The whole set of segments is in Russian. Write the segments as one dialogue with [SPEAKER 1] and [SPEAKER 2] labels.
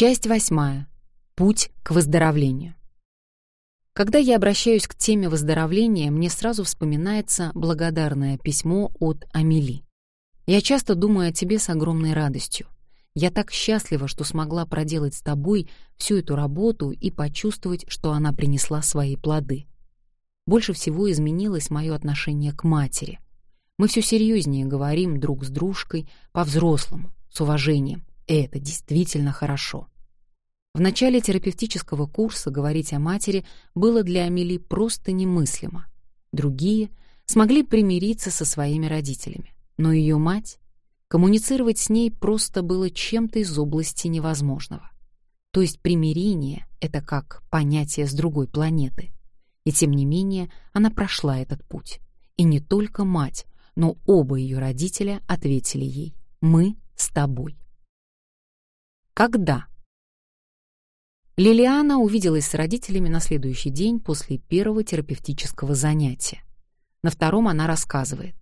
[SPEAKER 1] Часть восьмая. Путь к выздоровлению. Когда я обращаюсь к теме выздоровления, мне сразу вспоминается благодарное письмо от Амели. Я часто думаю о тебе с огромной радостью. Я так счастлива, что смогла проделать с тобой всю эту работу и почувствовать, что она принесла свои плоды. Больше всего изменилось мое отношение к матери. Мы все серьезнее говорим друг с дружкой, по-взрослому, с уважением. И это действительно хорошо. В начале терапевтического курса говорить о матери было для Амели просто немыслимо. Другие смогли примириться со своими родителями, но ее мать коммуницировать с ней просто было чем-то из области невозможного. То есть примирение — это как понятие с другой планеты. И тем не менее она прошла этот путь. И не только мать, но оба ее родителя ответили ей «Мы с тобой». Когда? Лилиана увиделась с родителями на следующий день после первого терапевтического занятия. На втором она рассказывает.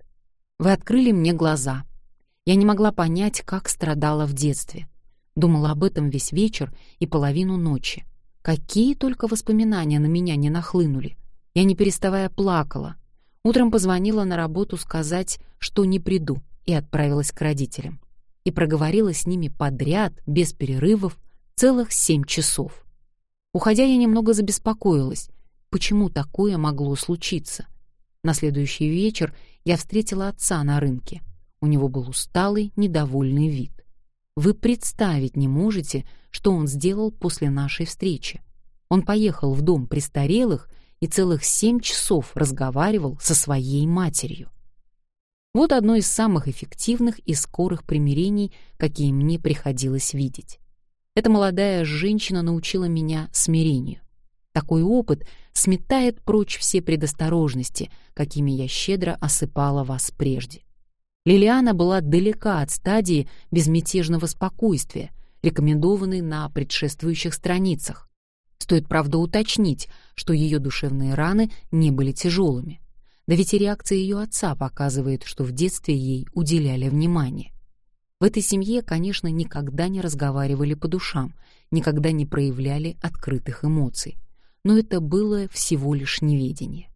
[SPEAKER 1] «Вы открыли мне глаза. Я не могла понять, как страдала в детстве. Думала об этом весь вечер и половину ночи. Какие только воспоминания на меня не нахлынули. Я не переставая плакала. Утром позвонила на работу сказать, что не приду, и отправилась к родителям. И проговорила с ними подряд, без перерывов, целых семь часов. Уходя, я немного забеспокоилась. Почему такое могло случиться? На следующий вечер я встретила отца на рынке. У него был усталый, недовольный вид. Вы представить не можете, что он сделал после нашей встречи. Он поехал в дом престарелых и целых семь часов разговаривал со своей матерью. Вот одно из самых эффективных и скорых примирений, какие мне приходилось видеть. Эта молодая женщина научила меня смирению. Такой опыт сметает прочь все предосторожности, какими я щедро осыпала вас прежде. Лилиана была далека от стадии безмятежного спокойствия, рекомендованной на предшествующих страницах. Стоит, правда, уточнить, что ее душевные раны не были тяжелыми. Да ведь и реакция ее отца показывает, что в детстве ей уделяли внимание. В этой семье, конечно, никогда не разговаривали по душам, никогда не проявляли открытых эмоций. Но это было всего лишь неведение.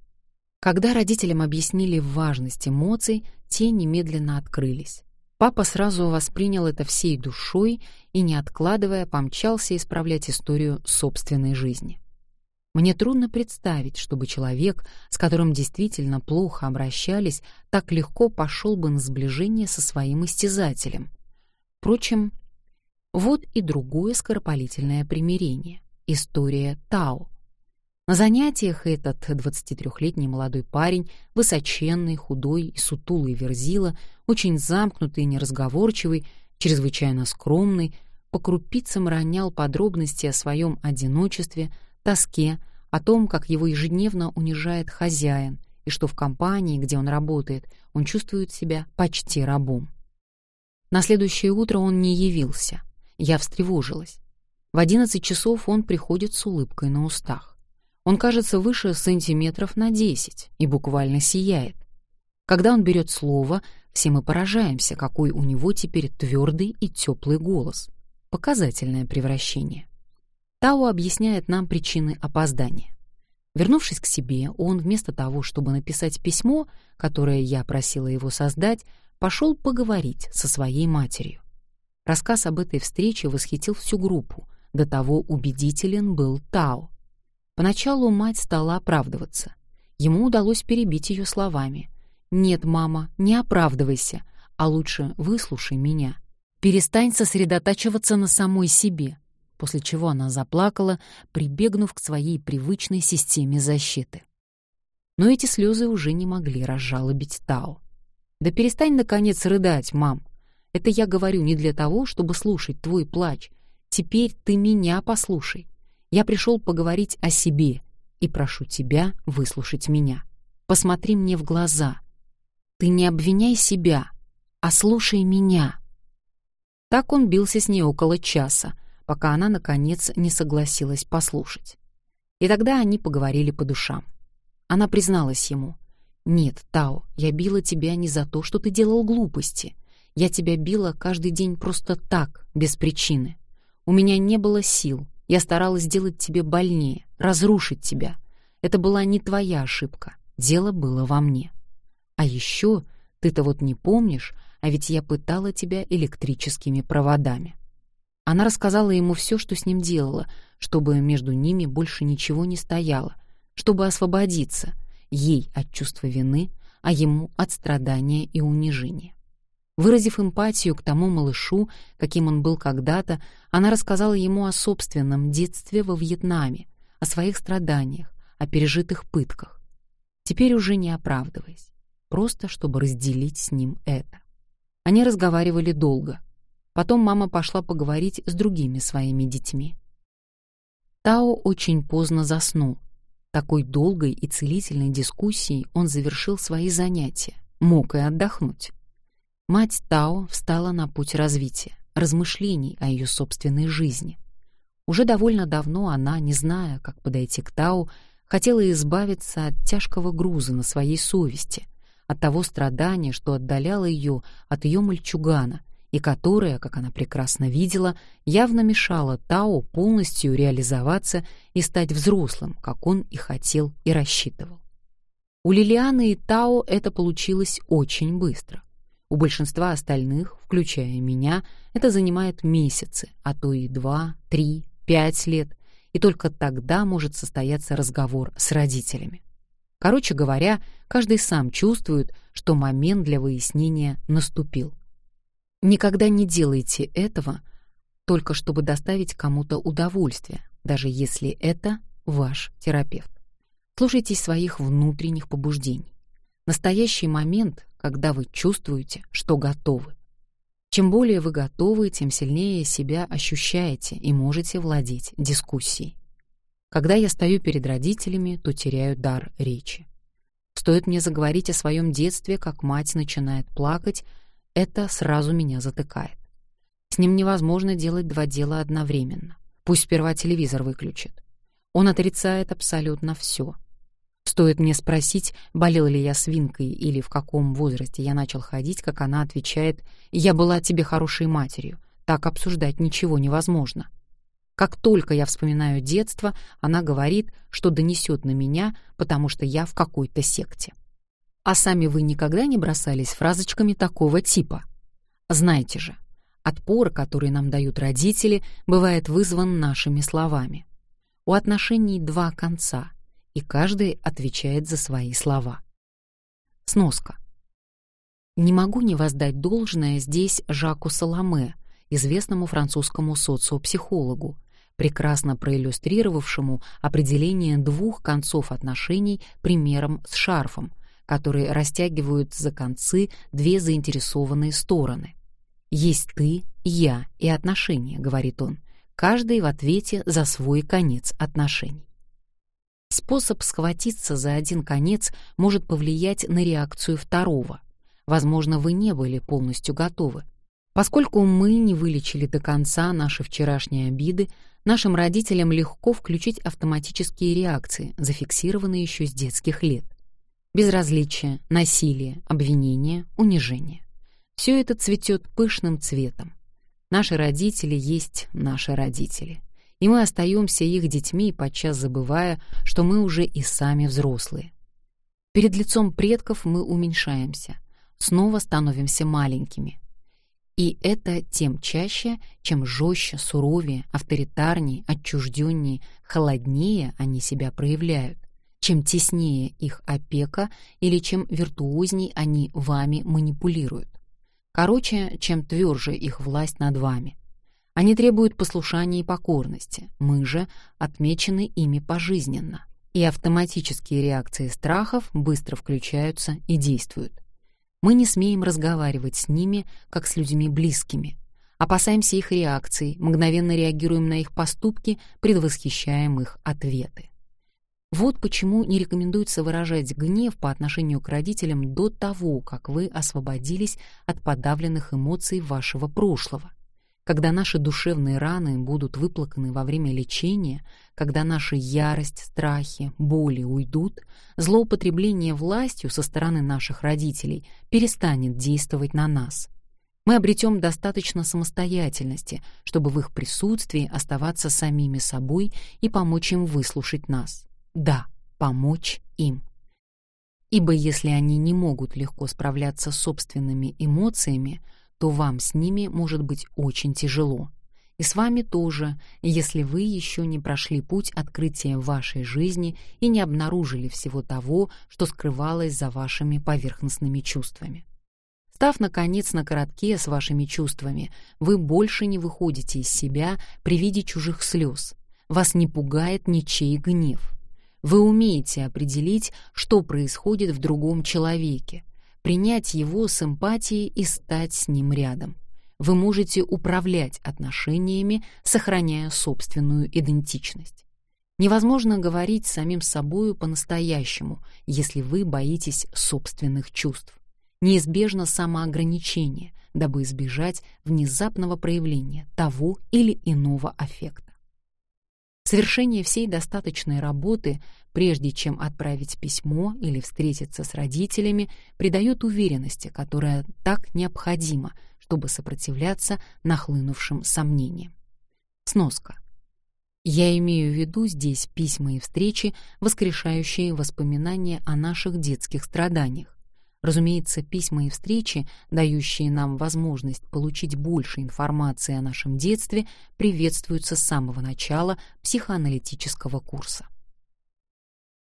[SPEAKER 1] Когда родителям объяснили важность эмоций, те немедленно открылись. Папа сразу воспринял это всей душой и, не откладывая, помчался исправлять историю собственной жизни. Мне трудно представить, чтобы человек, с которым действительно плохо обращались, так легко пошел бы на сближение со своим истязателем. Впрочем, вот и другое скоропалительное примирение — история Тао. На занятиях этот 23-летний молодой парень, высоченный, худой и сутулый верзила, очень замкнутый и неразговорчивый, чрезвычайно скромный, по крупицам ронял подробности о своем одиночестве — тоске, о том, как его ежедневно унижает хозяин, и что в компании, где он работает, он чувствует себя почти рабом. На следующее утро он не явился. Я встревожилась. В одиннадцать часов он приходит с улыбкой на устах. Он кажется выше сантиметров на десять и буквально сияет. Когда он берет слово, все мы поражаемся, какой у него теперь твердый и теплый голос. Показательное превращение. Тао объясняет нам причины опоздания. Вернувшись к себе, он вместо того, чтобы написать письмо, которое я просила его создать, пошел поговорить со своей матерью. Рассказ об этой встрече восхитил всю группу, до того убедителен был Тао. Поначалу мать стала оправдываться. Ему удалось перебить ее словами. «Нет, мама, не оправдывайся, а лучше выслушай меня. Перестань сосредотачиваться на самой себе после чего она заплакала, прибегнув к своей привычной системе защиты. Но эти слезы уже не могли разжалобить Тао. «Да перестань, наконец, рыдать, мам. Это я говорю не для того, чтобы слушать твой плач. Теперь ты меня послушай. Я пришел поговорить о себе и прошу тебя выслушать меня. Посмотри мне в глаза. Ты не обвиняй себя, а слушай меня». Так он бился с ней около часа, пока она, наконец, не согласилась послушать. И тогда они поговорили по душам. Она призналась ему. «Нет, Тао, я била тебя не за то, что ты делал глупости. Я тебя била каждый день просто так, без причины. У меня не было сил. Я старалась сделать тебе больнее, разрушить тебя. Это была не твоя ошибка. Дело было во мне. А еще ты-то вот не помнишь, а ведь я пытала тебя электрическими проводами. Она рассказала ему все, что с ним делала, чтобы между ними больше ничего не стояло, чтобы освободиться, ей от чувства вины, а ему от страдания и унижения. Выразив эмпатию к тому малышу, каким он был когда-то, она рассказала ему о собственном детстве во Вьетнаме, о своих страданиях, о пережитых пытках. Теперь уже не оправдываясь, просто чтобы разделить с ним это. Они разговаривали долго. Потом мама пошла поговорить с другими своими детьми. Тао очень поздно заснул. Такой долгой и целительной дискуссией он завершил свои занятия, мог и отдохнуть. Мать Тао встала на путь развития, размышлений о ее собственной жизни. Уже довольно давно она, не зная, как подойти к Тао, хотела избавиться от тяжкого груза на своей совести, от того страдания, что отдаляло ее от ее мальчугана, и которая, как она прекрасно видела, явно мешала Тао полностью реализоваться и стать взрослым, как он и хотел и рассчитывал. У Лилианы и Тао это получилось очень быстро. У большинства остальных, включая меня, это занимает месяцы, а то и два, три, пять лет, и только тогда может состояться разговор с родителями. Короче говоря, каждый сам чувствует, что момент для выяснения наступил. Никогда не делайте этого, только чтобы доставить кому-то удовольствие, даже если это ваш терапевт. Слушайтесь своих внутренних побуждений. Настоящий момент, когда вы чувствуете, что готовы. Чем более вы готовы, тем сильнее себя ощущаете и можете владеть дискуссией. Когда я стою перед родителями, то теряю дар речи. Стоит мне заговорить о своем детстве, как мать начинает плакать, это сразу меня затыкает. С ним невозможно делать два дела одновременно. Пусть сперва телевизор выключит. Он отрицает абсолютно все. Стоит мне спросить, болел ли я свинкой или в каком возрасте я начал ходить, как она отвечает «Я была тебе хорошей матерью». Так обсуждать ничего невозможно. Как только я вспоминаю детство, она говорит, что донесет на меня, потому что я в какой-то секте. А сами вы никогда не бросались фразочками такого типа? Знаете же, отпор, который нам дают родители, бывает вызван нашими словами. У отношений два конца, и каждый отвечает за свои слова. Сноска. Не могу не воздать должное здесь Жаку Саламе, известному французскому социопсихологу, прекрасно проиллюстрировавшему определение двух концов отношений примером с шарфом, которые растягивают за концы две заинтересованные стороны. «Есть ты, я и отношения», — говорит он, каждый в ответе за свой конец отношений. Способ схватиться за один конец может повлиять на реакцию второго. Возможно, вы не были полностью готовы. Поскольку мы не вылечили до конца наши вчерашние обиды, нашим родителям легко включить автоматические реакции, зафиксированные еще с детских лет безразличие, насилие, обвинение, унижение. Все это цветет пышным цветом. Наши родители есть наши родители. И мы остаемся их детьми, подчас забывая, что мы уже и сами взрослые. Перед лицом предков мы уменьшаемся, снова становимся маленькими. И это тем чаще, чем жестче, суровее, авторитарнее, отчужденнее, холоднее они себя проявляют чем теснее их опека или чем виртуозней они вами манипулируют. Короче, чем тверже их власть над вами. Они требуют послушания и покорности, мы же отмечены ими пожизненно. И автоматические реакции страхов быстро включаются и действуют. Мы не смеем разговаривать с ними, как с людьми близкими. Опасаемся их реакций, мгновенно реагируем на их поступки, предвосхищаем их ответы. Вот почему не рекомендуется выражать гнев по отношению к родителям до того, как вы освободились от подавленных эмоций вашего прошлого. Когда наши душевные раны будут выплаканы во время лечения, когда наша ярость, страхи, боли уйдут, злоупотребление властью со стороны наших родителей перестанет действовать на нас. Мы обретем достаточно самостоятельности, чтобы в их присутствии оставаться самими собой и помочь им выслушать нас. Да, помочь им. Ибо если они не могут легко справляться с собственными эмоциями, то вам с ними может быть очень тяжело. И с вами тоже, если вы еще не прошли путь открытия вашей жизни и не обнаружили всего того, что скрывалось за вашими поверхностными чувствами. Став, наконец, на коротке с вашими чувствами, вы больше не выходите из себя при виде чужих слез. Вас не пугает ничей гнев. Вы умеете определить, что происходит в другом человеке, принять его с эмпатией и стать с ним рядом. Вы можете управлять отношениями, сохраняя собственную идентичность. Невозможно говорить самим собою по-настоящему, если вы боитесь собственных чувств. Неизбежно самоограничение, дабы избежать внезапного проявления того или иного аффекта. Совершение всей достаточной работы, прежде чем отправить письмо или встретиться с родителями, придает уверенности, которая так необходима, чтобы сопротивляться нахлынувшим сомнениям. Сноска. Я имею в виду здесь письма и встречи, воскрешающие воспоминания о наших детских страданиях, Разумеется, письма и встречи, дающие нам возможность получить больше информации о нашем детстве, приветствуются с самого начала психоаналитического курса.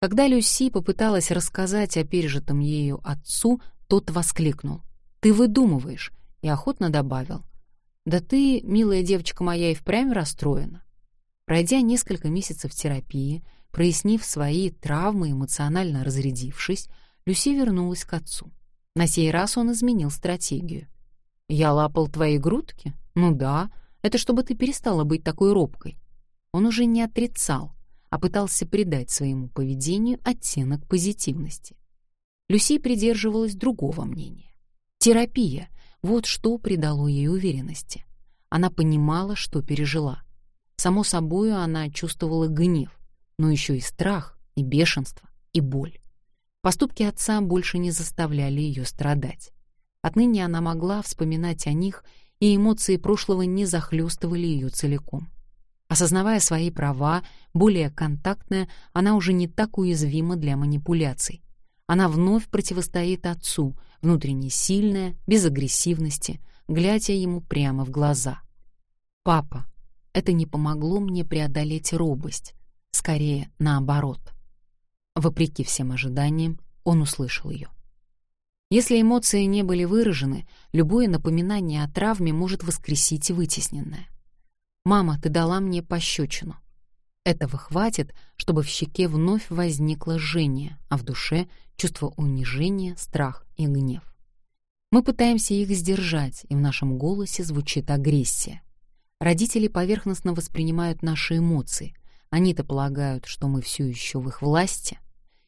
[SPEAKER 1] Когда Люси попыталась рассказать о пережитом ею отцу, тот воскликнул «Ты выдумываешь!» и охотно добавил «Да ты, милая девочка моя, и впрямь расстроена». Пройдя несколько месяцев терапии, прояснив свои травмы, эмоционально разрядившись, Люси вернулась к отцу. На сей раз он изменил стратегию. «Я лапал твои грудки? Ну да, это чтобы ты перестала быть такой робкой». Он уже не отрицал, а пытался придать своему поведению оттенок позитивности. Люси придерживалась другого мнения. Терапия — вот что придало ей уверенности. Она понимала, что пережила. Само собою она чувствовала гнев, но еще и страх, и бешенство, и боль. Поступки отца больше не заставляли ее страдать. Отныне она могла вспоминать о них, и эмоции прошлого не захлестывали ее целиком. Осознавая свои права, более контактная, она уже не так уязвима для манипуляций. Она вновь противостоит отцу, внутренне сильная, без агрессивности, глядя ему прямо в глаза. «Папа, это не помогло мне преодолеть робость. Скорее, наоборот». Вопреки всем ожиданиям, он услышал ее. Если эмоции не были выражены, любое напоминание о травме может воскресить вытесненное. «Мама, ты дала мне пощечину». Этого хватит, чтобы в щеке вновь возникло жжение, а в душе — чувство унижения, страх и гнев. Мы пытаемся их сдержать, и в нашем голосе звучит агрессия. Родители поверхностно воспринимают наши эмоции. Они-то полагают, что мы все еще в их власти,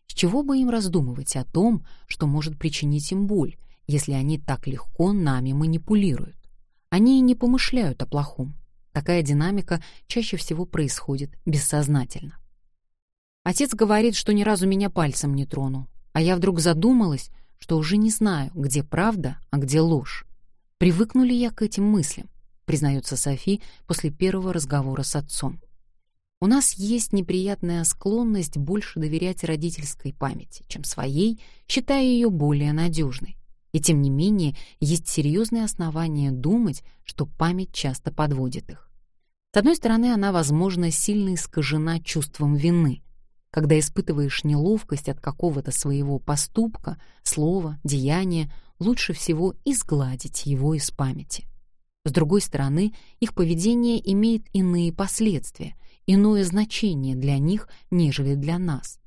[SPEAKER 1] с чего бы им раздумывать о том, что может причинить им боль, если они так легко нами манипулируют? Они и не помышляют о плохом. Такая динамика чаще всего происходит бессознательно. Отец говорит, что ни разу меня пальцем не тронул, а я вдруг задумалась, что уже не знаю, где правда, а где ложь. Привыкну ли я к этим мыслям, признается Софи после первого разговора с отцом. У нас есть неприятная склонность больше доверять родительской памяти, чем своей, считая ее более надежной. И тем не менее, есть серьезные основания думать, что память часто подводит их. С одной стороны, она, возможно, сильно искажена чувством вины. Когда испытываешь неловкость от какого-то своего поступка, слова, деяния, лучше всего изгладить его из памяти. С другой стороны, их поведение имеет иные последствия, иное значение для них, нежели для нас.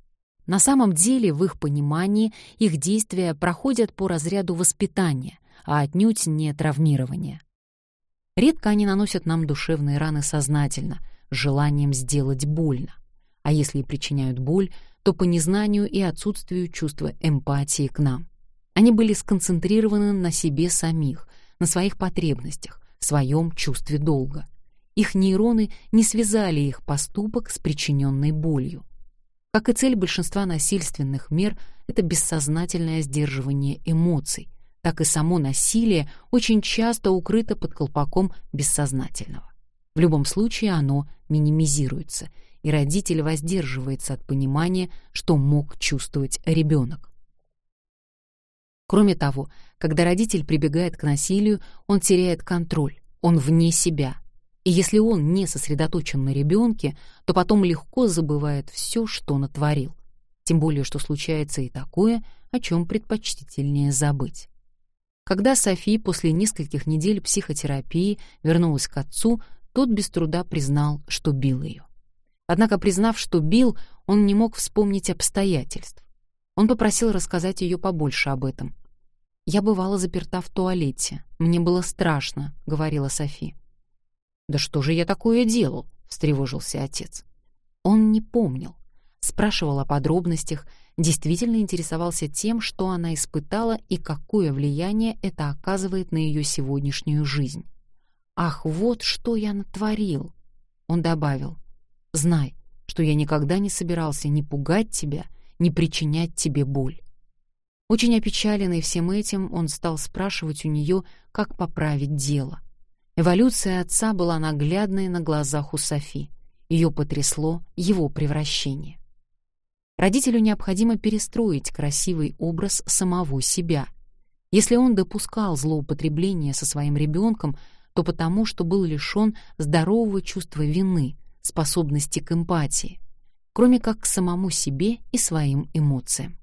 [SPEAKER 1] На самом деле, в их понимании, их действия проходят по разряду воспитания, а отнюдь не травмирования. Редко они наносят нам душевные раны сознательно, с желанием сделать больно. А если и причиняют боль, то по незнанию и отсутствию чувства эмпатии к нам. Они были сконцентрированы на себе самих, на своих потребностях, своем чувстве долга. Их нейроны не связали их поступок с причиненной болью. Как и цель большинства насильственных мер, это бессознательное сдерживание эмоций, так и само насилие очень часто укрыто под колпаком бессознательного. В любом случае оно минимизируется, и родитель воздерживается от понимания, что мог чувствовать ребенок. Кроме того, когда родитель прибегает к насилию, он теряет контроль, он вне себя. И если он не сосредоточен на ребенке, то потом легко забывает все, что натворил. Тем более, что случается и такое, о чем предпочтительнее забыть. Когда Софи после нескольких недель психотерапии вернулась к отцу, тот без труда признал, что бил ее. Однако, признав, что бил, он не мог вспомнить обстоятельств. Он попросил рассказать ее побольше об этом. «Я бывала заперта в туалете. Мне было страшно», — говорила Софи. «Да что же я такое делал?» — встревожился отец. Он не помнил. Спрашивал о подробностях, действительно интересовался тем, что она испытала и какое влияние это оказывает на ее сегодняшнюю жизнь. «Ах, вот что я натворил!» Он добавил, «Знай, что я никогда не собирался ни пугать тебя, ни причинять тебе боль». Очень опечаленный всем этим, он стал спрашивать у нее, как поправить дело. Эволюция отца была наглядной на глазах у Софи. Ее потрясло его превращение. Родителю необходимо перестроить красивый образ самого себя. Если он допускал злоупотребление со своим ребенком, то потому, что был лишен здорового чувства вины, способности к эмпатии, кроме как к самому себе и своим эмоциям.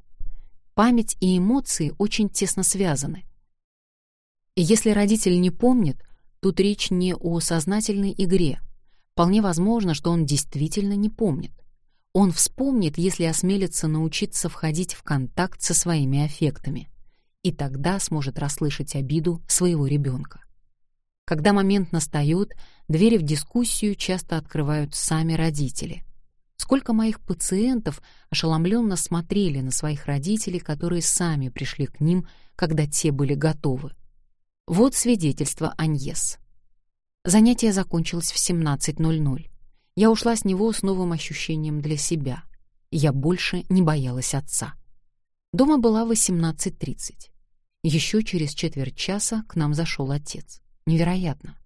[SPEAKER 1] Память и эмоции очень тесно связаны. И если родитель не помнит, тут речь не о сознательной игре. Вполне возможно, что он действительно не помнит. Он вспомнит, если осмелится научиться входить в контакт со своими аффектами, и тогда сможет расслышать обиду своего ребенка. Когда момент настает, двери в дискуссию часто открывают сами родители. Сколько моих пациентов ошеломленно смотрели на своих родителей, которые сами пришли к ним, когда те были готовы. Вот свидетельство Аньес. Занятие закончилось в 17.00. Я ушла с него с новым ощущением для себя. Я больше не боялась отца. Дома была 18.30. Еще через четверть часа к нам зашел отец. Невероятно.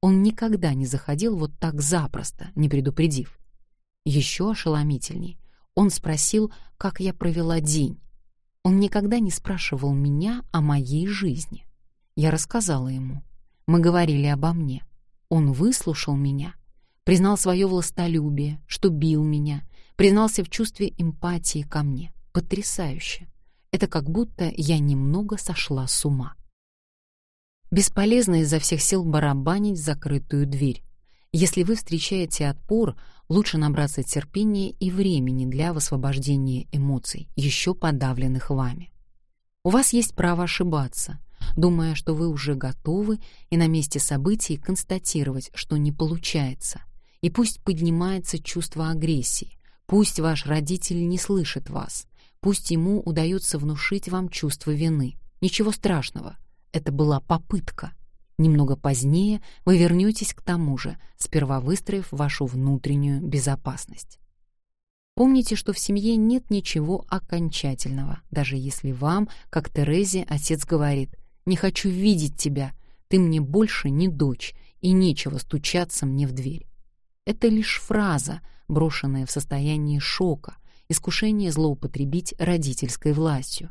[SPEAKER 1] Он никогда не заходил вот так запросто, не предупредив. Еще ошеломительней. Он спросил, как я провела день. Он никогда не спрашивал меня о моей жизни. Я рассказала ему. Мы говорили обо мне. Он выслушал меня, признал свое властолюбие, что бил меня, признался в чувстве эмпатии ко мне. Потрясающе. Это как будто я немного сошла с ума. Бесполезно изо всех сил барабанить закрытую дверь. Если вы встречаете отпор, лучше набраться терпения и времени для высвобождения эмоций, еще подавленных вами. У вас есть право ошибаться, думая, что вы уже готовы и на месте событий констатировать, что не получается. И пусть поднимается чувство агрессии, пусть ваш родитель не слышит вас, пусть ему удается внушить вам чувство вины. Ничего страшного — это была попытка. Немного позднее вы вернетесь к тому же, сперва выстроив вашу внутреннюю безопасность. Помните, что в семье нет ничего окончательного, даже если вам, как Терезе, отец говорит «Не хочу видеть тебя, ты мне больше не дочь, и нечего стучаться мне в дверь». Это лишь фраза, брошенная в состоянии шока, искушение злоупотребить родительской властью.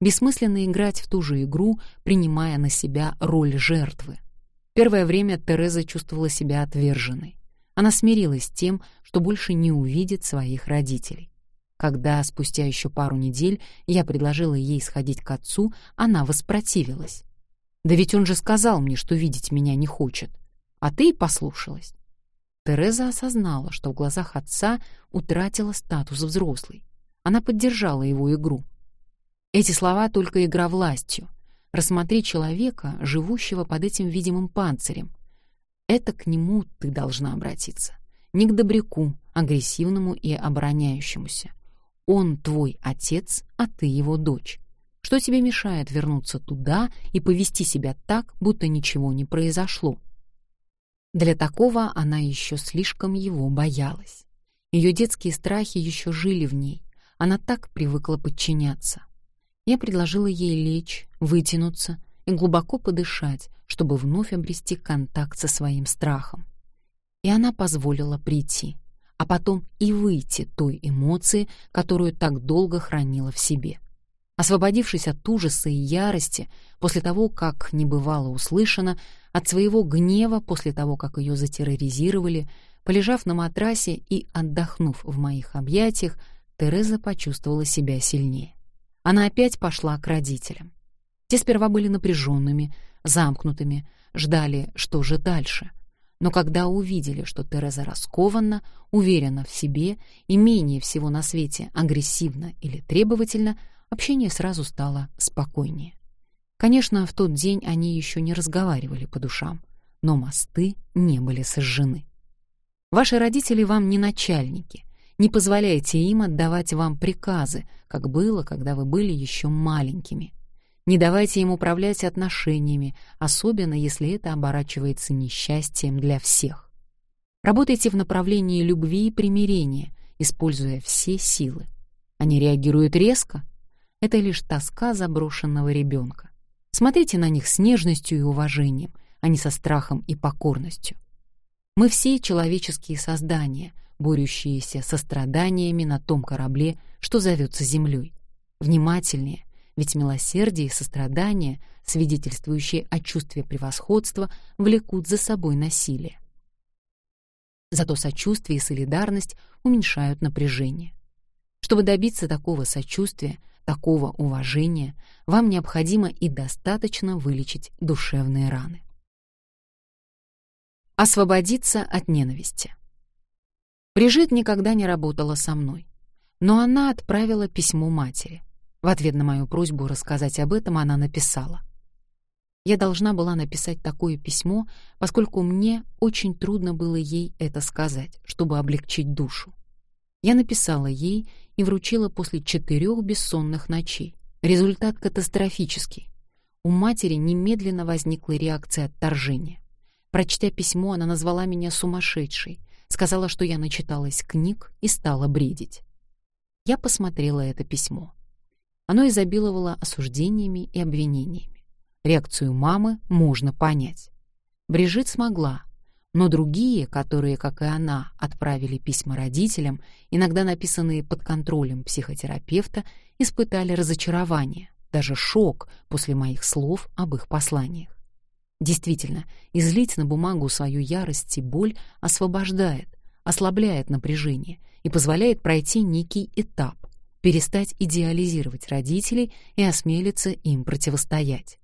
[SPEAKER 1] Бессмысленно играть в ту же игру, принимая на себя роль жертвы. Первое время Тереза чувствовала себя отверженной. Она смирилась с тем, что больше не увидит своих родителей. Когда спустя еще пару недель я предложила ей сходить к отцу, она воспротивилась. «Да ведь он же сказал мне, что видеть меня не хочет. А ты и послушалась». Тереза осознала, что в глазах отца утратила статус взрослой. Она поддержала его игру. Эти слова — только игра властью. Рассмотри человека, живущего под этим видимым панцирем. Это к нему ты должна обратиться. Не к добряку, агрессивному и обороняющемуся. Он твой отец, а ты его дочь. Что тебе мешает вернуться туда и повести себя так, будто ничего не произошло? Для такого она еще слишком его боялась. Ее детские страхи еще жили в ней. Она так привыкла подчиняться. Я предложила ей лечь, вытянуться и глубоко подышать, чтобы вновь обрести контакт со своим страхом. И она позволила прийти, а потом и выйти той эмоции, которую так долго хранила в себе. Освободившись от ужаса и ярости после того, как не бывало услышано, от своего гнева после того, как ее затерроризировали, полежав на матрасе и отдохнув в моих объятиях, Тереза почувствовала себя сильнее. Она опять пошла к родителям. Те сперва были напряженными, замкнутыми, ждали, что же дальше. Но когда увидели, что Тереза раскована, уверена в себе и менее всего на свете агрессивна или требовательна, общение сразу стало спокойнее. Конечно, в тот день они еще не разговаривали по душам, но мосты не были сожжены. Ваши родители вам не начальники. Не позволяйте им отдавать вам приказы, как было, когда вы были еще маленькими. Не давайте им управлять отношениями, особенно если это оборачивается несчастьем для всех. Работайте в направлении любви и примирения, используя все силы. Они реагируют резко. Это лишь тоска заброшенного ребенка. Смотрите на них с нежностью и уважением, а не со страхом и покорностью. Мы все человеческие создания, борющиеся со страданиями на том корабле, что зовется Землей. Внимательнее, ведь милосердие и сострадание, свидетельствующие о чувстве превосходства, влекут за собой насилие. Зато сочувствие и солидарность уменьшают напряжение. Чтобы добиться такого сочувствия, такого уважения, вам необходимо и достаточно вылечить душевные раны. Освободиться от ненависти. Брижит никогда не работала со мной, но она отправила письмо матери. В ответ на мою просьбу рассказать об этом она написала. Я должна была написать такое письмо, поскольку мне очень трудно было ей это сказать, чтобы облегчить душу. Я написала ей и вручила после четырех бессонных ночей. Результат катастрофический. У матери немедленно возникла реакция отторжения. Прочтя письмо, она назвала меня сумасшедшей, сказала, что я начиталась книг и стала бредить. Я посмотрела это письмо. Оно изобиловало осуждениями и обвинениями. Реакцию мамы можно понять. Брижит смогла, но другие, которые, как и она, отправили письма родителям, иногда написанные под контролем психотерапевта, испытали разочарование, даже шок после моих слов об их посланиях. Действительно, излить на бумагу свою ярость и боль освобождает, ослабляет напряжение и позволяет пройти некий этап, перестать идеализировать родителей и осмелиться им противостоять.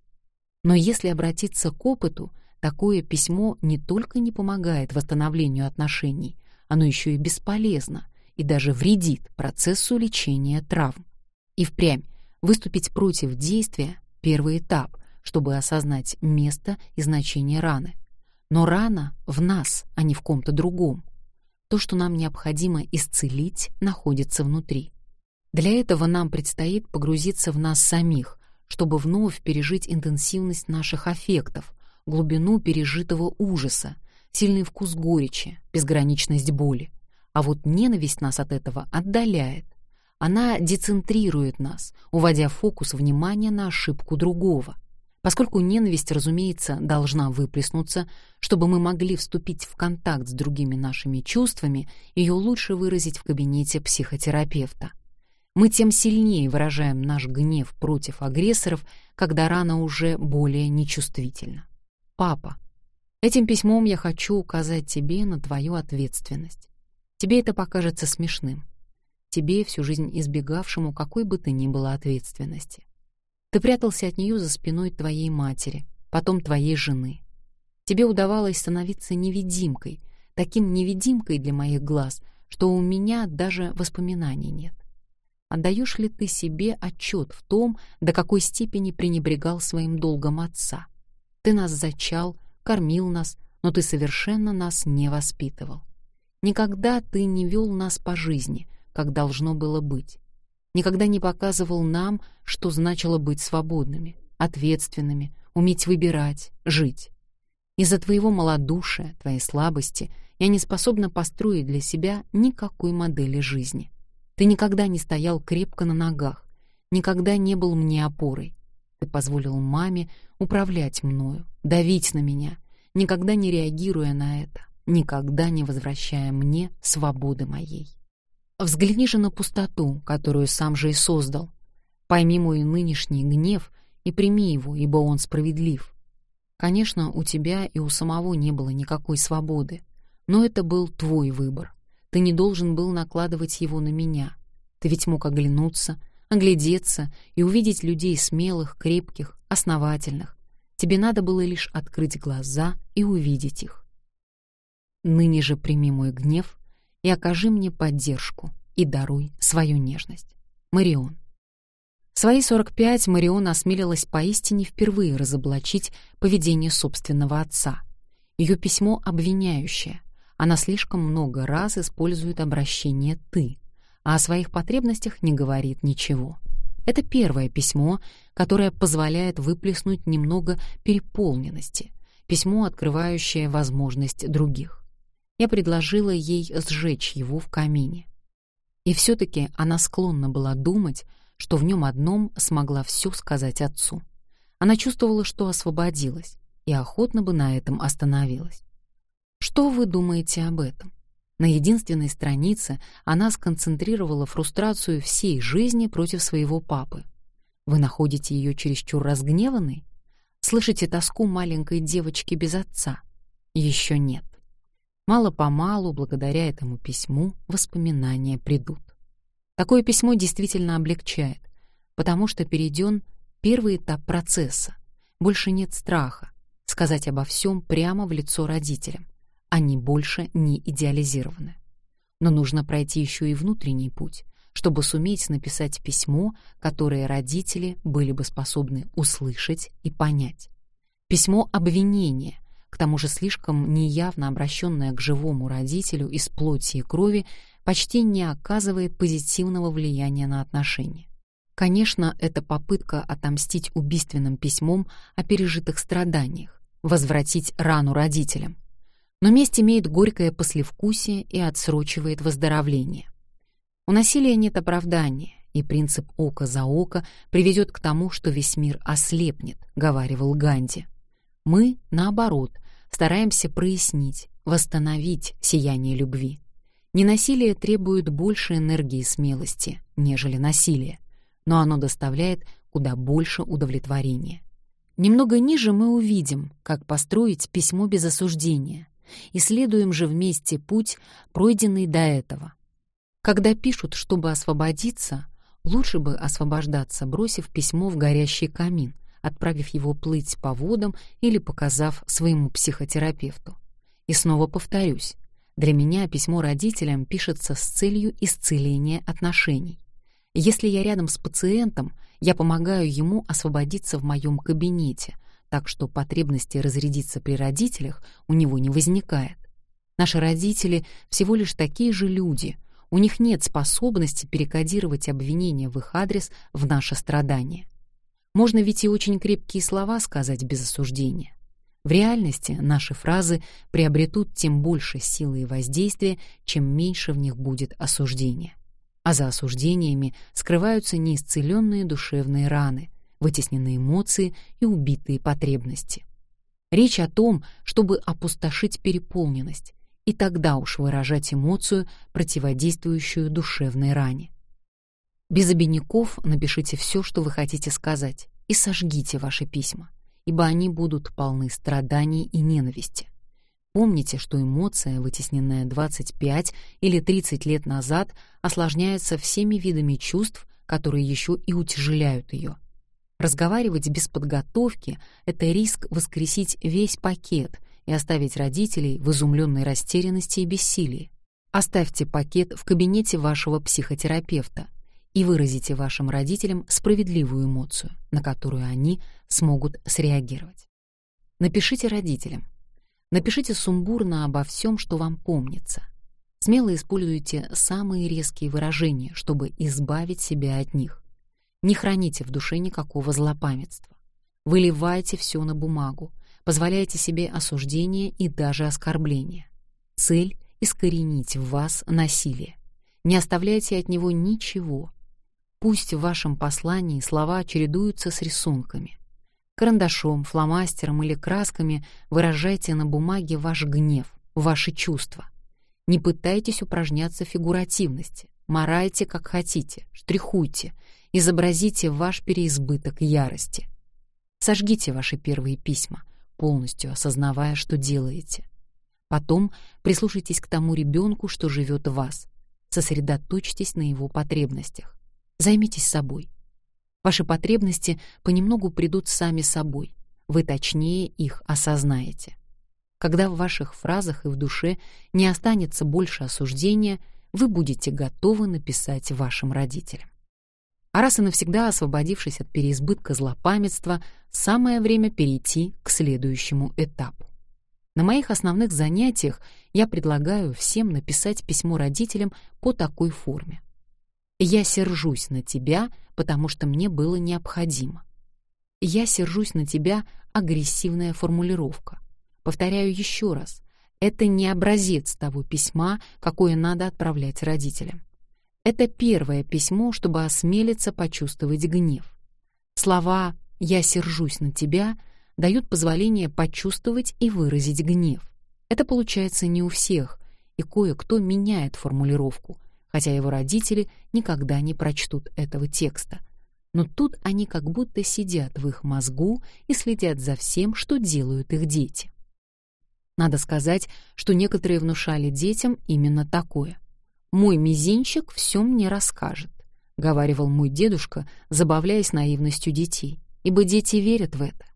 [SPEAKER 1] Но если обратиться к опыту, такое письмо не только не помогает восстановлению отношений, оно еще и бесполезно и даже вредит процессу лечения травм. И впрямь выступить против действия — первый этап, чтобы осознать место и значение раны. Но рана в нас, а не в ком-то другом. То, что нам необходимо исцелить, находится внутри. Для этого нам предстоит погрузиться в нас самих, чтобы вновь пережить интенсивность наших аффектов, глубину пережитого ужаса, сильный вкус горечи, безграничность боли. А вот ненависть нас от этого отдаляет. Она децентрирует нас, уводя фокус внимания на ошибку другого. Поскольку ненависть, разумеется, должна выплеснуться, чтобы мы могли вступить в контакт с другими нашими чувствами, ее лучше выразить в кабинете психотерапевта мы тем сильнее выражаем наш гнев против агрессоров, когда рана уже более нечувствительна. Папа, этим письмом я хочу указать тебе на твою ответственность. Тебе это покажется смешным. Тебе, всю жизнь избегавшему какой бы то ни было ответственности. Ты прятался от нее за спиной твоей матери, потом твоей жены. Тебе удавалось становиться невидимкой, таким невидимкой для моих глаз, что у меня даже воспоминаний нет. Отдаешь ли ты себе отчет в том, до какой степени пренебрегал своим долгом отца? Ты нас зачал, кормил нас, но ты совершенно нас не воспитывал. Никогда ты не вел нас по жизни, как должно было быть. Никогда не показывал нам, что значило быть свободными, ответственными, уметь выбирать, жить. Из-за твоего малодушия, твоей слабости я не способна построить для себя никакой модели жизни. Ты никогда не стоял крепко на ногах, никогда не был мне опорой. Ты позволил маме управлять мною, давить на меня, никогда не реагируя на это, никогда не возвращая мне свободы моей. Взгляни же на пустоту, которую сам же и создал. Пойми мой нынешний гнев и прими его, ибо он справедлив. Конечно, у тебя и у самого не было никакой свободы, но это был твой выбор. Ты не должен был накладывать его на меня. Ты ведь мог оглянуться, оглядеться и увидеть людей смелых, крепких, основательных. Тебе надо было лишь открыть глаза и увидеть их. Ныне же прими мой гнев и окажи мне поддержку и даруй свою нежность. Марион. В свои 45 Марион осмелилась поистине впервые разоблачить поведение собственного отца. Ее письмо обвиняющее. Она слишком много раз использует обращение «ты», а о своих потребностях не говорит ничего. Это первое письмо, которое позволяет выплеснуть немного переполненности, письмо, открывающее возможность других. Я предложила ей сжечь его в камине. И все-таки она склонна была думать, что в нем одном смогла все сказать отцу. Она чувствовала, что освободилась, и охотно бы на этом остановилась. Что вы думаете об этом? На единственной странице она сконцентрировала фрустрацию всей жизни против своего папы. Вы находите ее чересчур разгневанной? Слышите тоску маленькой девочки без отца? Еще нет. Мало-помалу, благодаря этому письму, воспоминания придут. Такое письмо действительно облегчает, потому что перейден первый этап процесса. Больше нет страха сказать обо всем прямо в лицо родителям они больше не идеализированы. Но нужно пройти еще и внутренний путь, чтобы суметь написать письмо, которое родители были бы способны услышать и понять. Письмо обвинения, к тому же слишком неявно обращенное к живому родителю из плоти и крови, почти не оказывает позитивного влияния на отношения. Конечно, это попытка отомстить убийственным письмом о пережитых страданиях, возвратить рану родителям но месть имеет горькое послевкусие и отсрочивает выздоровление. У насилия нет оправдания, и принцип око за око приведет к тому, что весь мир ослепнет, говаривал Ганди. Мы, наоборот, стараемся прояснить, восстановить сияние любви. Ненасилие требует больше энергии и смелости, нежели насилие, но оно доставляет куда больше удовлетворения. Немного ниже мы увидим, как построить письмо без осуждения, Исследуем же вместе путь, пройденный до этого. Когда пишут, чтобы освободиться, лучше бы освобождаться, бросив письмо в горящий камин, отправив его плыть по водам или показав своему психотерапевту. И снова повторюсь, для меня письмо родителям пишется с целью исцеления отношений. Если я рядом с пациентом, я помогаю ему освободиться в моем кабинете — так что потребности разрядиться при родителях у него не возникает. Наши родители всего лишь такие же люди, у них нет способности перекодировать обвинения в их адрес в наше страдание. Можно ведь и очень крепкие слова сказать без осуждения. В реальности наши фразы приобретут тем больше силы и воздействия, чем меньше в них будет осуждения. А за осуждениями скрываются неисцеленные душевные раны — вытесненные эмоции и убитые потребности. Речь о том, чтобы опустошить переполненность, и тогда уж выражать эмоцию, противодействующую душевной ране. Без обиняков напишите все, что вы хотите сказать, и сожгите ваши письма, ибо они будут полны страданий и ненависти. Помните, что эмоция, вытесненная 25 или 30 лет назад, осложняется всеми видами чувств, которые еще и утяжеляют ее — Разговаривать без подготовки — это риск воскресить весь пакет и оставить родителей в изумленной растерянности и бессилии. Оставьте пакет в кабинете вашего психотерапевта и выразите вашим родителям справедливую эмоцию, на которую они смогут среагировать. Напишите родителям. Напишите сумбурно обо всем, что вам помнится. Смело используйте самые резкие выражения, чтобы избавить себя от них. Не храните в душе никакого злопамятства. Выливайте все на бумагу, позволяйте себе осуждение и даже оскорбление. Цель — искоренить в вас насилие. Не оставляйте от него ничего. Пусть в вашем послании слова чередуются с рисунками. Карандашом, фломастером или красками выражайте на бумаге ваш гнев, ваши чувства. Не пытайтесь упражняться в фигуративности. Морайте, как хотите, штрихуйте, изобразите ваш переизбыток ярости. Сожгите ваши первые письма, полностью осознавая, что делаете. Потом прислушайтесь к тому ребенку, что живет в вас. Сосредоточьтесь на его потребностях. Займитесь собой. Ваши потребности понемногу придут сами собой. Вы точнее их осознаете. Когда в ваших фразах и в душе не останется больше осуждения, вы будете готовы написать вашим родителям. А раз и навсегда освободившись от переизбытка злопамятства, самое время перейти к следующему этапу. На моих основных занятиях я предлагаю всем написать письмо родителям по такой форме. «Я сержусь на тебя, потому что мне было необходимо. Я сержусь на тебя — агрессивная формулировка. Повторяю еще раз, это не образец того письма, какое надо отправлять родителям. Это первое письмо, чтобы осмелиться почувствовать гнев. Слова «я сержусь на тебя» дают позволение почувствовать и выразить гнев. Это получается не у всех, и кое-кто меняет формулировку — хотя его родители никогда не прочтут этого текста. Но тут они как будто сидят в их мозгу и следят за всем, что делают их дети. Надо сказать, что некоторые внушали детям именно такое. «Мой мизинчик все мне расскажет», — говаривал мой дедушка, забавляясь наивностью детей, ибо дети верят в это.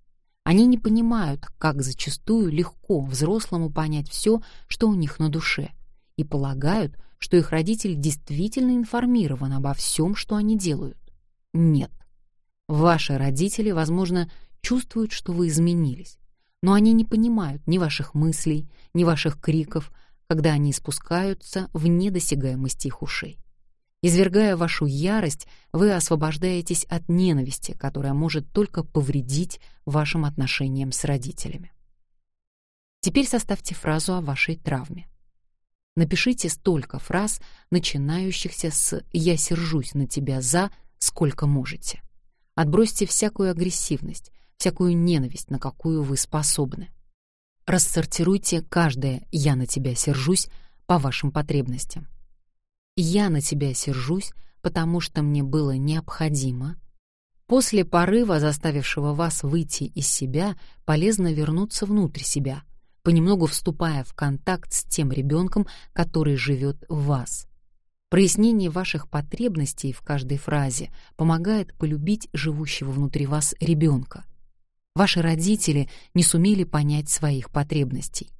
[SPEAKER 1] Они не понимают, как зачастую легко взрослому понять все, что у них на душе, и полагают, что их родитель действительно информирован обо всем, что они делают. Нет. Ваши родители, возможно, чувствуют, что вы изменились, но они не понимают ни ваших мыслей, ни ваших криков, когда они спускаются в недосягаемость их ушей. Извергая вашу ярость, вы освобождаетесь от ненависти, которая может только повредить вашим отношениям с родителями. Теперь составьте фразу о вашей травме. Напишите столько фраз, начинающихся с «я сержусь на тебя за», сколько можете. Отбросьте всякую агрессивность, всякую ненависть, на какую вы способны. Рассортируйте каждое «я на тебя сержусь» по вашим потребностям. «Я на тебя сержусь, потому что мне было необходимо». После порыва, заставившего вас выйти из себя, полезно вернуться внутрь себя — понемногу вступая в контакт с тем ребенком, который живет в вас. Прояснение ваших потребностей в каждой фразе помогает полюбить живущего внутри вас ребенка. Ваши родители не сумели понять своих потребностей.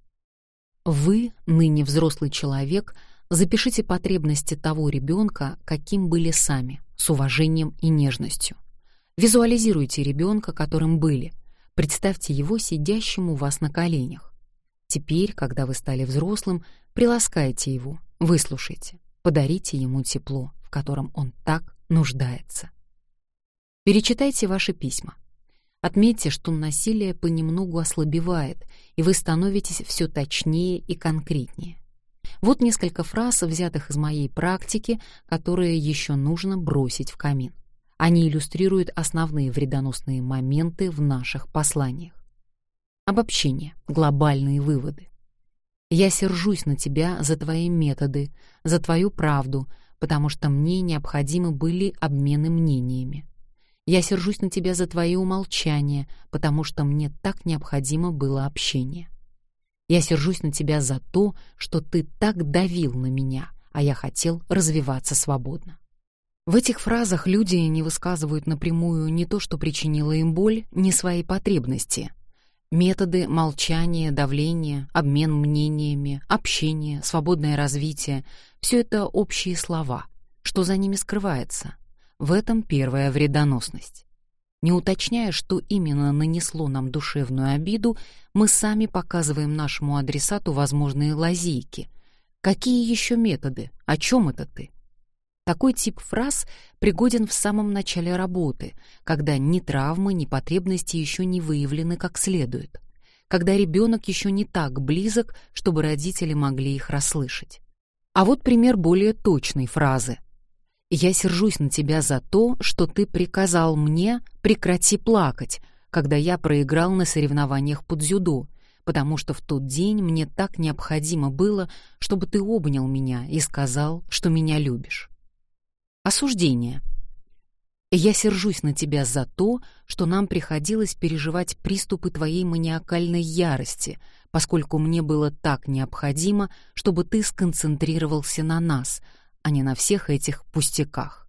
[SPEAKER 1] Вы, ныне взрослый человек, запишите потребности того ребенка, каким были сами, с уважением и нежностью. Визуализируйте ребенка, которым были. Представьте его сидящим у вас на коленях. Теперь, когда вы стали взрослым, приласкайте его, выслушайте, подарите ему тепло, в котором он так нуждается. Перечитайте ваши письма. Отметьте, что насилие понемногу ослабевает, и вы становитесь все точнее и конкретнее. Вот несколько фраз, взятых из моей практики, которые еще нужно бросить в камин. Они иллюстрируют основные вредоносные моменты в наших посланиях. Обобщение, глобальные выводы. Я сержусь на тебя за твои методы, за твою правду, потому что мне необходимы были обмены мнениями. Я сержусь на тебя за твои умолчания, потому что мне так необходимо было общение. Я сержусь на тебя за то, что ты так давил на меня, а я хотел развиваться свободно. В этих фразах люди не высказывают напрямую не то, что причинило им боль, не свои потребности — Методы молчания, давления, обмен мнениями, общение, свободное развитие — все это общие слова. Что за ними скрывается? В этом первая вредоносность. Не уточняя, что именно нанесло нам душевную обиду, мы сами показываем нашему адресату возможные лазейки. Какие еще методы? О чем это ты? Такой тип фраз пригоден в самом начале работы, когда ни травмы, ни потребности еще не выявлены как следует, когда ребенок еще не так близок, чтобы родители могли их расслышать. А вот пример более точной фразы. Я сержусь на тебя за то, что ты приказал мне прекрати плакать, когда я проиграл на соревнованиях под дзюдо, потому что в тот день мне так необходимо было, чтобы ты обнял меня и сказал, что меня любишь. Осуждение. Я сержусь на тебя за то, что нам приходилось переживать приступы твоей маниакальной ярости, поскольку мне было так необходимо, чтобы ты сконцентрировался на нас, а не на всех этих пустяках.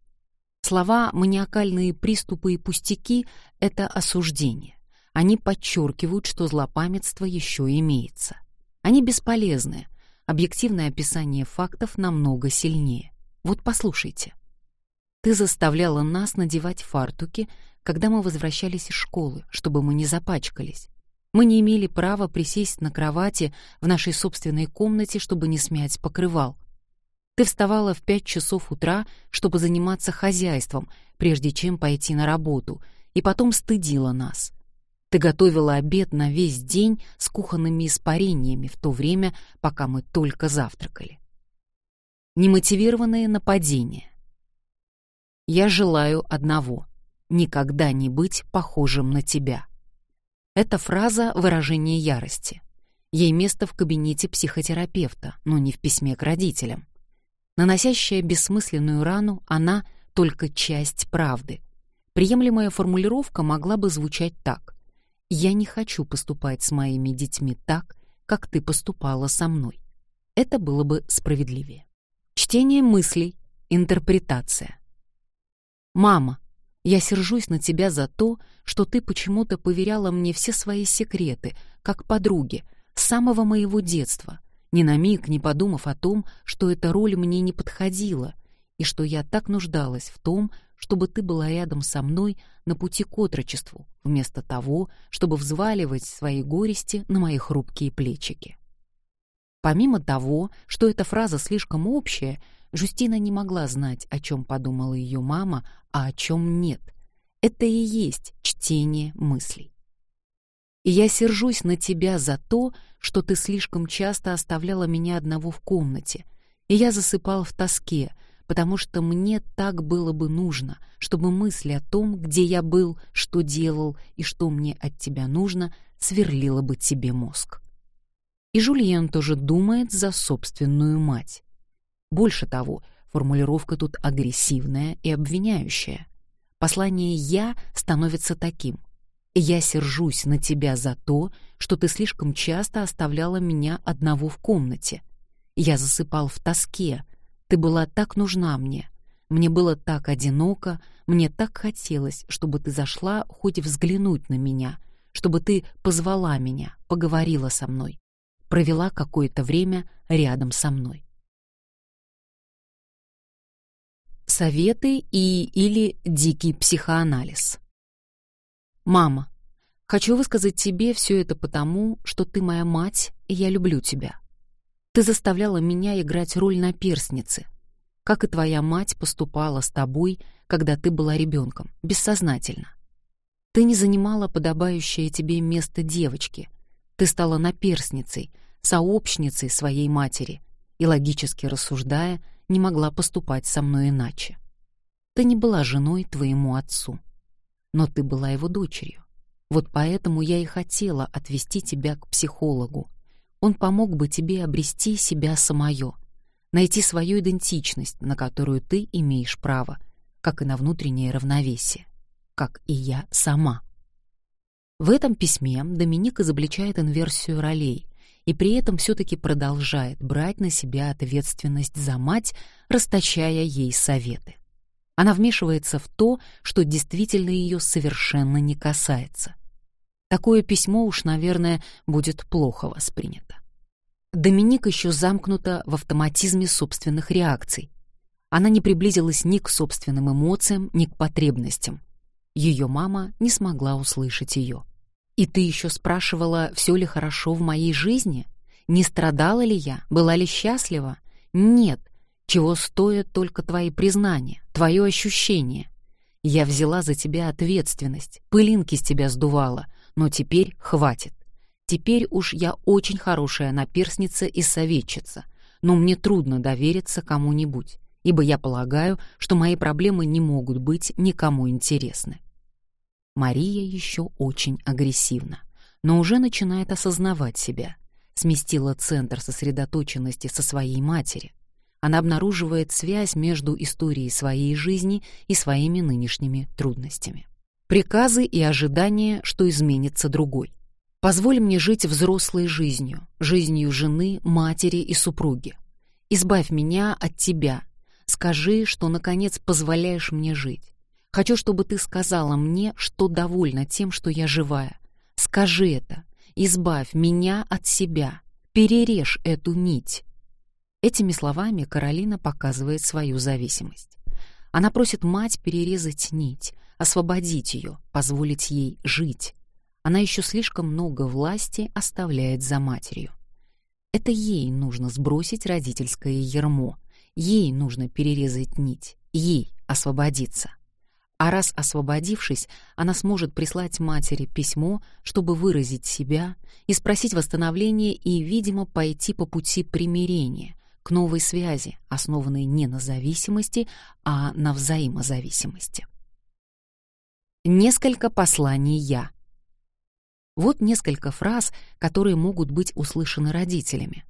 [SPEAKER 1] Слова «маниакальные приступы» и «пустяки» — это осуждение. Они подчеркивают, что злопамятство еще имеется. Они бесполезны. Объективное описание фактов намного сильнее. Вот послушайте. Ты заставляла нас надевать фартуки, когда мы возвращались из школы, чтобы мы не запачкались. Мы не имели права присесть на кровати в нашей собственной комнате, чтобы не смять покрывал. Ты вставала в пять часов утра, чтобы заниматься хозяйством, прежде чем пойти на работу, и потом стыдила нас. Ты готовила обед на весь день с кухонными испарениями в то время, пока мы только завтракали. Немотивированные нападения. Я желаю одного — никогда не быть похожим на тебя. Эта фраза — выражение ярости. Ей место в кабинете психотерапевта, но не в письме к родителям. Наносящая бессмысленную рану, она — только часть правды. Приемлемая формулировка могла бы звучать так. «Я не хочу поступать с моими детьми так, как ты поступала со мной». Это было бы справедливее. Чтение мыслей, интерпретация. «Мама, я сержусь на тебя за то, что ты почему-то поверяла мне все свои секреты, как подруге, с самого моего детства, ни на миг не подумав о том, что эта роль мне не подходила, и что я так нуждалась в том, чтобы ты была рядом со мной на пути к отрочеству, вместо того, чтобы взваливать свои горести на мои хрупкие плечики. Помимо того, что эта фраза слишком общая, Жустина не могла знать, о чем подумала ее мама, а о чем нет. Это и есть чтение мыслей. И я сержусь на тебя за то, что ты слишком часто оставляла меня одного в комнате, и я засыпал в тоске, потому что мне так было бы нужно, чтобы мысли о том, где я был, что делал и что мне от тебя нужно, сверлила бы тебе мозг. И Жульен тоже думает за собственную мать. Больше того, формулировка тут агрессивная и обвиняющая. Послание «я» становится таким. «Я сержусь на тебя за то, что ты слишком часто оставляла меня одного в комнате. Я засыпал в тоске. Ты была так нужна мне. Мне было так одиноко, мне так хотелось, чтобы ты зашла хоть взглянуть на меня, чтобы ты позвала меня, поговорила со мной, провела какое-то время рядом со мной. Советы и или дикий психоанализ. Мама, хочу высказать тебе все это потому, что ты моя мать, и я люблю тебя. Ты заставляла меня играть роль наперстницы, как и твоя мать поступала с тобой, когда ты была ребенком, бессознательно. Ты не занимала подобающее тебе место девочки. Ты стала наперстницей, сообщницей своей матери и, логически рассуждая, не могла поступать со мной иначе. Ты не была женой твоему отцу, но ты была его дочерью. Вот поэтому я и хотела отвести тебя к психологу. Он помог бы тебе обрести себя самое, найти свою идентичность, на которую ты имеешь право, как и на внутреннее равновесие, как и я сама. В этом письме Доминик изобличает инверсию ролей, и при этом все-таки продолжает брать на себя ответственность за мать, расточая ей советы. Она вмешивается в то, что действительно ее совершенно не касается. Такое письмо уж, наверное, будет плохо воспринято. Доминик еще замкнута в автоматизме собственных реакций. Она не приблизилась ни к собственным эмоциям, ни к потребностям. Ее мама не смогла услышать ее. И ты еще спрашивала, все ли хорошо в моей жизни? Не страдала ли я? Была ли счастлива? Нет. Чего стоят только твои признания, твое ощущение? Я взяла за тебя ответственность, пылинки с тебя сдувала, но теперь хватит. Теперь уж я очень хорошая наперсница и советчица, но мне трудно довериться кому-нибудь. ибо я полагаю, что мои проблемы не могут быть никому интересны. Мария еще очень агрессивна, но уже начинает осознавать себя. Сместила центр сосредоточенности со своей матери. Она обнаруживает связь между историей своей жизни и своими нынешними трудностями. Приказы и ожидания, что изменится другой. Позволь мне жить взрослой жизнью, жизнью жены, матери и супруги. Избавь меня от тебя. Скажи, что, наконец, позволяешь мне жить. Хочу, чтобы ты сказала мне, что довольна тем, что я живая. Скажи это. Избавь меня от себя. Перережь эту нить. Этими словами Каролина показывает свою зависимость. Она просит мать перерезать нить, освободить ее, позволить ей жить. Она еще слишком много власти оставляет за матерью. Это ей нужно сбросить родительское ермо, ей нужно перерезать нить, ей освободиться. А раз освободившись, она сможет прислать матери письмо, чтобы выразить себя и спросить восстановления и, видимо, пойти по пути примирения, к новой связи, основанной не на зависимости, а на взаимозависимости. Несколько посланий «я». Вот несколько фраз, которые могут быть услышаны родителями.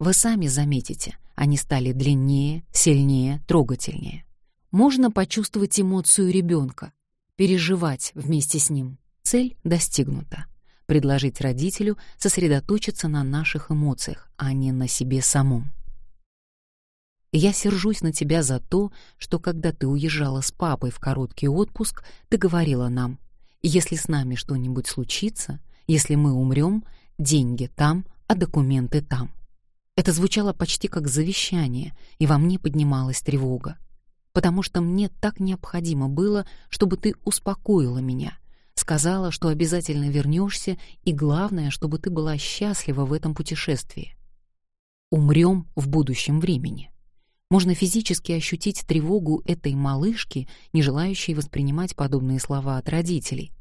[SPEAKER 1] Вы сами заметите, они стали длиннее, сильнее, трогательнее можно почувствовать эмоцию ребенка, переживать вместе с ним. Цель достигнута. Предложить родителю сосредоточиться на наших эмоциях, а не на себе самом. Я сержусь на тебя за то, что когда ты уезжала с папой в короткий отпуск, ты говорила нам, если с нами что-нибудь случится, если мы умрем, деньги там, а документы там. Это звучало почти как завещание, и во мне поднималась тревога потому что мне так необходимо было, чтобы ты успокоила меня, сказала, что обязательно вернешься, и главное, чтобы ты была счастлива в этом путешествии. Умрем в будущем времени. Можно физически ощутить тревогу этой малышки, не желающей воспринимать подобные слова от родителей,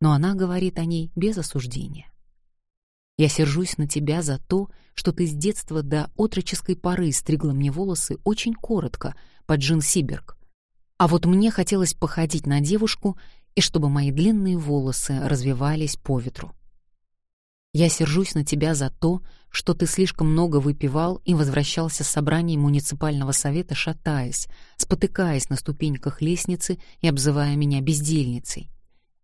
[SPEAKER 1] но она говорит о ней без осуждения. Я сержусь на тебя за то, что ты с детства до отроческой поры стригла мне волосы очень коротко, под Джин Сиберг. А вот мне хотелось походить на девушку и чтобы мои длинные волосы развивались по ветру. Я сержусь на тебя за то, что ты слишком много выпивал и возвращался с собраний муниципального совета, шатаясь, спотыкаясь на ступеньках лестницы и обзывая меня бездельницей.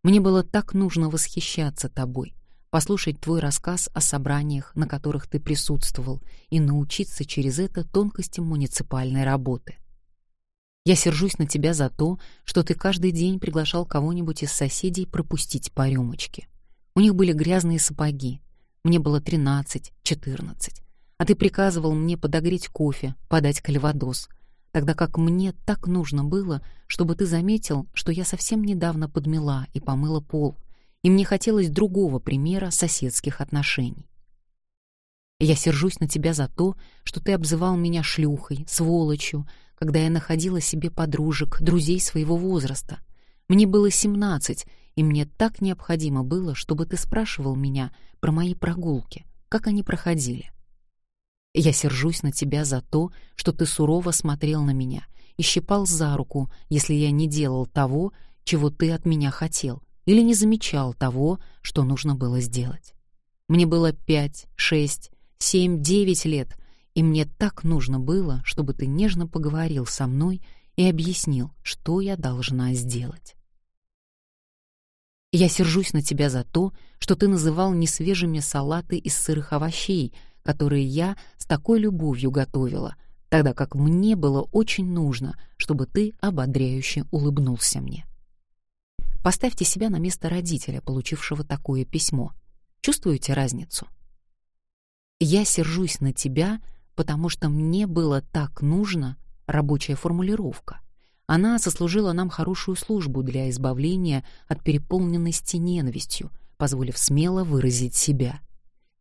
[SPEAKER 1] Мне было так нужно восхищаться тобой, послушать твой рассказ о собраниях, на которых ты присутствовал, и научиться через это тонкостям муниципальной работы. Я сержусь на тебя за то, что ты каждый день приглашал кого-нибудь из соседей пропустить по рюмочке. У них были грязные сапоги. Мне было 13, 14. А ты приказывал мне подогреть кофе, подать кальвадос, тогда как мне так нужно было, чтобы ты заметил, что я совсем недавно подмела и помыла пол, и мне хотелось другого примера соседских отношений. Я сержусь на тебя за то, что ты обзывал меня шлюхой, сволочью, когда я находила себе подружек, друзей своего возраста. Мне было семнадцать, и мне так необходимо было, чтобы ты спрашивал меня про мои прогулки, как они проходили. Я сержусь на тебя за то, что ты сурово смотрел на меня и щипал за руку, если я не делал того, чего ты от меня хотел, или не замечал того, что нужно было сделать. Мне было пять, шесть, семь, девять лет, и мне так нужно было, чтобы ты нежно поговорил со мной и объяснил, что я должна сделать. Я сержусь на тебя за то, что ты называл несвежими салаты из сырых овощей, которые я с такой любовью готовила, тогда как мне было очень нужно, чтобы ты ободряюще улыбнулся мне. Поставьте себя на место родителя, получившего такое письмо. Чувствуете разницу? Я сержусь на тебя, потому что мне было так нужно рабочая формулировка. Она сослужила нам хорошую службу для избавления от переполненности ненавистью, позволив смело выразить себя.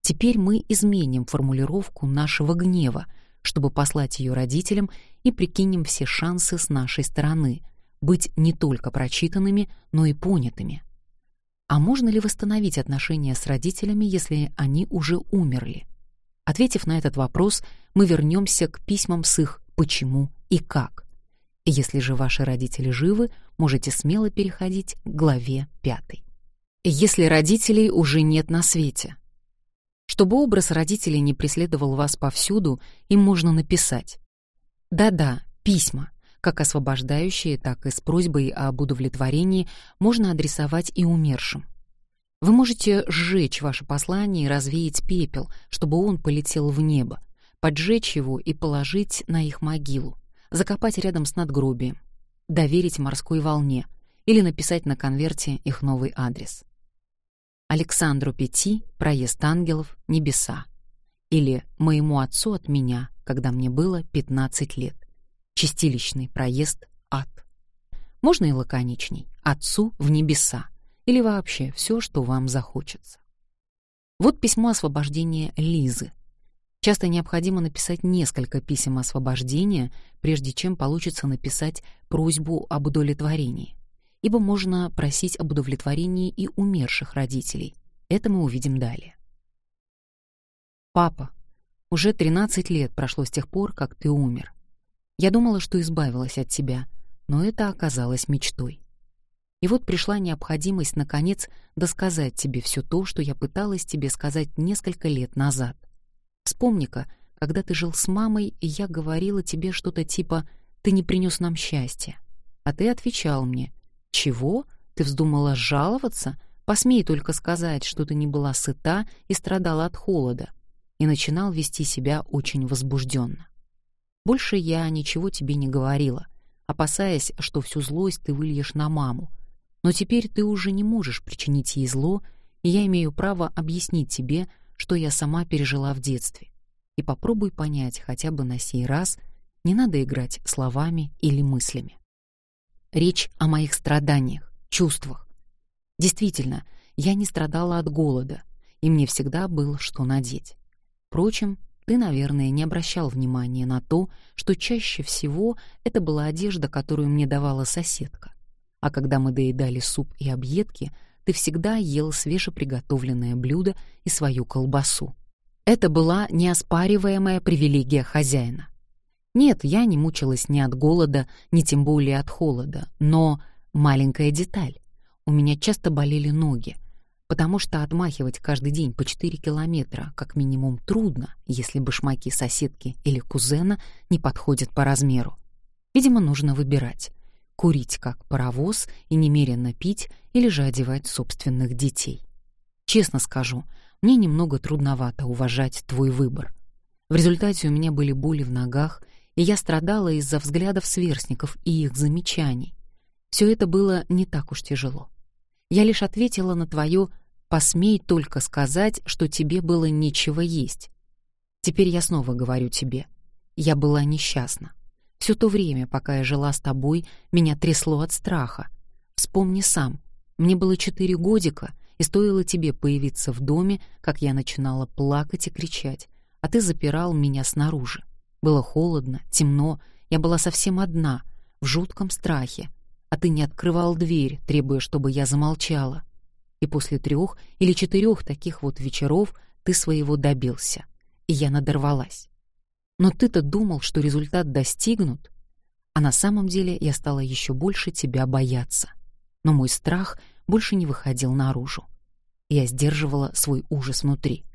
[SPEAKER 1] Теперь мы изменим формулировку нашего гнева, чтобы послать ее родителям и прикинем все шансы с нашей стороны быть не только прочитанными, но и понятыми. А можно ли восстановить отношения с родителями, если они уже умерли? Ответив на этот вопрос, мы вернемся к письмам с их «почему» и как. Если же ваши родители живы, можете смело переходить к главе пятой. Если родителей уже нет на свете. Чтобы образ родителей не преследовал вас повсюду, им можно написать. Да-да, письма, как освобождающие, так и с просьбой об удовлетворении, можно адресовать и умершим. Вы можете сжечь ваше послание и развеять пепел, чтобы он полетел в небо, поджечь его и положить на их могилу, закопать рядом с надгробием, доверить морской волне или написать на конверте их новый адрес. Александру Пяти «Проезд ангелов. Небеса» или «Моему отцу от меня, когда мне было 15 лет. Чистилищный проезд ад». Можно и лаконичней «Отцу в небеса» или вообще все, что вам захочется. Вот письмо освобождения Лизы. Часто необходимо написать несколько писем освобождения, прежде чем получится написать просьбу об удовлетворении. Ибо можно просить об удовлетворении и умерших родителей. Это мы увидим далее. Папа, уже 13 лет прошло с тех пор, как ты умер. Я думала, что избавилась от тебя, но это оказалось мечтой. И вот пришла необходимость, наконец, досказать тебе все то, что я пыталась тебе сказать несколько лет назад. Вспомни-ка, когда ты жил с мамой, и я говорила тебе что-то типа «ты не принес нам счастья». А ты отвечал мне «Чего? Ты вздумала жаловаться? Посмей только сказать, что ты не была сыта и страдала от холода». И начинал вести себя очень возбужденно. Больше я ничего тебе не говорила, опасаясь, что всю злость ты выльешь на маму, но теперь ты уже не можешь причинить ей зло, и я имею право объяснить тебе, что я сама пережила в детстве. И попробуй понять хотя бы на сей раз, не надо играть словами или мыслями. Речь о моих страданиях, чувствах. Действительно, я не страдала от голода, и мне всегда было что надеть. Впрочем, ты, наверное, не обращал внимания на то, что чаще всего это была одежда, которую мне давала соседка а когда мы доедали суп и объедки, ты всегда ел свежеприготовленное блюдо и свою колбасу. Это была неоспариваемая привилегия хозяина. Нет, я не мучилась ни от голода, ни тем более от холода, но маленькая деталь. У меня часто болели ноги, потому что отмахивать каждый день по 4 километра как минимум трудно, если башмаки соседки или кузена не подходят по размеру. Видимо, нужно выбирать курить как паровоз и немеренно пить или же одевать собственных детей. Честно скажу, мне немного трудновато уважать твой выбор. В результате у меня были боли в ногах, и я страдала из-за взглядов сверстников и их замечаний. Все это было не так уж тяжело. Я лишь ответила на твое «посмей только сказать, что тебе было нечего есть». Теперь я снова говорю тебе, я была несчастна. Все то время, пока я жила с тобой, меня трясло от страха. Вспомни сам. Мне было четыре годика, и стоило тебе появиться в доме, как я начинала плакать и кричать, а ты запирал меня снаружи. Было холодно, темно, я была совсем одна, в жутком страхе, а ты не открывал дверь, требуя, чтобы я замолчала. И после трех или четырех таких вот вечеров ты своего добился, и я надорвалась. Но ты-то думал, что результат достигнут, а на самом деле я стала еще больше тебя бояться. Но мой страх больше не выходил наружу. Я сдерживала свой ужас внутри.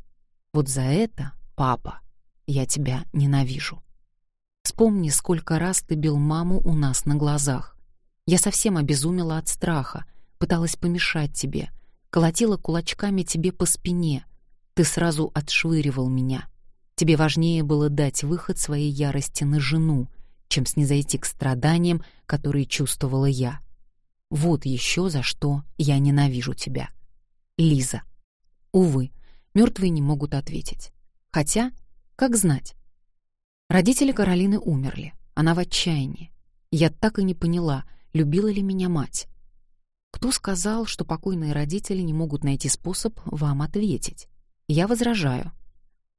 [SPEAKER 1] Вот за это, папа, я тебя ненавижу. Вспомни, сколько раз ты бил маму у нас на глазах. Я совсем обезумела от страха, пыталась помешать тебе, колотила кулачками тебе по спине. Ты сразу отшвыривал меня. Тебе важнее было дать выход своей ярости на жену, чем снизойти к страданиям, которые чувствовала я. Вот еще за что я ненавижу тебя. Лиза. Увы, мертвые не могут ответить. Хотя, как знать? Родители Каролины умерли. Она в отчаянии. Я так и не поняла, любила ли меня мать. Кто сказал, что покойные родители не могут найти способ вам ответить? Я возражаю.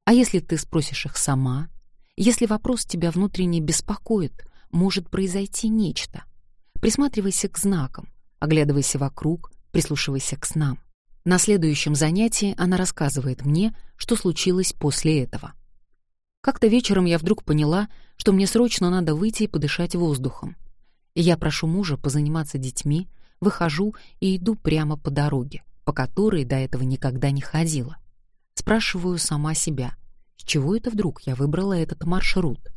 [SPEAKER 1] А если ты спросишь их сама? Если вопрос тебя внутренне беспокоит, может произойти нечто. Присматривайся к знакам, оглядывайся вокруг, прислушивайся к снам. На следующем занятии она рассказывает мне, что случилось после этого. Как-то вечером я вдруг поняла, что мне срочно надо выйти и подышать воздухом. Я прошу мужа позаниматься детьми, выхожу и иду прямо по дороге, по которой до этого никогда не ходила. Спрашиваю сама себя, с чего это вдруг я выбрала этот маршрут?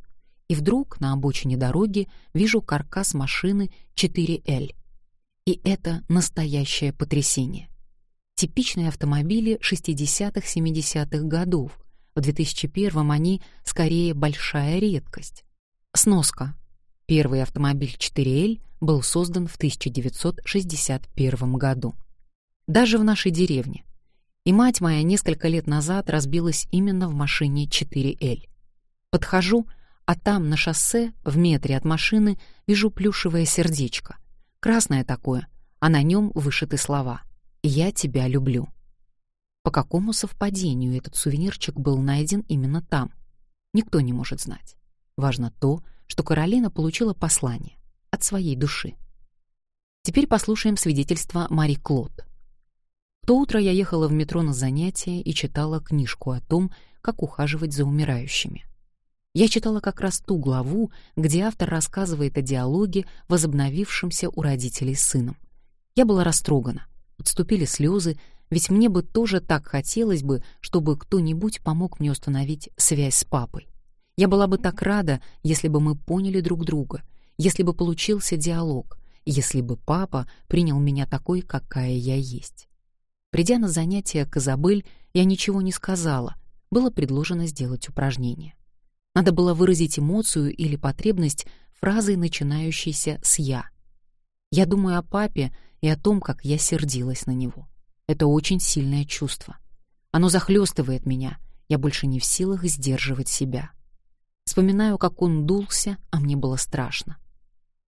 [SPEAKER 1] И вдруг на обочине дороги вижу каркас машины 4L. И это настоящее потрясение. Типичные автомобили 60-70-х годов. В 2001 они скорее большая редкость. Сноска. Первый автомобиль 4L был создан в 1961 году. Даже в нашей деревне. И мать моя несколько лет назад разбилась именно в машине 4L. Подхожу, а там на шоссе, в метре от машины, вижу плюшевое сердечко. Красное такое, а на нем вышиты слова «Я тебя люблю». По какому совпадению этот сувенирчик был найден именно там? Никто не может знать. Важно то, что Каролина получила послание от своей души. Теперь послушаем свидетельство Мари Клод. То утро я ехала в метро на занятия и читала книжку о том, как ухаживать за умирающими. Я читала как раз ту главу, где автор рассказывает о диалоге, возобновившемся у родителей с сыном. Я была растрогана, подступили слезы, ведь мне бы тоже так хотелось бы, чтобы кто-нибудь помог мне установить связь с папой. Я была бы так рада, если бы мы поняли друг друга, если бы получился диалог, если бы папа принял меня такой, какая я есть. Придя на занятия к Изабель, я ничего не сказала, было предложено сделать упражнение. Надо было выразить эмоцию или потребность фразой, начинающейся с «я». Я думаю о папе и о том, как я сердилась на него. Это очень сильное чувство. Оно захлестывает меня, я больше не в силах сдерживать себя. Вспоминаю, как он дулся, а мне было страшно.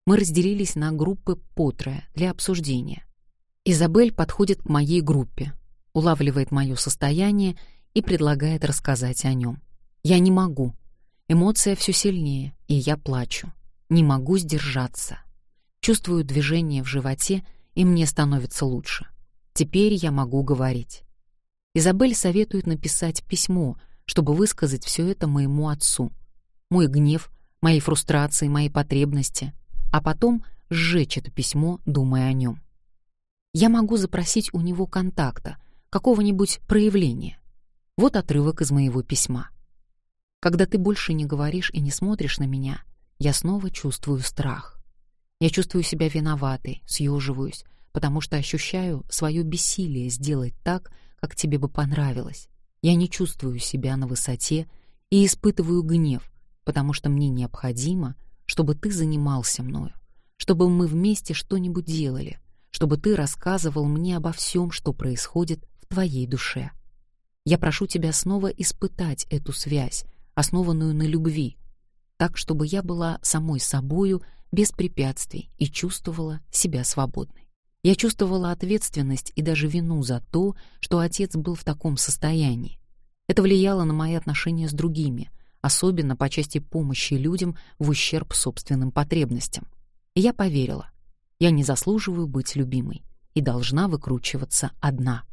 [SPEAKER 1] Мы разделились на группы по трое для обсуждения. Изабель подходит к моей группе, улавливает мое состояние и предлагает рассказать о нем. Я не могу. Эмоция все сильнее, и я плачу. Не могу сдержаться. Чувствую движение в животе, и мне становится лучше. Теперь я могу говорить. Изабель советует написать письмо, чтобы высказать все это моему отцу — мой гнев, мои фрустрации, мои потребности, а потом сжечь это письмо, думая о нем. Я могу запросить у него контакта, какого-нибудь проявления. Вот отрывок из моего письма. Когда ты больше не говоришь и не смотришь на меня, я снова чувствую страх. Я чувствую себя виноватой, съеживаюсь, потому что ощущаю свое бессилие сделать так, как тебе бы понравилось. Я не чувствую себя на высоте и испытываю гнев, потому что мне необходимо, чтобы ты занимался мною, чтобы мы вместе что-нибудь делали, чтобы ты рассказывал мне обо всем, что происходит в твоей душе. Я прошу тебя снова испытать эту связь, основанную на любви, так, чтобы я была самой собою без препятствий и чувствовала себя свободной. Я чувствовала ответственность и даже вину за то, что отец был в таком состоянии. Это влияло на мои отношения с другими, особенно по части помощи людям в ущерб собственным потребностям. И я поверила. Я не заслуживаю быть любимой и должна выкручиваться одна.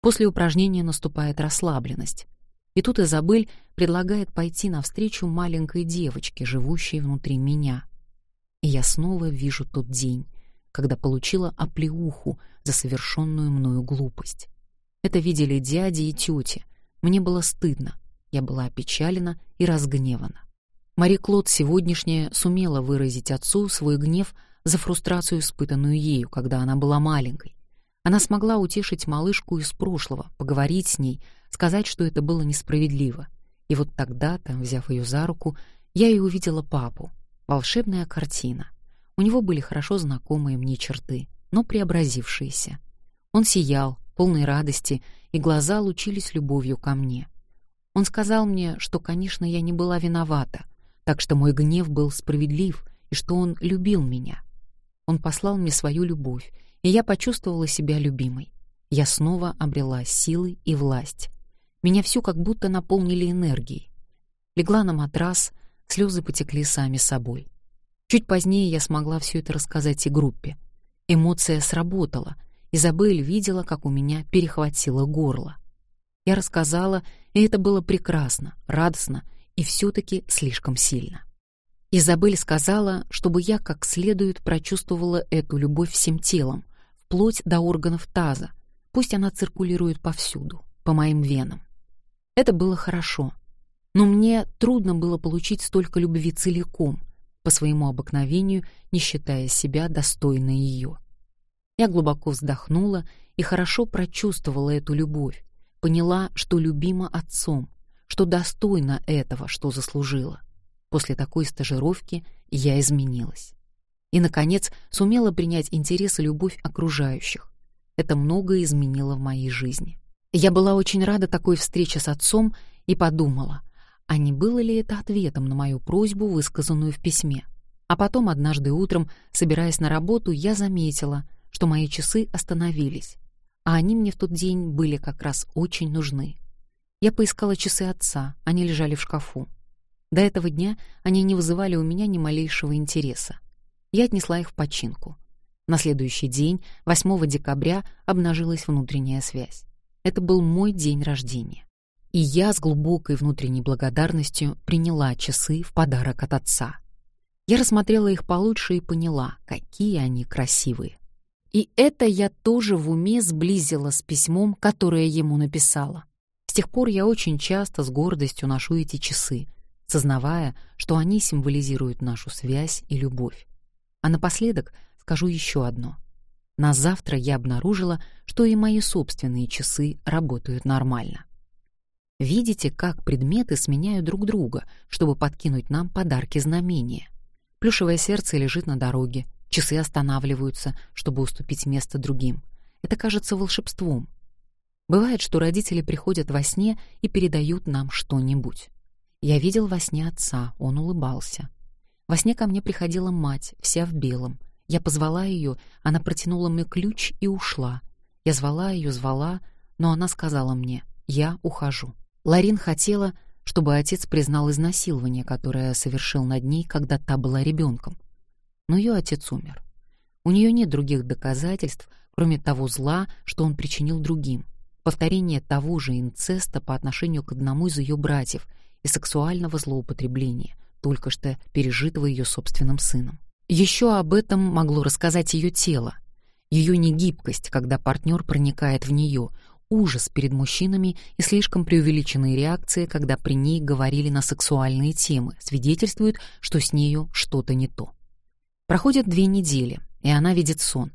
[SPEAKER 1] После упражнения наступает расслабленность. И тут Изабель предлагает пойти навстречу маленькой девочке, живущей внутри меня. И я снова вижу тот день, когда получила оплеуху за совершенную мною глупость. Это видели дяди и тети. Мне было стыдно. Я была опечалена и разгневана. Мари Клод сегодняшняя сумела выразить отцу свой гнев за фрустрацию, испытанную ею, когда она была маленькой. Она смогла утешить малышку из прошлого, поговорить с ней, сказать, что это было несправедливо. И вот тогда-то, взяв ее за руку, я и увидела папу. Волшебная картина. У него были хорошо знакомые мне черты, но преобразившиеся. Он сиял, полный радости, и глаза лучились любовью ко мне. Он сказал мне, что, конечно, я не была виновата, так что мой гнев был справедлив и что он любил меня. Он послал мне свою любовь, и я почувствовала себя любимой. Я снова обрела силы и власть. Меня всю как будто наполнили энергией. Легла на матрас, слезы потекли сами собой. Чуть позднее я смогла все это рассказать и группе. Эмоция сработала. Изабель видела, как у меня перехватило горло. Я рассказала, и это было прекрасно, радостно и все-таки слишком сильно. Изабель сказала, чтобы я как следует прочувствовала эту любовь всем телом, вплоть до органов таза. Пусть она циркулирует повсюду, по моим венам. Это было хорошо. Но мне трудно было получить столько любви целиком, по своему обыкновению, не считая себя достойной ее. Я глубоко вздохнула и хорошо прочувствовала эту любовь, поняла, что любима отцом, что достойна этого, что заслужила. После такой стажировки я изменилась. И, наконец, сумела принять интерес и любовь окружающих. Это многое изменило в моей жизни. Я была очень рада такой встрече с отцом и подумала, а не было ли это ответом на мою просьбу, высказанную в письме. А потом однажды утром, собираясь на работу, я заметила, что мои часы остановились, а они мне в тот день были как раз очень нужны. Я поискала часы отца, они лежали в шкафу. До этого дня они не вызывали у меня ни малейшего интереса. Я отнесла их в починку. На следующий день, 8 декабря, обнажилась внутренняя связь. Это был мой день рождения. И я с глубокой внутренней благодарностью приняла часы в подарок от отца. Я рассмотрела их получше и поняла, какие они красивые. И это я тоже в уме сблизила с письмом, которое ему написала. С тех пор я очень часто с гордостью ношу эти часы, сознавая, что они символизируют нашу связь и любовь. А напоследок скажу еще одно. На завтра я обнаружила, что и мои собственные часы работают нормально. Видите, как предметы сменяют друг друга, чтобы подкинуть нам подарки знамения. Плюшевое сердце лежит на дороге, часы останавливаются, чтобы уступить место другим. Это кажется волшебством. Бывает, что родители приходят во сне и передают нам что-нибудь. Я видел во сне отца, он улыбался. Во сне ко мне приходила мать, вся в белом. Я позвала ее, она протянула мне ключ и ушла. Я звала ее, звала, но она сказала мне «Я ухожу». Ларин хотела, чтобы отец признал изнасилование, которое совершил над ней, когда та была ребенком. Но ее отец умер. У нее нет других доказательств, кроме того зла, что он причинил другим. Повторение того же инцеста по отношению к одному из ее братьев — и сексуального злоупотребления, только что пережитого ее собственным сыном. Еще об этом могло рассказать ее тело, ее негибкость, когда партнер проникает в нее, ужас перед мужчинами и слишком преувеличенные реакции, когда при ней говорили на сексуальные темы, свидетельствуют, что с нею что-то не то. Проходят две недели, и она видит сон.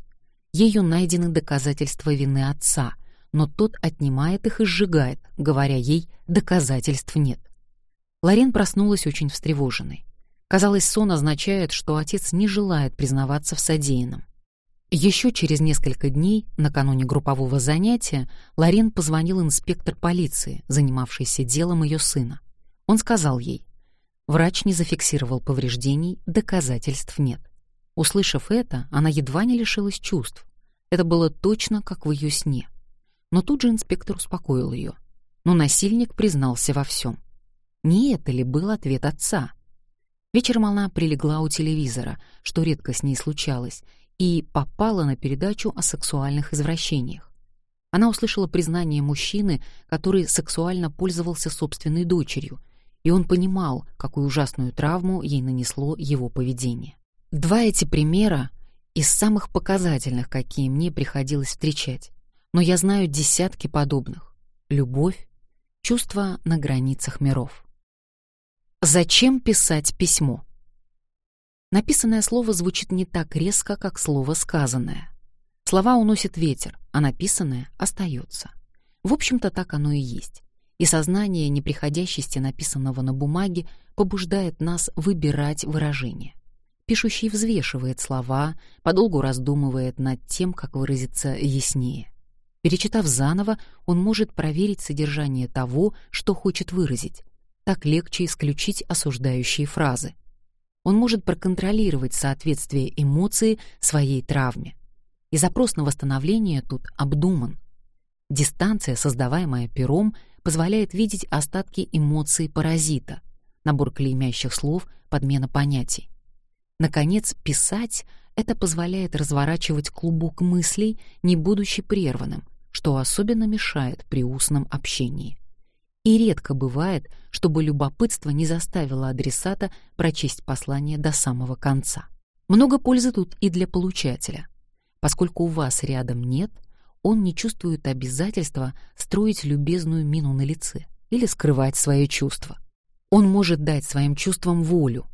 [SPEAKER 1] Ею найдены доказательства вины отца, но тот отнимает их и сжигает, говоря ей «доказательств нет». Ларен проснулась очень встревоженной. Казалось, сон означает, что отец не желает признаваться в содеянном. Еще через несколько дней, накануне группового занятия, Ларен позвонил инспектор полиции, занимавшийся делом ее сына. Он сказал ей, врач не зафиксировал повреждений, доказательств нет. Услышав это, она едва не лишилась чувств. Это было точно как в ее сне. Но тут же инспектор успокоил ее. Но насильник признался во всем. Не это ли был ответ отца? Вечером она прилегла у телевизора, что редко с ней случалось, и попала на передачу о сексуальных извращениях. Она услышала признание мужчины, который сексуально пользовался собственной дочерью, и он понимал, какую ужасную травму ей нанесло его поведение. Два эти примера из самых показательных, какие мне приходилось встречать, но я знаю десятки подобных. Любовь, чувство на границах миров. Зачем писать письмо? Написанное слово звучит не так резко, как слово сказанное. Слова уносит ветер, а написанное остается. В общем-то, так оно и есть. И сознание неприходящести написанного на бумаге побуждает нас выбирать выражение. Пишущий взвешивает слова, подолгу раздумывает над тем, как выразиться яснее. Перечитав заново, он может проверить содержание того, что хочет выразить, так легче исключить осуждающие фразы. Он может проконтролировать соответствие эмоции своей травме. И запрос на восстановление тут обдуман. Дистанция, создаваемая пером, позволяет видеть остатки эмоций паразита, набор клеймящих слов, подмена понятий. Наконец, писать — это позволяет разворачивать клубок мыслей, не будучи прерванным, что особенно мешает при устном общении. И редко бывает, чтобы любопытство не заставило адресата прочесть послание до самого конца. Много пользы тут и для получателя. Поскольку у вас рядом нет, он не чувствует обязательства строить любезную мину на лице или скрывать свои чувства. Он может дать своим чувствам волю.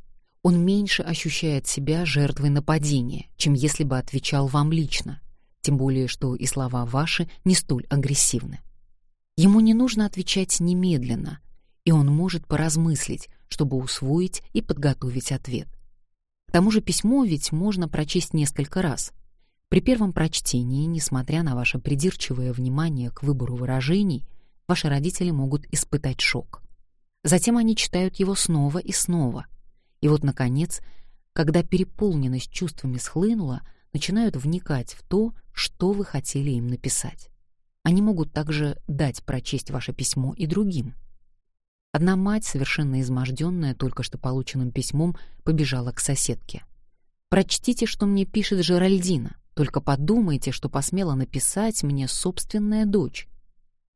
[SPEAKER 1] Он меньше ощущает себя жертвой нападения, чем если бы отвечал вам лично, тем более что и слова ваши не столь агрессивны. Ему не нужно отвечать немедленно, и он может поразмыслить, чтобы усвоить и подготовить ответ. К тому же письмо ведь можно прочесть несколько раз. При первом прочтении, несмотря на ваше придирчивое внимание к выбору выражений, ваши родители могут испытать шок. Затем они читают его снова и снова. И вот, наконец, когда переполненность чувствами схлынула, начинают вникать в то, что вы хотели им написать. Они могут также дать прочесть ваше письмо и другим. Одна мать, совершенно изможденная только что полученным письмом, побежала к соседке. «Прочтите, что мне пишет Жеральдина. Только подумайте, что посмела написать мне собственная дочь».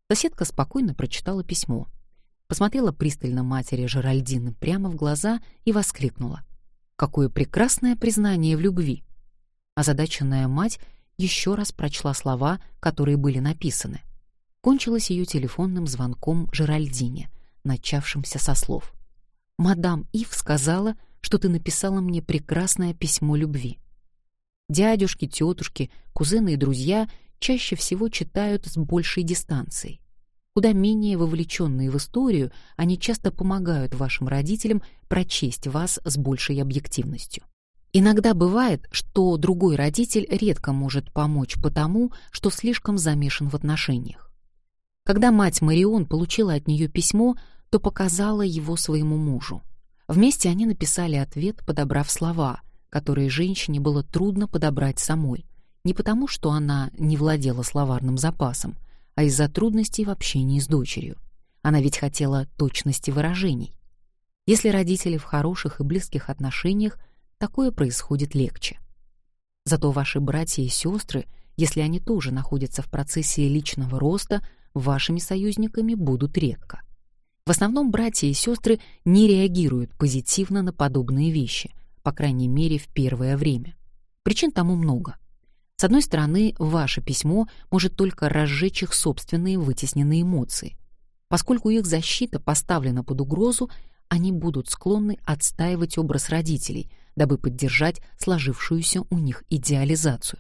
[SPEAKER 1] Соседка спокойно прочитала письмо, посмотрела пристально матери Жеральдины прямо в глаза и воскликнула. «Какое прекрасное признание в любви!» Озадаченная мать еще раз прочла слова, которые были написаны. Кончилось ее телефонным звонком Жеральдине — начавшимся со слов. «Мадам Ив сказала, что ты написала мне прекрасное письмо любви». Дядюшки, тетушки, кузены и друзья чаще всего читают с большей дистанцией. Куда менее вовлеченные в историю, они часто помогают вашим родителям прочесть вас с большей объективностью. Иногда бывает, что другой родитель редко может помочь потому, что слишком замешан в отношениях. Когда мать Марион получила от нее письмо, то показала его своему мужу. Вместе они написали ответ, подобрав слова, которые женщине было трудно подобрать самой, не потому, что она не владела словарным запасом, а из-за трудностей в общении с дочерью. Она ведь хотела точности выражений. Если родители в хороших и близких отношениях, такое происходит легче. Зато ваши братья и сестры, если они тоже находятся в процессе личного роста, вашими союзниками будут редко. В основном братья и сестры не реагируют позитивно на подобные вещи, по крайней мере, в первое время. Причин тому много. С одной стороны, ваше письмо может только разжечь их собственные вытесненные эмоции. Поскольку их защита поставлена под угрозу, они будут склонны отстаивать образ родителей, дабы поддержать сложившуюся у них идеализацию.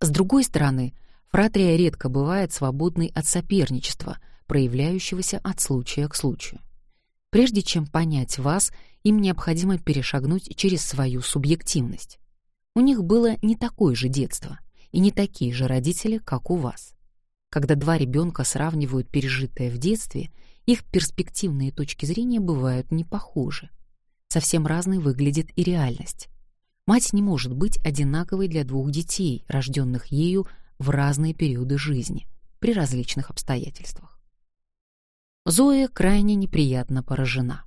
[SPEAKER 1] С другой стороны, фратрия редко бывает свободной от соперничества — проявляющегося от случая к случаю. Прежде чем понять вас, им необходимо перешагнуть через свою субъективность. У них было не такое же детство и не такие же родители, как у вас. Когда два ребенка сравнивают пережитое в детстве, их перспективные точки зрения бывают не похожи. Совсем разной выглядит и реальность. Мать не может быть одинаковой для двух детей, рожденных ею в разные периоды жизни, при различных обстоятельствах. Зоя крайне неприятно поражена.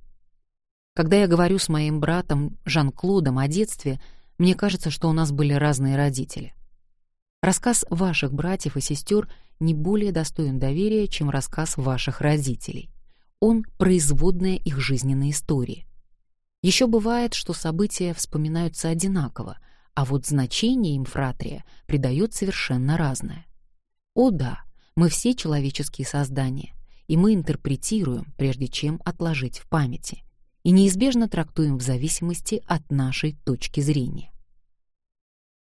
[SPEAKER 1] Когда я говорю с моим братом Жан-Клодом о детстве, мне кажется, что у нас были разные родители. Рассказ ваших братьев и сестер не более достоин доверия, чем рассказ ваших родителей. Он — производная их жизненной истории. Еще бывает, что события вспоминаются одинаково, а вот значение им фратрия придает совершенно разное. О да, мы все человеческие создания, и мы интерпретируем, прежде чем отложить в памяти, и неизбежно трактуем в зависимости от нашей точки зрения.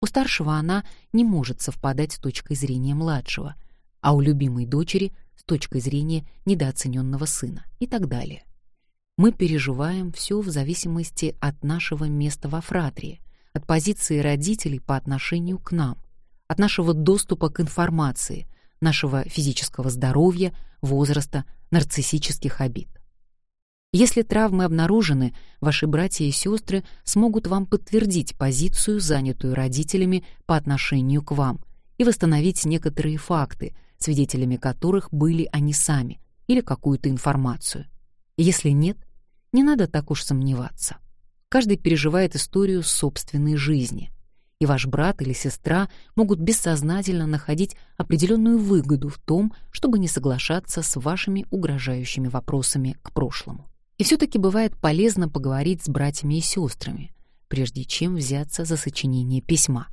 [SPEAKER 1] У старшего она не может совпадать с точкой зрения младшего, а у любимой дочери — с точкой зрения недооцененного сына и так далее. Мы переживаем все в зависимости от нашего места во фратрии, от позиции родителей по отношению к нам, от нашего доступа к информации — нашего физического здоровья, возраста, нарциссических обид. Если травмы обнаружены, ваши братья и сестры смогут вам подтвердить позицию, занятую родителями по отношению к вам, и восстановить некоторые факты, свидетелями которых были они сами, или какую-то информацию. Если нет, не надо так уж сомневаться. Каждый переживает историю собственной жизни. и ваш брат или сестра могут бессознательно находить определенную выгоду в том, чтобы не соглашаться с вашими угрожающими вопросами к прошлому. И все-таки бывает полезно поговорить с братьями и сестрами, прежде чем взяться за сочинение письма.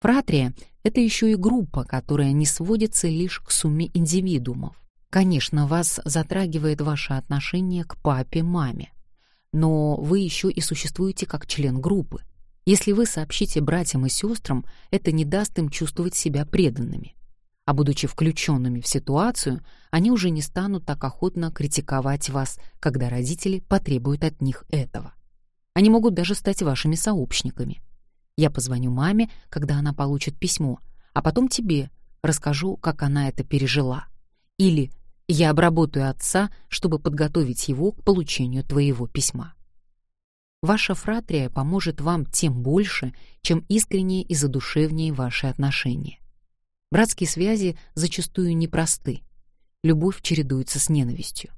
[SPEAKER 1] Фратрия — это еще и группа, которая не сводится лишь к сумме индивидуумов. Конечно, вас затрагивает ваше отношение к папе, маме, но вы еще и существуете как член группы. Если вы сообщите братьям и сестрам, это не даст им чувствовать себя преданными. А будучи включенными в ситуацию, они уже не станут так охотно критиковать вас, когда родители потребуют от них этого. Они могут даже стать вашими сообщниками. Я позвоню маме, когда она получит письмо, а потом тебе расскажу, как она это пережила. Или я обработаю отца, чтобы подготовить его к получению твоего письма. Ваша фратрия поможет вам тем больше, чем искреннее и задушевнее ваши отношения. Братские связи зачастую непросты. Любовь чередуется с ненавистью.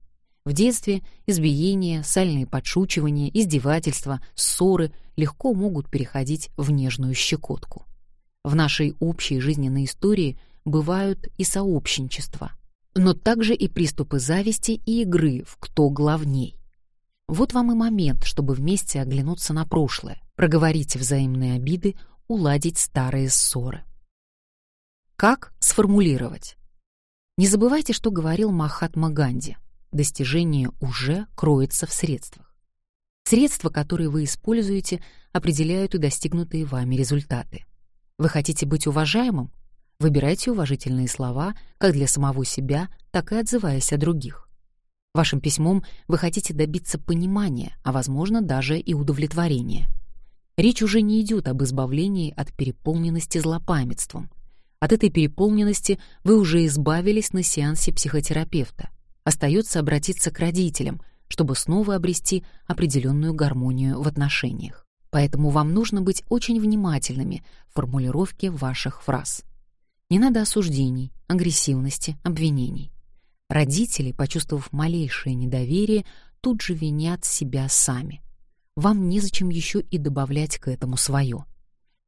[SPEAKER 1] В детстве избиения, сальные подшучивания, издевательства, ссоры легко могут переходить в нежную щекотку. В нашей общей жизненной истории бывают и сообщничества, но также и приступы зависти и игры в кто главней. Вот вам и момент, чтобы вместе оглянуться на прошлое, проговорить взаимные обиды, уладить старые ссоры. Как сформулировать? Не забывайте, что говорил Махатма Ганди. Достижение уже кроется в средствах. Средства, которые вы используете, определяют и достигнутые вами результаты. Вы хотите быть уважаемым? Выбирайте уважительные слова как для самого себя, так и отзываясь о других. Вашим письмом вы хотите добиться понимания, а, возможно, даже и удовлетворения. Речь уже не идет об избавлении от переполненности злопамятством. От этой переполненности вы уже избавились на сеансе психотерапевта. Остается обратиться к родителям, чтобы снова обрести определенную гармонию в отношениях. Поэтому вам нужно быть очень внимательными в формулировке ваших фраз. Не надо осуждений, агрессивности, обвинений. Родители, почувствовав малейшее недоверие, тут же винят себя сами. Вам незачем еще и добавлять к этому свое.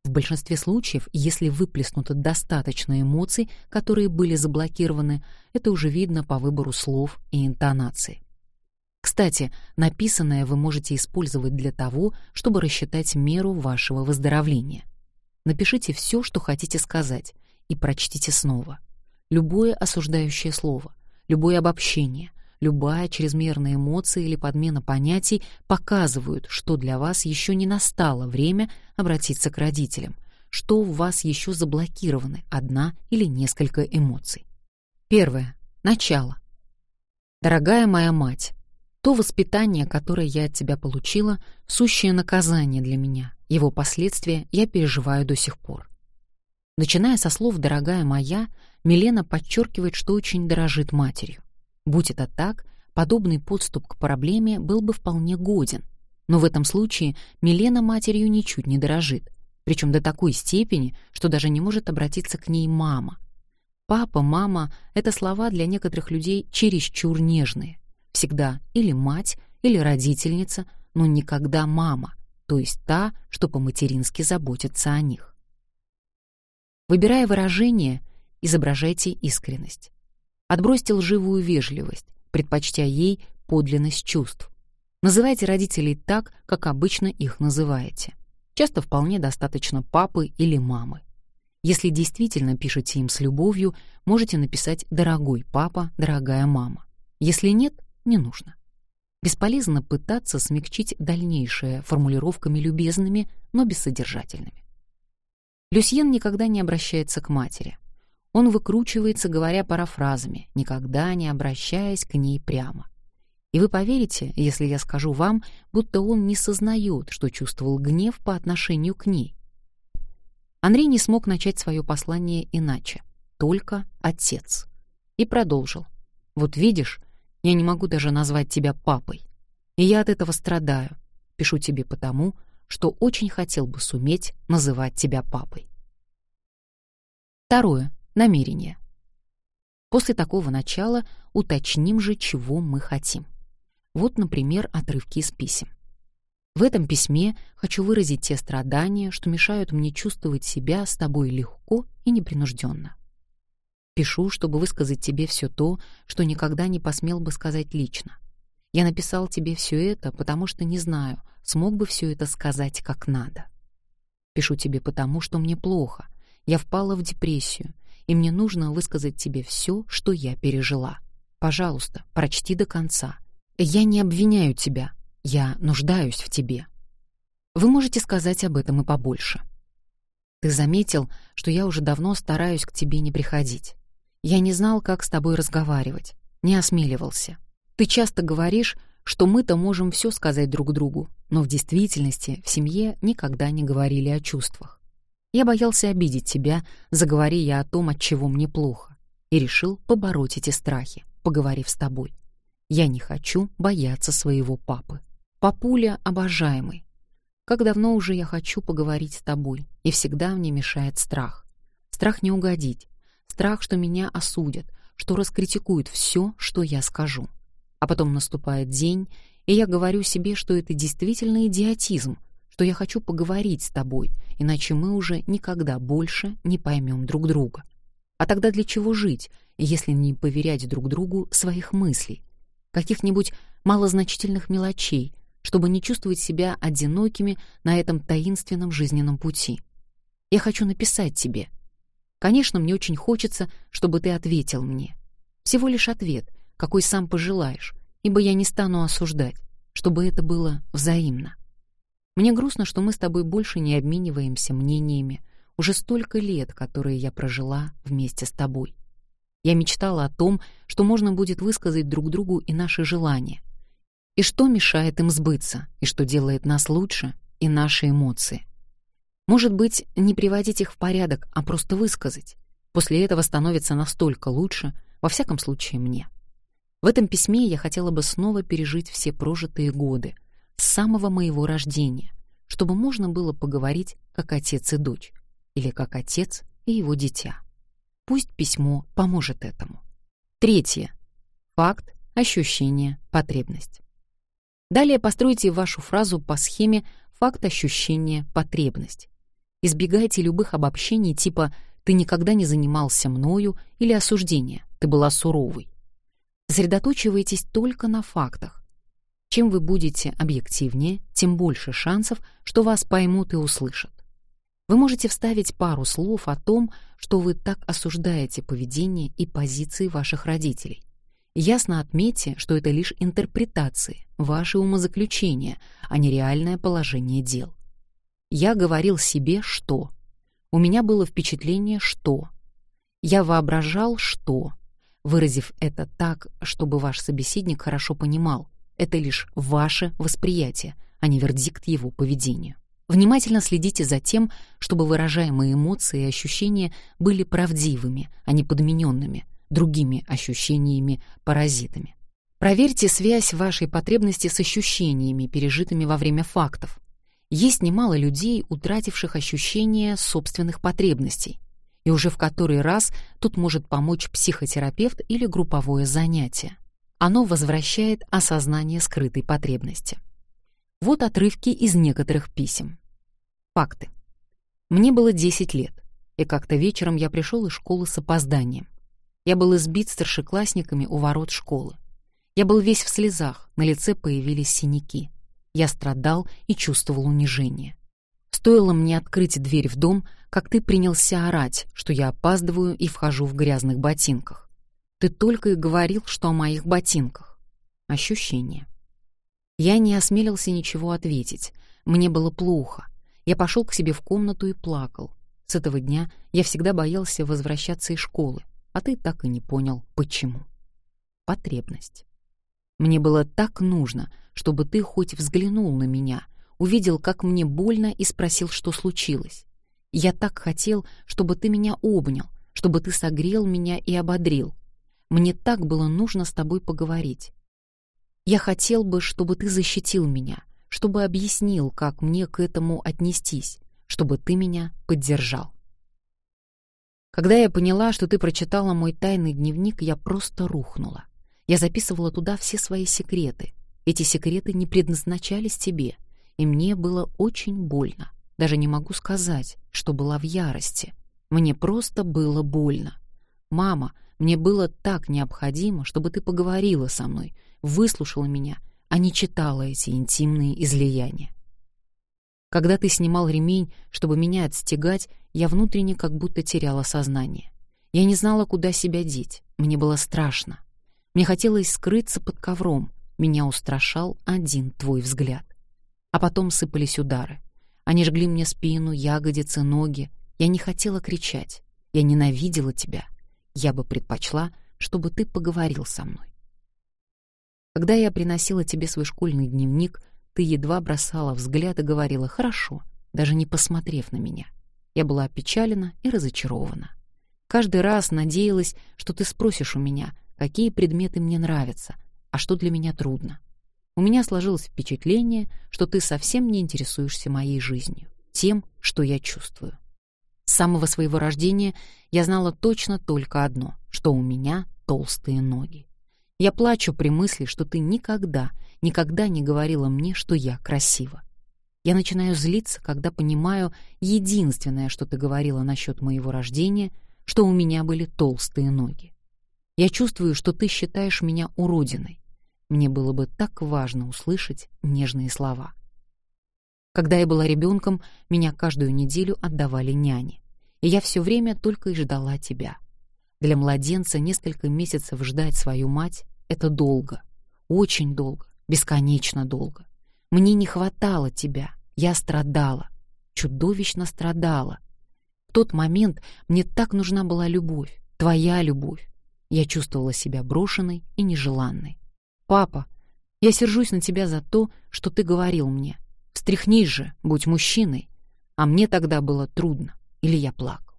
[SPEAKER 1] В большинстве случаев, если выплеснуто достаточно эмоций, которые были заблокированы, это уже видно по выбору слов и интонации. Кстати, написанное вы можете использовать для того, чтобы рассчитать меру вашего выздоровления. Напишите все, что хотите сказать, и прочтите снова. Любое осуждающее слово, любое обобщение, любая чрезмерная эмоция или подмена понятий показывают, что для вас еще не настало время обратиться к родителям, что у вас еще заблокированы одна или несколько эмоций. Первое. Начало. Дорогая моя мать, то воспитание, которое я от тебя получила, сущее наказание для меня. Его последствия я переживаю до сих пор. Начиная со слов «дорогая моя», Милена подчеркивает, что очень дорожит матерью. Будь это так, подобный подступ к проблеме был бы вполне годен. Но в этом случае Милена матерью ничуть не дорожит, причем до такой степени, что даже не может обратиться к ней мама. Папа, мама — это слова для некоторых людей чересчур нежные. Всегда или мать, или родительница, но никогда мама, то есть та, что по-матерински заботится о них. Выбирая выражение, изображайте искренность. Отбросьте лживую вежливость, предпочтя ей подлинность чувств. Называйте родителей так, как обычно их называете. Часто вполне достаточно папы или мамы. Если действительно пишете им с любовью, можете написать «дорогой папа», «дорогая мама». Если нет, не нужно. Бесполезно пытаться смягчить дальнейшее формулировками любезными, но бессодержательными. Люсьен никогда не обращается к матери. Он выкручивается, говоря парафразами, никогда не обращаясь к ней прямо. И вы поверите, если я скажу вам, будто он не сознает, что чувствовал гнев по отношению к ней. Андрей не смог начать свое послание иначе, только отец. И продолжил. «Вот видишь, я не могу даже назвать тебя папой. И я от этого страдаю. Пишу тебе потому, что очень хотел бы суметь называть тебя папой. Второе. Намерение. После такого начала уточним же, чего мы хотим. Вот, например, отрывки из писем. В этом письме хочу выразить те страдания, что мешают мне чувствовать себя с тобой легко и непринужденно. Пишу, чтобы высказать тебе все то, что никогда не посмел бы сказать лично. Я написал тебе все это, потому что не знаю, смог бы все это сказать как надо. Пишу тебе потому, что мне плохо. Я впала в депрессию, и мне нужно высказать тебе все, что я пережила. Пожалуйста, прочти до конца. Я не обвиняю тебя, я нуждаюсь в тебе. Вы можете сказать об этом и побольше. Ты заметил, что я уже давно стараюсь к тебе не приходить. Я не знал, как с тобой разговаривать, не осмеливался. Ты часто говоришь, что мы-то можем все сказать друг другу, но в действительности в семье никогда не говорили о чувствах. Я боялся обидеть тебя, заговори я о том, от чего мне плохо, и решил побороть эти страхи, поговорив с тобой. Я не хочу бояться своего папы. Папуля обожаемый. Как давно уже я хочу поговорить с тобой, и всегда мне мешает страх. Страх не угодить, страх, что меня осудят, что раскритикуют все, что я скажу. А потом наступает день, и я говорю себе, что это действительно идиотизм, что я хочу поговорить с тобой, иначе мы уже никогда больше не поймем друг друга. А тогда для чего жить, если не поверять друг другу своих мыслей, каких-нибудь малозначительных мелочей, чтобы не чувствовать себя одинокими на этом таинственном жизненном пути. Я хочу написать тебе. Конечно, мне очень хочется, чтобы ты ответил мне. Всего лишь ответ, какой сам пожелаешь, ибо я не стану осуждать, чтобы это было взаимно. Мне грустно, что мы с тобой больше не обмениваемся мнениями, уже столько лет, которые я прожила вместе с тобой. Я мечтала о том, что можно будет высказать друг другу и наши желания, и что мешает им сбыться, и что делает нас лучше, и наши эмоции. Может быть, не приводить их в порядок, а просто высказать. После этого становится настолько лучше, во всяком случае мне. В этом письме я хотела бы снова пережить все прожитые годы, с самого моего рождения, чтобы можно было поговорить как отец и дочь, или как отец и его дитя. Пусть письмо поможет этому. Третье. Факт, ощущение, потребность. Далее постройте вашу фразу по схеме факт ощущения потребность. Избегайте любых обобщений типа «ты никогда не занимался мною» или осуждения «ты была суровой». Сосредоточивайтесь только на фактах. Чем вы будете объективнее, тем больше шансов, что вас поймут и услышат. Вы можете вставить пару слов о том, что вы так осуждаете поведение и позиции ваших родителей. Ясно отметьте, что это лишь интерпретации, ваши умозаключения, а не реальное положение дел. Я говорил себе «что». У меня было впечатление «что». Я воображал «что». Выразив это так, чтобы ваш собеседник хорошо понимал, это лишь ваше восприятие, а не вердикт его поведению. Внимательно следите за тем, чтобы выражаемые эмоции и ощущения были правдивыми, а не подмененными, другими ощущениями-паразитами. Проверьте связь вашей потребности с ощущениями, пережитыми во время фактов. Есть немало людей, утративших ощущение собственных потребностей. И уже в который раз тут может помочь психотерапевт или групповое занятие. Оно возвращает осознание скрытой потребности. Вот отрывки из некоторых писем. Факты. Мне было 10 лет, и как-то вечером я пришел из школы с опозданием. Я был избит старшеклассниками у ворот школы. Я был весь в слезах, на лице появились синяки. Я страдал и чувствовал унижение. Стоило мне открыть дверь в дом, как ты принялся орать, что я опаздываю и вхожу в грязных ботинках. Ты только и говорил, что о моих ботинках. Ощущение. Я не осмелился ничего ответить. Мне было плохо. Я пошел к себе в комнату и плакал. С этого дня я всегда боялся возвращаться из школы а ты так и не понял, почему. Потребность. Мне было так нужно, чтобы ты хоть взглянул на меня, увидел, как мне больно и спросил, что случилось. Я так хотел, чтобы ты меня обнял, чтобы ты согрел меня и ободрил. Мне так было нужно с тобой поговорить. Я хотел бы, чтобы ты защитил меня, чтобы объяснил, как мне к этому отнестись, чтобы ты меня поддержал. Когда я поняла, что ты прочитала мой тайный дневник, я просто рухнула. Я записывала туда все свои секреты. Эти секреты не предназначались тебе. И мне было очень больно. Даже не могу сказать, что была в ярости. Мне просто было больно. Мама, мне было так необходимо, чтобы ты поговорила со мной, выслушала меня, а не читала эти интимные излияния. Когда ты снимал ремень, чтобы меня отстегать, я внутренне как будто теряла сознание. Я не знала, куда себя деть. Мне было страшно. Мне хотелось скрыться под ковром. Меня устрашал один твой взгляд. А потом сыпались удары. Они жгли мне спину, ягодицы, ноги. Я не хотела кричать. Я ненавидела тебя. Я бы предпочла, чтобы ты поговорил со мной. Когда я приносила тебе свой школьный дневник, ты едва бросала взгляд и говорила «хорошо», даже не посмотрев на меня. Я была опечалена и разочарована. Каждый раз надеялась, что ты спросишь у меня, какие предметы мне нравятся, а что для меня трудно. У меня сложилось впечатление, что ты совсем не интересуешься моей жизнью, тем, что я чувствую. С самого своего рождения я знала точно только одно, что у меня толстые ноги. Я плачу при мысли, что ты никогда, никогда не говорила мне, что я красива. Я начинаю злиться, когда понимаю единственное, что ты говорила насчет моего рождения, что у меня были толстые ноги. Я чувствую, что ты считаешь меня уродиной. Мне было бы так важно услышать нежные слова. Когда я была ребенком, меня каждую неделю отдавали няне, и я все время только и ждала тебя. Для младенца несколько месяцев ждать свою мать это долго, очень долго, бесконечно долго. Мне не хватало тебя, я страдала, чудовищно страдала. В тот момент мне так нужна была любовь, твоя любовь. Я чувствовала себя брошенной и нежеланной. Папа, я сержусь на тебя за то, что ты говорил мне. Встряхнись же, будь мужчиной. А мне тогда было трудно, или я плакал.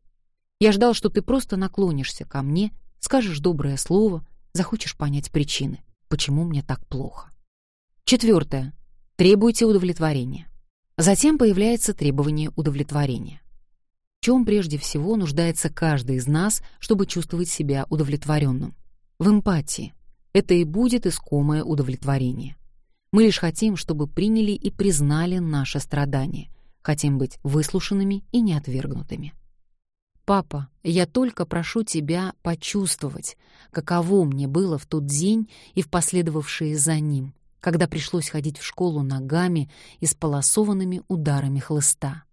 [SPEAKER 1] Я ждал, что ты просто наклонишься ко мне, скажешь доброе слово, захочешь понять причины, почему мне так плохо. Четвертое. Требуйте удовлетворения. Затем появляется требование удовлетворения. В чем прежде всего нуждается каждый из нас, чтобы чувствовать себя удовлетворенным? В эмпатии. Это и будет искомое удовлетворение. Мы лишь хотим, чтобы приняли и признали наше страдание, хотим быть выслушанными и не отвергнутыми. «Папа, я только прошу тебя почувствовать, каково мне было в тот день и в последовавшие за ним, когда пришлось ходить в школу ногами и с полосованными ударами хлыста.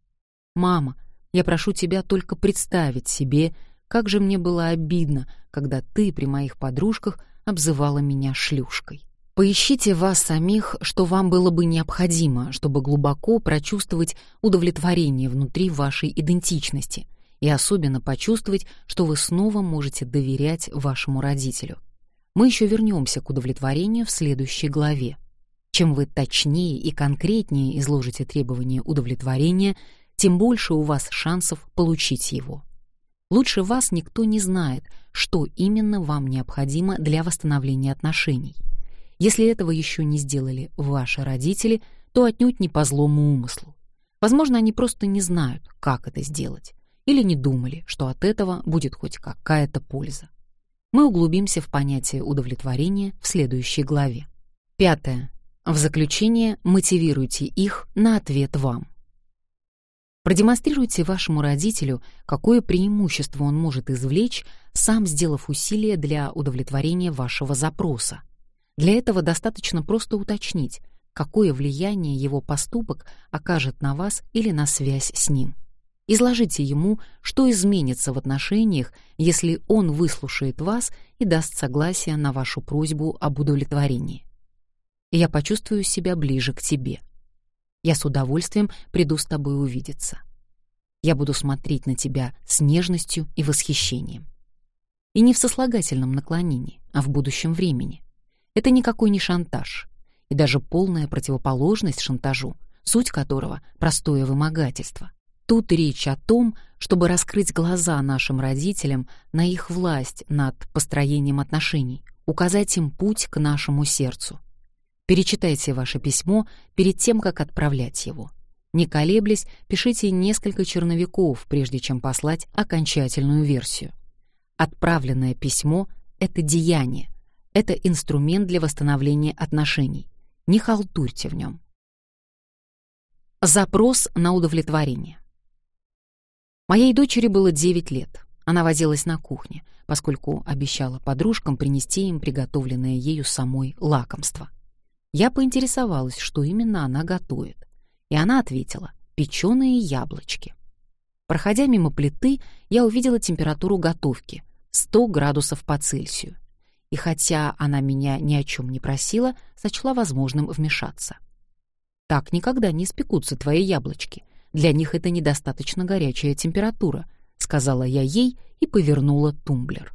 [SPEAKER 1] Мама, я прошу тебя только представить себе, как же мне было обидно, когда ты при моих подружках обзывала меня шлюшкой. Поищите вас самих, что вам было бы необходимо, чтобы глубоко прочувствовать удовлетворение внутри вашей идентичности — и особенно почувствовать, что вы снова можете доверять вашему родителю. Мы еще вернемся к удовлетворению в следующей главе. Чем вы точнее и конкретнее изложите требования удовлетворения, тем больше у вас шансов получить его. Лучше вас никто не знает, что именно вам необходимо для восстановления отношений. Если этого еще не сделали ваши родители, то отнюдь не по злому умыслу. Возможно, они просто не знают, как это сделать или не думали, что от этого будет хоть какая-то польза. Мы углубимся в понятие удовлетворения в следующей главе. Пятое. В заключение мотивируйте их на ответ вам. Продемонстрируйте вашему родителю, какое преимущество он может извлечь, сам сделав усилие для удовлетворения вашего запроса. Для этого достаточно просто уточнить, какое влияние его поступок окажет на вас или на связь с ним. Изложите ему, что изменится в отношениях, если он выслушает вас и даст согласие на вашу просьбу об удовлетворении. Я почувствую себя ближе к тебе. Я с удовольствием приду с тобой увидеться. Я буду смотреть на тебя с нежностью и восхищением. И не в сослагательном наклонении, а в будущем времени. Это никакой не шантаж, и даже полная противоположность шантажу, суть которого — простое вымогательство. Тут речь о том, чтобы раскрыть глаза нашим родителям на их власть над построением отношений, указать им путь к нашему сердцу. Перечитайте ваше письмо перед тем, как отправлять его. Не колеблясь, пишите несколько черновиков, прежде чем послать окончательную версию. Отправленное письмо — это деяние, это инструмент для восстановления отношений. Не халтурьте в нем. Запрос на удовлетворение. Моей дочери было 9 лет. Она возилась на кухне, поскольку обещала подружкам принести им приготовленное ею самой лакомство. Я поинтересовалась, что именно она готовит, и она ответила «печеные яблочки». Проходя мимо плиты, я увидела температуру готовки — 100 градусов по Цельсию. И хотя она меня ни о чем не просила, сочла возможным вмешаться — так никогда не испекутся твои яблочки. Для них это недостаточно горячая температура, сказала я ей и повернула тумблер.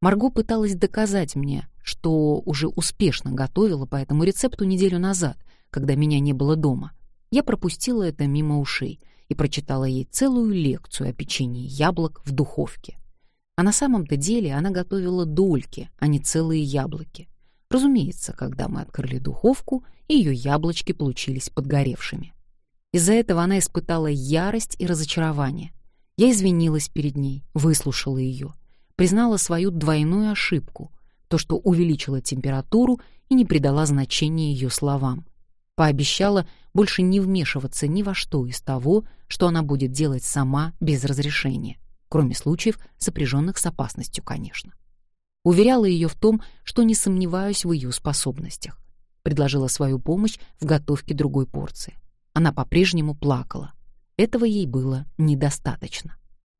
[SPEAKER 1] Марго пыталась доказать мне, что уже успешно готовила по этому рецепту неделю назад, когда меня не было дома. Я пропустила это мимо ушей и прочитала ей целую лекцию о печенье яблок в духовке. А на самом-то деле она готовила дольки, а не целые яблоки. Разумеется, когда мы открыли духовку, ее яблочки получились подгоревшими. Из-за этого она испытала ярость и разочарование. Я извинилась перед ней, выслушала ее, признала свою двойную ошибку, то, что увеличила температуру и не придала значения ее словам. Пообещала больше не вмешиваться ни во что из того, что она будет делать сама без разрешения, кроме случаев, сопряженных с опасностью, конечно. Уверяла ее в том, что не сомневаюсь в ее способностях. Предложила свою помощь в готовке другой порции. Она по-прежнему плакала. Этого ей было недостаточно.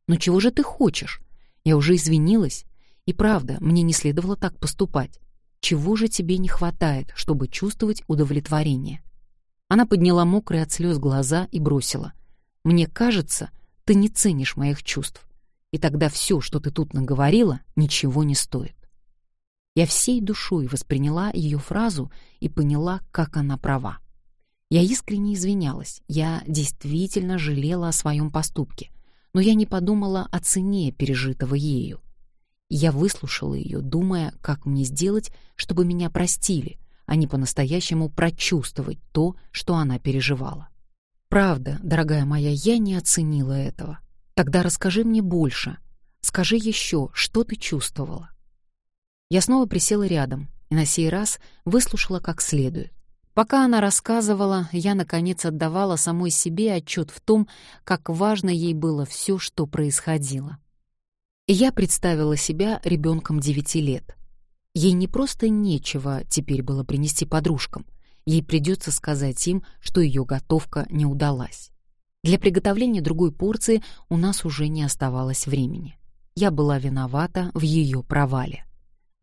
[SPEAKER 1] «Но чего же ты хочешь? Я уже извинилась. И правда, мне не следовало так поступать. Чего же тебе не хватает, чтобы чувствовать удовлетворение?» Она подняла мокрые от слез глаза и бросила. «Мне кажется, ты не ценишь моих чувств и тогда все, что ты тут наговорила, ничего не стоит. Я всей душой восприняла ее фразу и поняла, как она права. Я искренне извинялась, я действительно жалела о своем поступке, но я не подумала о цене пережитого ею. Я выслушала ее, думая, как мне сделать, чтобы меня простили, а не по-настоящему прочувствовать то, что она переживала. Правда, дорогая моя, я не оценила этого. Тогда расскажи мне больше. Скажи еще, что ты чувствовала. Я снова присела рядом и на сей раз выслушала как следует. Пока она рассказывала, я, наконец, отдавала самой себе отчет в том, как важно ей было все, что происходило. Я представила себя ребенком девяти лет. Ей не просто нечего теперь было принести подружкам, ей придется сказать им, что ее готовка не удалась. Для приготовления другой порции у нас уже не оставалось времени. Я была виновата в ее провале.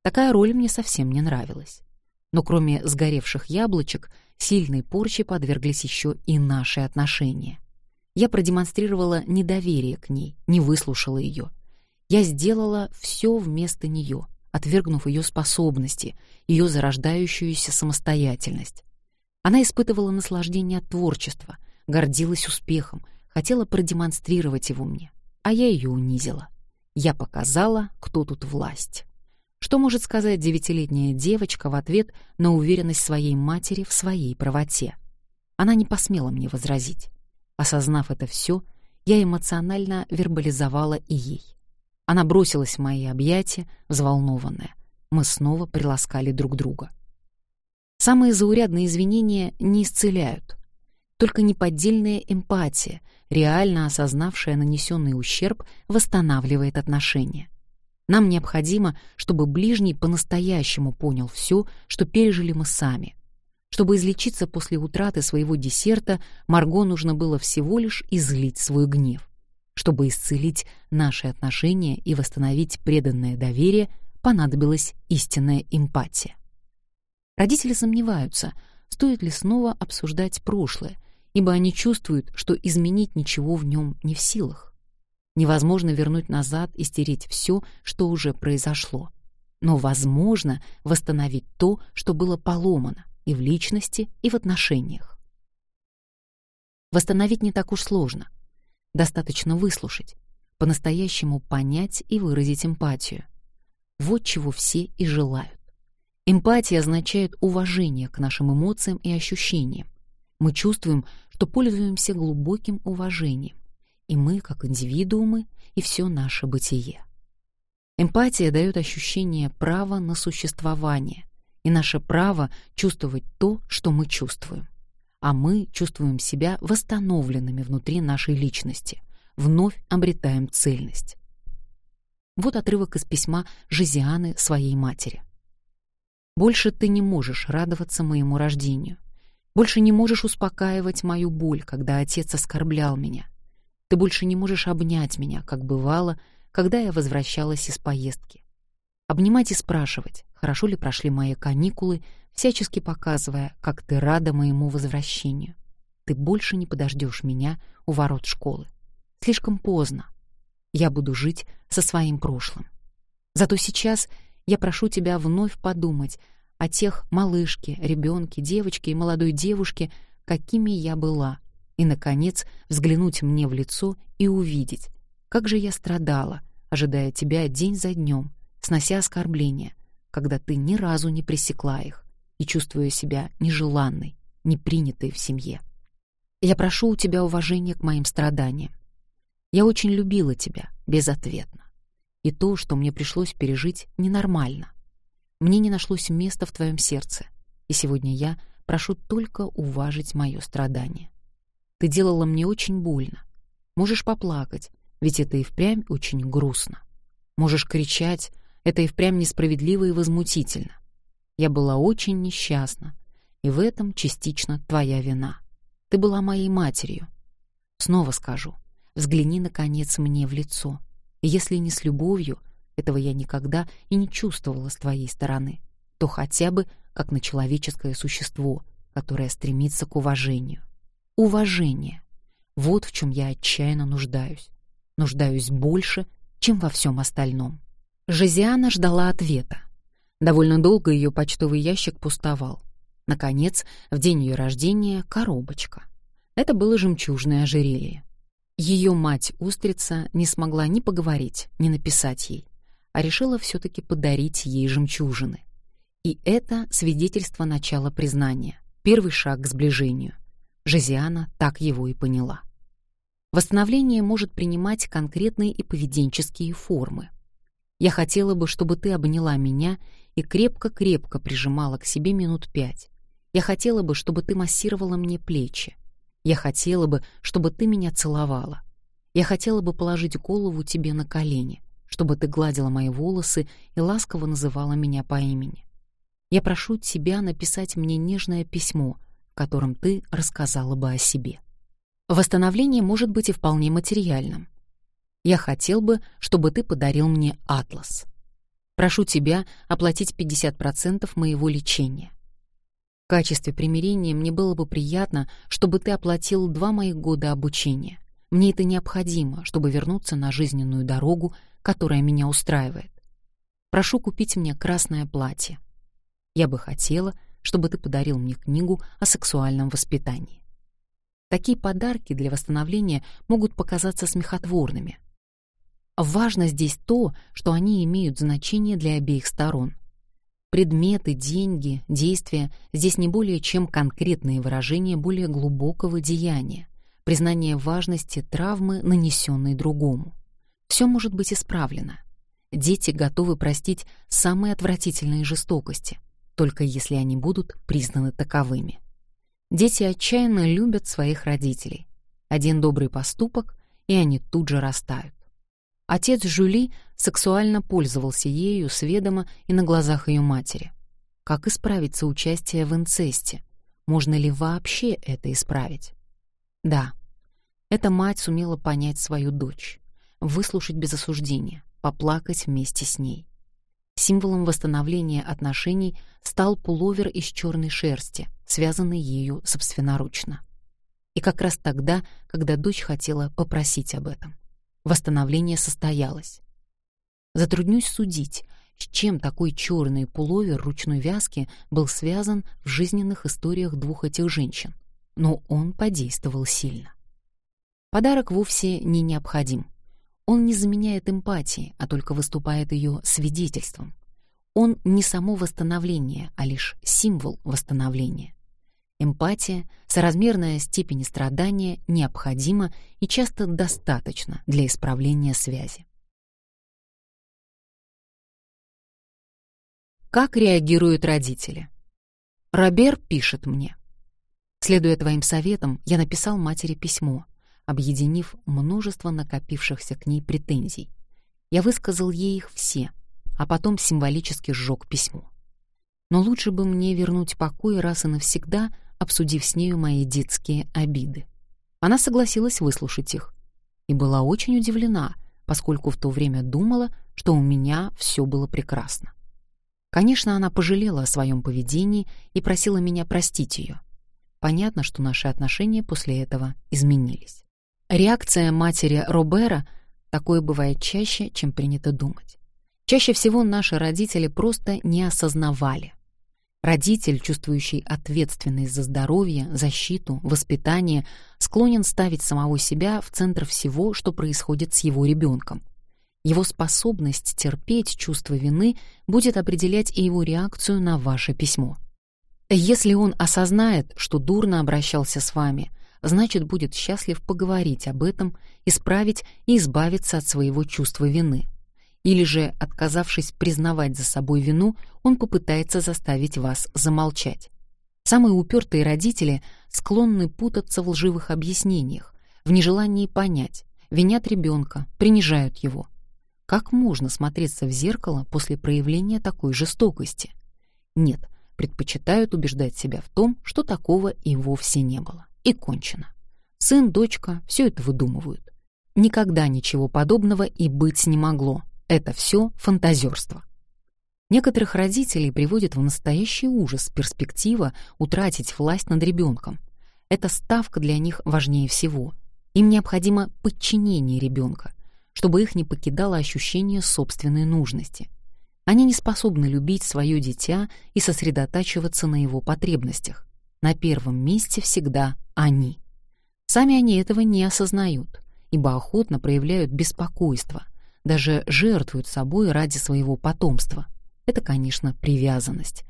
[SPEAKER 1] Такая роль мне совсем не нравилась. Но кроме сгоревших яблочек, сильной порче подверглись еще и наши отношения. Я продемонстрировала недоверие к ней, не выслушала ее. Я сделала все вместо нее, отвергнув ее способности, ее зарождающуюся самостоятельность. Она испытывала наслаждение от творчества — гордилась успехом, хотела продемонстрировать его мне, а я ее унизила. Я показала, кто тут власть. Что может сказать девятилетняя девочка в ответ на уверенность своей матери в своей правоте? Она не посмела мне возразить. Осознав это все, я эмоционально вербализовала и ей. Она бросилась в мои объятия, взволнованная. Мы снова приласкали друг друга. Самые заурядные извинения не исцеляют, только неподдельная эмпатия, реально осознавшая нанесенный ущерб, восстанавливает отношения. Нам необходимо, чтобы ближний по-настоящему понял все, что пережили мы сами. Чтобы излечиться после утраты своего десерта, Марго нужно было всего лишь излить свой гнев. Чтобы исцелить наши отношения и восстановить преданное доверие, понадобилась истинная эмпатия. Родители сомневаются, стоит ли снова обсуждать прошлое, ибо они чувствуют, что изменить ничего в нем не в силах. Невозможно вернуть назад и стереть все, что уже произошло. Но возможно восстановить то, что было поломано и в личности, и в отношениях. Восстановить не так уж сложно. Достаточно выслушать, по-настоящему понять и выразить эмпатию. Вот чего все и желают. Эмпатия означает уважение к нашим эмоциям и ощущениям. Мы чувствуем, что пользуемся глубоким уважением, и мы, как индивидуумы, и все наше бытие. Эмпатия дает ощущение права на существование и наше право чувствовать то, что мы чувствуем. А мы чувствуем себя восстановленными внутри нашей личности, вновь обретаем цельность. Вот отрывок из письма Жизианы своей матери. «Больше ты не можешь радоваться моему рождению. Больше не можешь успокаивать мою боль, когда отец оскорблял меня. Ты больше не можешь обнять меня, как бывало, когда я возвращалась из поездки. Обнимать и спрашивать, хорошо ли прошли мои каникулы, всячески показывая, как ты рада моему возвращению. Ты больше не подождешь меня у ворот школы. Слишком поздно. Я буду жить со своим прошлым. Зато сейчас я прошу тебя вновь подумать о тех малышке, ребенке, девочке и молодой девушке, какими я была, и, наконец, взглянуть мне в лицо и увидеть, как же я страдала, ожидая тебя день за днем, снося оскорбления, когда ты ни разу не пресекла их и чувствуя себя нежеланной, непринятой в семье. Я прошу у тебя уважения к моим страданиям. Я очень любила тебя, безответно. И то, что мне пришлось пережить, ненормально. Мне не нашлось места в твоем сердце, и сегодня я прошу только уважить мое страдание. Ты делала мне очень больно. Можешь поплакать, ведь это и впрямь очень грустно. Можешь кричать, это и впрямь несправедливо и возмутительно. Я была очень несчастна, и в этом частично твоя вина. Ты была моей матерью. Снова скажу, взгляни, наконец, мне в лицо. Если не с любовью, этого я никогда и не чувствовала с твоей стороны, то хотя бы как на человеческое существо, которое стремится к уважению. Уважение. Вот в чем я отчаянно нуждаюсь. Нуждаюсь больше, чем во всем остальном. Жезиана ждала ответа. Довольно долго ее почтовый ящик пустовал. Наконец, в день ее рождения — коробочка. Это было жемчужное ожерелье. Ее мать-устрица не смогла ни поговорить, ни написать ей, а решила все-таки подарить ей жемчужины. И это свидетельство начала признания, первый шаг к сближению. Жезиана так его и поняла. Восстановление может принимать конкретные и поведенческие формы. Я хотела бы, чтобы ты обняла меня и крепко-крепко прижимала к себе минут пять. Я хотела бы, чтобы ты массировала мне плечи. Я хотела бы, чтобы ты меня целовала. Я хотела бы положить голову тебе на колени, чтобы ты гладила мои волосы и ласково называла меня по имени. Я прошу тебя написать мне нежное письмо — котором ты рассказала бы о себе. Восстановление может быть и вполне материальным. Я хотел бы, чтобы ты подарил мне атлас. Прошу тебя оплатить 50% моего лечения. В качестве примирения мне было бы приятно, чтобы ты оплатил два моих года обучения. Мне это необходимо, чтобы вернуться на жизненную дорогу, которая меня устраивает. Прошу купить мне красное платье. Я бы хотела, чтобы ты подарил мне книгу о сексуальном воспитании. Такие подарки для восстановления могут показаться смехотворными. Важно здесь то, что они имеют значение для обеих сторон. Предметы, деньги, действия здесь не более чем конкретные выражения более глубокого деяния, признание важности травмы, нанесенной другому. Все может быть исправлено. Дети готовы простить самые отвратительные жестокости — только если они будут признаны таковыми. Дети отчаянно любят своих родителей. Один добрый поступок, и они тут же растают. Отец Жюли сексуально пользовался ею с ведома и на глазах ее матери. Как исправить соучастие в инцесте? Можно ли вообще это исправить? Да, эта мать сумела понять свою дочь, выслушать без осуждения, поплакать вместе с ней. Символом восстановления отношений стал пуловер из черной шерсти, связанный ею собственноручно. И как раз тогда, когда дочь хотела попросить об этом. Восстановление состоялось. Затруднюсь судить, с чем такой черный пуловер ручной вязки был связан в жизненных историях двух этих женщин, но он подействовал сильно. Подарок вовсе не необходим. Он не заменяет эмпатии, а только выступает ее свидетельством. Он не само восстановление, а лишь символ восстановления. Эмпатия, соразмерная степени страдания, необходима и часто достаточно для исправления связи. Как реагируют родители? Робер пишет мне. Следуя твоим советам, я написал матери письмо, объединив множество накопившихся к ней претензий. Я высказал ей их все, а потом символически сжег письмо. Но лучше бы мне вернуть покой раз и навсегда, обсудив с нею мои детские обиды. Она согласилась выслушать их и была очень удивлена, поскольку в то время думала, что у меня все было прекрасно. Конечно, она пожалела о своем поведении и просила меня простить ее. Понятно, что наши отношения после этого изменились. Реакция матери Робера такое бывает чаще, чем принято думать. Чаще всего наши родители просто не осознавали. Родитель, чувствующий ответственность за здоровье, защиту, воспитание, склонен ставить самого себя в центр всего, что происходит с его ребенком. Его способность терпеть чувство вины будет определять и его реакцию на ваше письмо. Если он осознает, что дурно обращался с вами, значит, будет счастлив поговорить об этом, исправить и избавиться от своего чувства вины. Или же, отказавшись признавать за собой вину, он попытается заставить вас замолчать. Самые упертые родители склонны путаться в лживых объяснениях, в нежелании понять, винят ребенка, принижают его. Как можно смотреться в зеркало после проявления такой жестокости? Нет, предпочитают убеждать себя в том, что такого и вовсе не было. И кончено. Сын, дочка — все это выдумывают. Никогда ничего подобного и быть не могло. Это все фантазерство. Некоторых родителей приводит в настоящий ужас перспектива утратить власть над ребенком. Эта ставка для них важнее всего. Им необходимо подчинение ребенка, чтобы их не покидало ощущение собственной нужности. Они не способны любить свое дитя и сосредотачиваться на его потребностях. На первом месте всегда они. Сами они этого не осознают, ибо охотно проявляют беспокойство, даже жертвуют собой ради своего потомства. Это, конечно, привязанность,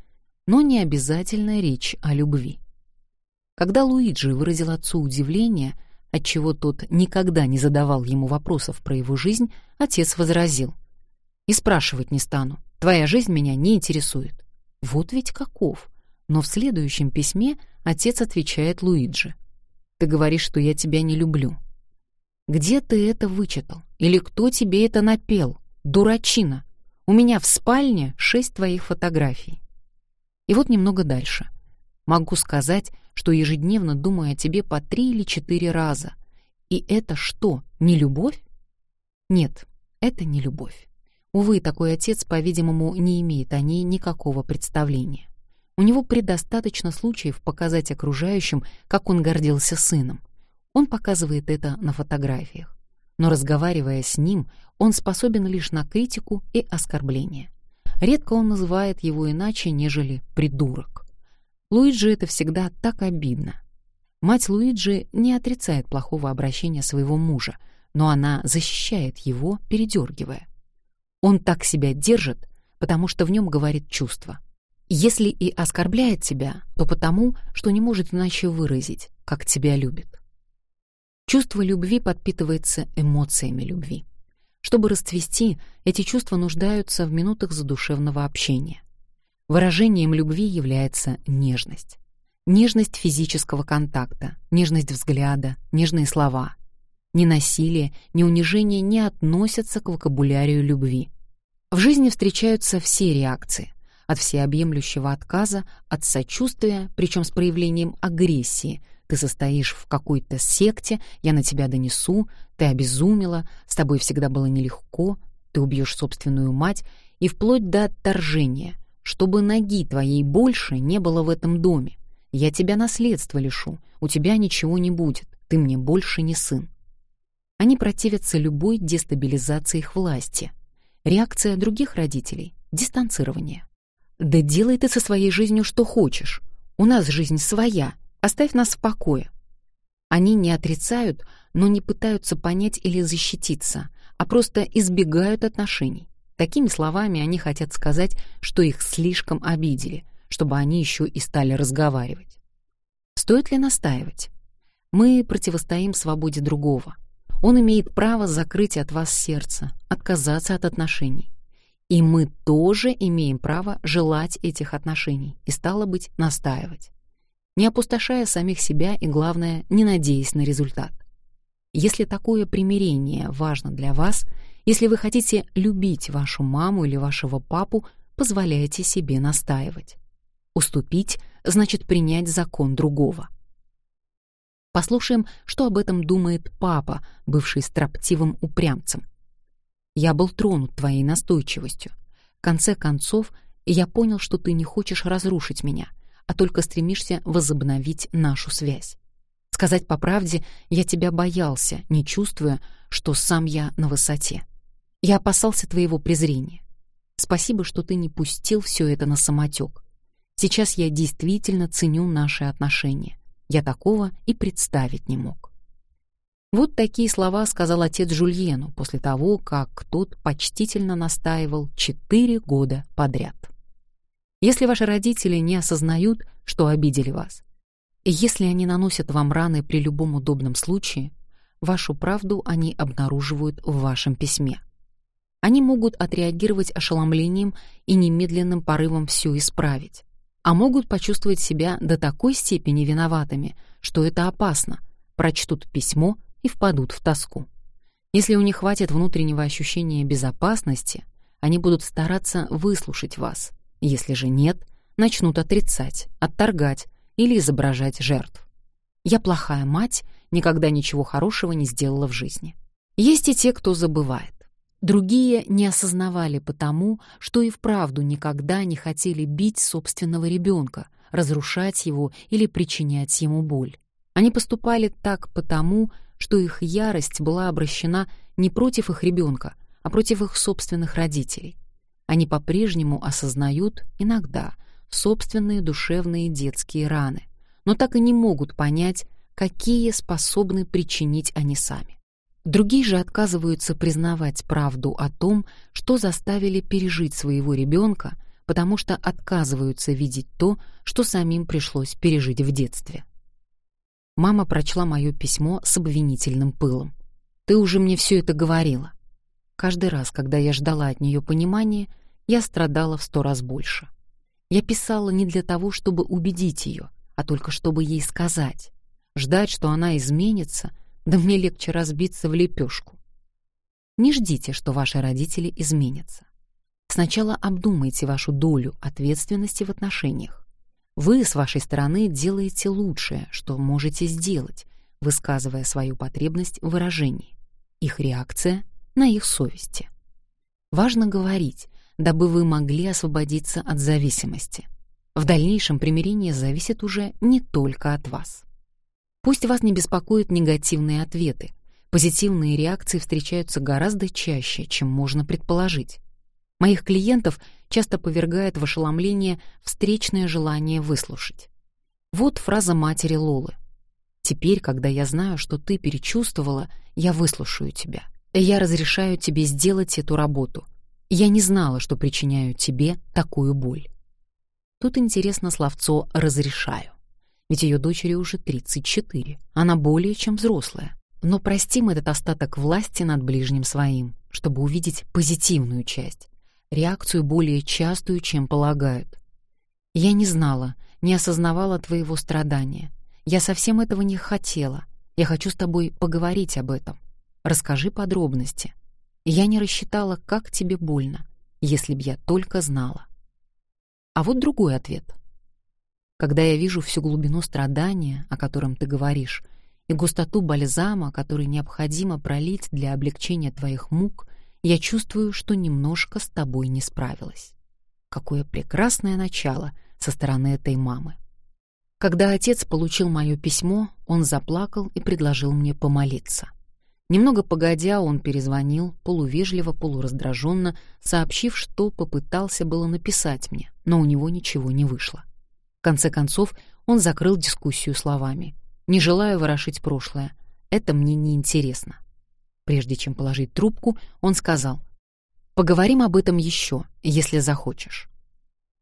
[SPEAKER 1] но не обязательно речь о любви. Когда Луиджи выразил отцу удивление, отчего тот никогда не задавал ему вопросов про его жизнь, отец возразил. «И спрашивать не стану. Твоя жизнь меня не интересует». Вот ведь каков. Но в следующем письме отец отвечает Луиджи. «Ты говоришь, что я тебя не люблю. Где ты это вычитал? Или кто тебе это напел? Дурачина! У меня в спальне шесть твоих фотографий. И вот немного дальше. Могу сказать, что ежедневно думаю о тебе по три или четыре раза. И это что, не любовь? Нет, это не любовь. Увы, такой отец, по-видимому, не имеет о ней никакого представления. У него предостаточно случаев показать окружающим, как он гордился сыном — он показывает это на фотографиях. Но разговаривая с ним, он способен лишь на критику и оскорбление. Редко он называет его иначе, нежели «придурок». Луиджи это всегда так обидно. Мать Луиджи не отрицает плохого обращения своего мужа, но она защищает его, передергивая. Он так себя держит, потому что в нем говорит чувство. Если и оскорбляет тебя, то потому, что не может иначе выразить, как тебя любит. Чувство любви подпитывается эмоциями любви. Чтобы расцвести, эти чувства нуждаются в минутах задушевного общения. Выражением любви является нежность. Нежность физического контакта, нежность взгляда, нежные слова. Ни насилие, ни унижение не относятся к вокабулярию любви. В жизни встречаются все реакции, от всеобъемлющего отказа, от сочувствия, причем с проявлением агрессии, ты состоишь в какой-то секте, я на тебя донесу, ты обезумела, с тобой всегда было нелегко, ты убьешь собственную мать, и вплоть до отторжения, чтобы ноги твоей больше не было в этом доме. Я тебя наследство лишу, у тебя ничего не будет, ты мне больше не сын. Они противятся любой дестабилизации их власти. Реакция других родителей — дистанцирование. «Да делай ты со своей жизнью что хочешь. У нас жизнь своя, Оставь нас в покое. Они не отрицают, но не пытаются понять или защититься, а просто избегают отношений. Такими словами они хотят сказать, что их слишком обидели, чтобы они еще и стали разговаривать. Стоит ли настаивать? Мы противостоим свободе другого. Он имеет право закрыть от вас сердце, отказаться от отношений. И мы тоже имеем право желать этих отношений и, стало быть, настаивать. Не опустошая самих себя и, главное, не надеясь на результат. Если такое примирение важно для вас, если вы хотите любить вашу маму или вашего папу, позволяйте себе настаивать. Уступить значит принять закон другого. Послушаем, что об этом думает папа, бывший строптивым упрямцем. «Я был тронут твоей настойчивостью. В конце концов, я понял, что ты не хочешь разрушить меня, а только стремишься возобновить нашу связь. Сказать по правде, я тебя боялся, не чувствуя, что сам я на высоте. Я опасался твоего презрения. Спасибо, что ты не пустил все это на самотек. Сейчас я действительно ценю наши отношения. Я такого и представить не мог. Вот такие слова сказал отец Жульену после того, как тот почтительно настаивал четыре года подряд. Если ваши родители не осознают, что обидели вас, и если они наносят вам раны при любом удобном случае, вашу правду они обнаруживают в вашем письме. Они могут отреагировать ошеломлением и немедленным порывом все исправить, а могут почувствовать себя до такой степени виноватыми, что это опасно, прочтут письмо и впадут в тоску. Если у них хватит внутреннего ощущения безопасности, они будут стараться выслушать вас. Если же нет, начнут отрицать, отторгать, или изображать жертв. Я плохая мать, никогда ничего хорошего не сделала в жизни. Есть и те, кто забывает. Другие не осознавали потому, что и вправду никогда не хотели бить собственного ребенка, разрушать его или причинять ему боль. Они поступали так потому, что их ярость была обращена не против их ребенка, а против их собственных родителей. Они по-прежнему осознают иногда, собственные душевные детские раны, но так и не могут понять, какие способны причинить они сами. Другие же отказываются признавать правду о том, что заставили пережить своего ребенка, потому что отказываются видеть то, что самим пришлось пережить в детстве. Мама прочла мое письмо с обвинительным пылом. «Ты уже мне все это говорила». Каждый раз, когда я ждала от нее понимания, я страдала в сто раз больше. Я писала не для того, чтобы убедить ее, а только чтобы ей сказать. Ждать, что она изменится, да мне легче разбиться в лепешку. Не ждите, что ваши родители изменятся. Сначала обдумайте вашу долю ответственности в отношениях. Вы с вашей стороны делаете лучшее, что можете сделать, высказывая свою потребность в выражении. Их реакция на их совести. Важно говорить, дабы вы могли освободиться от зависимости. В дальнейшем примирение зависит уже не только от вас. Пусть вас не беспокоят негативные ответы. Позитивные реакции встречаются гораздо чаще, чем можно предположить. Моих клиентов часто повергает в ошеломление встречное желание выслушать. Вот фраза матери Лолы. «Теперь, когда я знаю, что ты перечувствовала, я выслушаю тебя. Я разрешаю тебе сделать эту работу. Я не знала, что причиняю тебе такую боль. Тут интересно словцо «разрешаю». Ведь ее дочери уже 34, она более чем взрослая. Но простим этот остаток власти над ближним своим, чтобы увидеть позитивную часть, реакцию более частую, чем полагают. Я не знала, не осознавала твоего страдания. Я совсем этого не хотела. Я хочу с тобой поговорить об этом. Расскажи подробности. Я не рассчитала, как тебе больно, если б я только знала. А вот другой ответ. Когда я вижу всю глубину страдания, о котором ты говоришь, и густоту бальзама, который необходимо пролить для облегчения твоих мук, я чувствую, что немножко с тобой не справилась. Какое прекрасное начало со стороны этой мамы. Когда отец получил мое письмо, он заплакал и предложил мне помолиться — Немного погодя, он перезвонил, полувежливо, полураздраженно, сообщив, что попытался было написать мне, но у него ничего не вышло. В конце концов, он закрыл дискуссию словами. «Не желаю ворошить прошлое. Это мне не интересно». Прежде чем положить трубку, он сказал, «Поговорим об этом еще, если захочешь».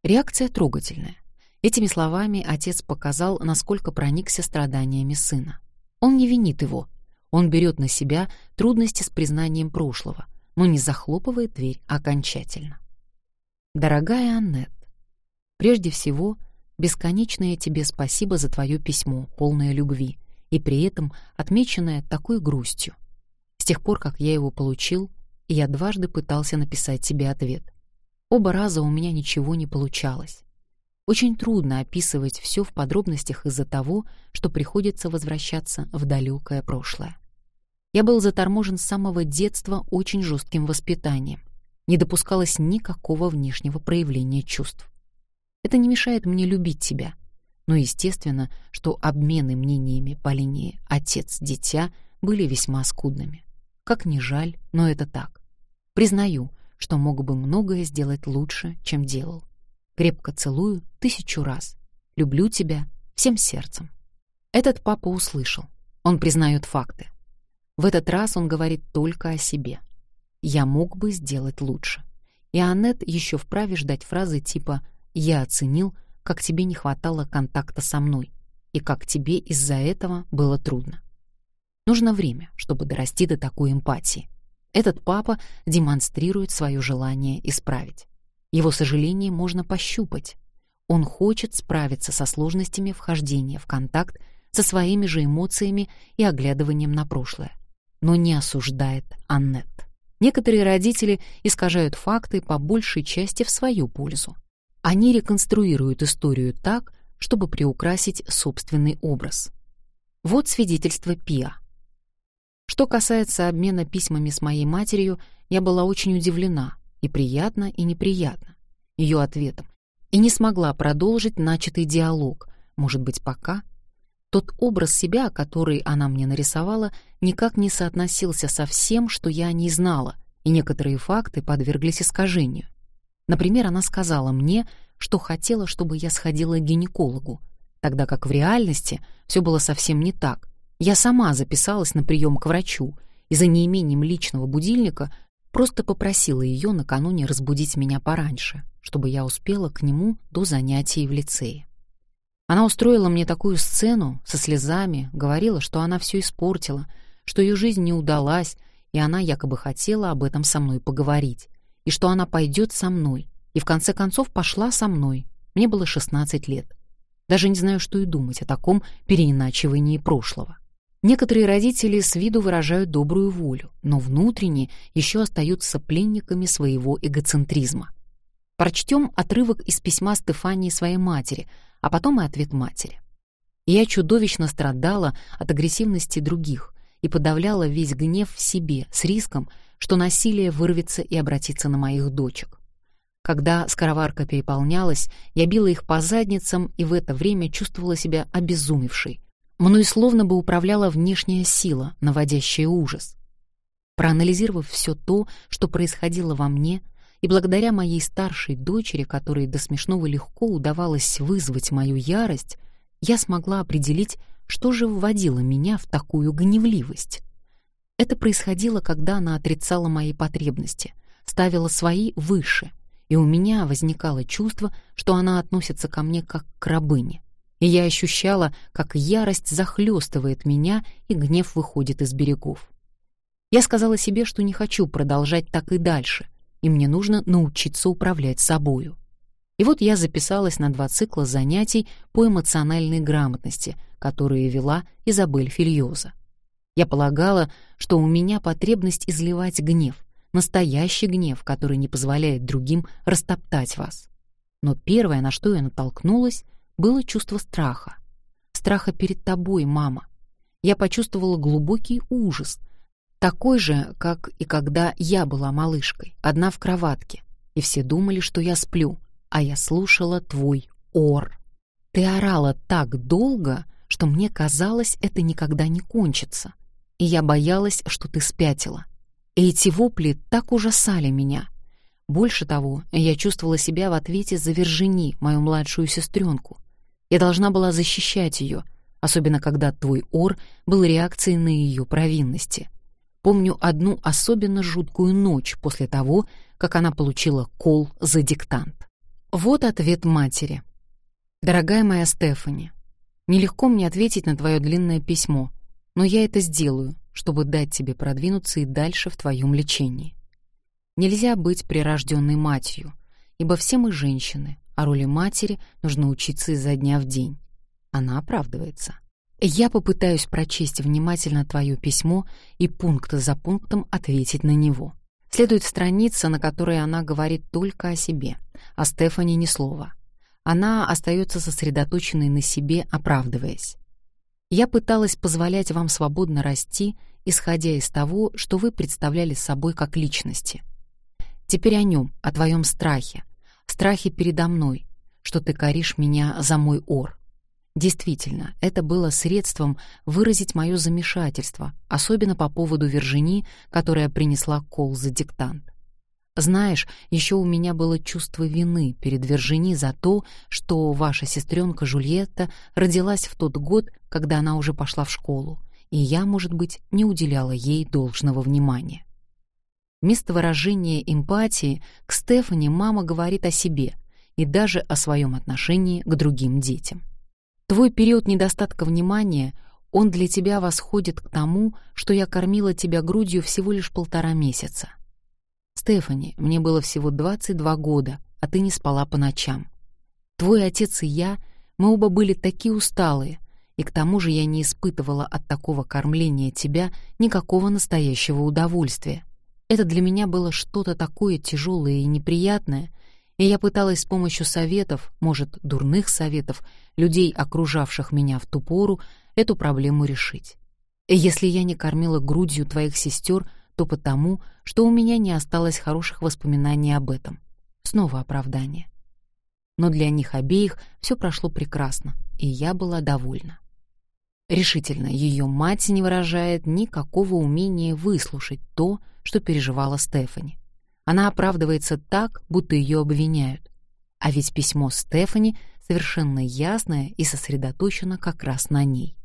[SPEAKER 1] Реакция трогательная. Этими словами отец показал, насколько проникся страданиями сына. Он не винит его — он берет на себя трудности с признанием прошлого, но не захлопывает дверь окончательно. Дорогая Аннет, прежде всего, бесконечное тебе спасибо за твое письмо, полное любви, и при этом отмеченное такой грустью. С тех пор, как я его получил, я дважды пытался написать тебе ответ. Оба раза у меня ничего не получалось. Очень трудно описывать все в подробностях из-за того, что приходится возвращаться в далекое прошлое. Я был заторможен с самого детства очень жестким воспитанием. Не допускалось никакого внешнего проявления чувств. Это не мешает мне любить тебя. Но естественно, что обмены мнениями по линии отец-дитя были весьма скудными. Как ни жаль, но это так. Признаю, что мог бы многое сделать лучше, чем делал. Крепко целую тысячу раз. Люблю тебя всем сердцем. Этот папа услышал. Он признает факты. В этот раз он говорит только о себе. «Я мог бы сделать лучше». И Аннет еще вправе ждать фразы типа «Я оценил, как тебе не хватало контакта со мной, и как тебе из-за этого было трудно». Нужно время, чтобы дорасти до такой эмпатии. Этот папа демонстрирует свое желание исправить. Его сожаление можно пощупать. Он хочет справиться со сложностями вхождения в контакт со своими же эмоциями и оглядыванием на прошлое но не осуждает Аннет. Некоторые родители искажают факты по большей части в свою пользу. Они реконструируют историю так, чтобы приукрасить собственный образ. Вот свидетельство Пиа. Что касается обмена письмами с моей матерью, я была очень удивлена, и приятно, и неприятно, ее ответом, и не смогла продолжить начатый диалог, может быть, пока тот образ себя, который она мне нарисовала, никак не соотносился со всем, что я о ней знала, и некоторые факты подверглись искажению. Например, она сказала мне, что хотела, чтобы я сходила к гинекологу, тогда как в реальности все было совсем не так. Я сама записалась на прием к врачу и за неимением личного будильника просто попросила ее накануне разбудить меня пораньше, чтобы я успела к нему до занятий в лицее. Она устроила мне такую сцену со слезами, говорила, что она все испортила, что ее жизнь не удалась, и она якобы хотела об этом со мной поговорить, и что она пойдет со мной, и в конце концов пошла со мной. Мне было 16 лет. Даже не знаю, что и думать о таком переиначивании прошлого. Некоторые родители с виду выражают добрую волю, но внутренне еще остаются пленниками своего эгоцентризма. Прочтем отрывок из письма Стефании своей матери — а потом и ответ матери. Я чудовищно страдала от агрессивности других и подавляла весь гнев в себе с риском, что насилие вырвется и обратится на моих дочек. Когда скороварка переполнялась, я била их по задницам и в это время чувствовала себя обезумевшей. Мной словно бы управляла внешняя сила, наводящая ужас. Проанализировав все то, что происходило во мне, и благодаря моей старшей дочери, которой до смешного легко удавалось вызвать мою ярость, я смогла определить, что же вводило меня в такую гневливость. Это происходило, когда она отрицала мои потребности, ставила свои выше, и у меня возникало чувство, что она относится ко мне как к рабыне. И я ощущала, как ярость захлестывает меня, и гнев выходит из берегов. Я сказала себе, что не хочу продолжать так и дальше, и мне нужно научиться управлять собою. И вот я записалась на два цикла занятий по эмоциональной грамотности, которые вела Изабель Фильоза. Я полагала, что у меня потребность изливать гнев, настоящий гнев, который не позволяет другим растоптать вас. Но первое, на что я натолкнулась, было чувство страха. Страха перед тобой, мама. Я почувствовала глубокий ужас — такой же, как и когда я была малышкой, одна в кроватке, и все думали, что я сплю, а я слушала твой ор. Ты орала так долго, что мне казалось, это никогда не кончится, и я боялась, что ты спятила. И эти вопли так ужасали меня. Больше того, я чувствовала себя в ответе за Вержини, мою младшую сестренку. Я должна была защищать ее, особенно когда твой ор был реакцией на ее провинности — Помню одну особенно жуткую ночь после того, как она получила кол за диктант. Вот ответ матери. «Дорогая моя Стефани, нелегко мне ответить на твое длинное письмо, но я это сделаю, чтобы дать тебе продвинуться и дальше в твоем лечении. Нельзя быть прирожденной матерью, ибо все мы женщины, а роли матери нужно учиться изо дня в день. Она оправдывается. Я попытаюсь прочесть внимательно твое письмо и пункт за пунктом ответить на него. Следует страница, на которой она говорит только о себе, а Стефани ни слова. Она остается сосредоточенной на себе, оправдываясь. Я пыталась позволять вам свободно расти, исходя из того, что вы представляли собой как личности. Теперь о нем, о твоем страхе, страхе передо мной, что ты коришь меня за мой ор. Действительно, это было средством выразить мое замешательство, особенно по поводу Вержини, которая принесла кол за диктант. Знаешь, еще у меня было чувство вины перед Вержини за то, что ваша сестренка Жульетта родилась в тот год, когда она уже пошла в школу, и я, может быть, не уделяла ей должного внимания. Вместо выражения эмпатии к Стефани мама говорит о себе и даже о своем отношении к другим детям. Твой период недостатка внимания, он для тебя восходит к тому, что я кормила тебя грудью всего лишь полтора месяца. Стефани, мне было всего 22 года, а ты не спала по ночам. Твой отец и я, мы оба были такие усталые, и к тому же я не испытывала от такого кормления тебя никакого настоящего удовольствия. Это для меня было что-то такое тяжелое и неприятное, и я пыталась с помощью советов, может, дурных советов, людей, окружавших меня в ту пору, эту проблему решить. Если я не кормила грудью твоих сестер, то потому, что у меня не осталось хороших воспоминаний об этом. Снова оправдание. Но для них обеих все прошло прекрасно, и я была довольна. Решительно, ее мать не выражает никакого умения выслушать то, что переживала Стефани. Она оправдывается так, будто ее обвиняют. А ведь письмо Стефани совершенно ясное и сосредоточено как раз на ней.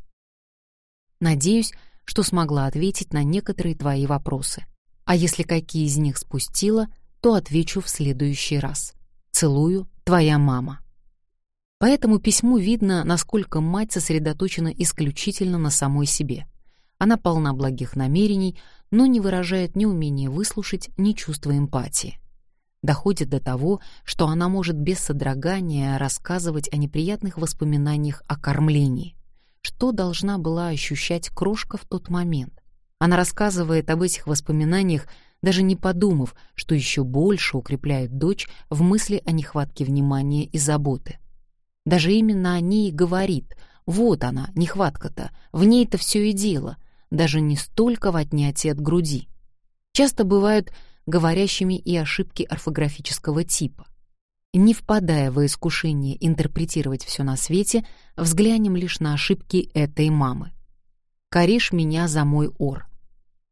[SPEAKER 1] Надеюсь, что смогла ответить на некоторые твои вопросы. А если какие из них спустила, то отвечу в следующий раз. Целую, твоя мама. По этому письму видно, насколько мать сосредоточена исключительно на самой себе. Она полна благих намерений, но не выражает ни умения выслушать, ни чувства эмпатии. Доходит до того, что она может без содрогания рассказывать о неприятных воспоминаниях о кормлении. Что должна была ощущать крошка в тот момент? Она рассказывает об этих воспоминаниях, даже не подумав, что еще больше укрепляет дочь в мысли о нехватке внимания и заботы. Даже именно о ней говорит. Вот она, нехватка-то, в ней-то все и дело даже не столько в отнятии от груди. Часто бывают говорящими и ошибки орфографического типа. Не впадая в искушение интерпретировать все на свете, взглянем лишь на ошибки этой мамы. «Коришь меня за мой ор».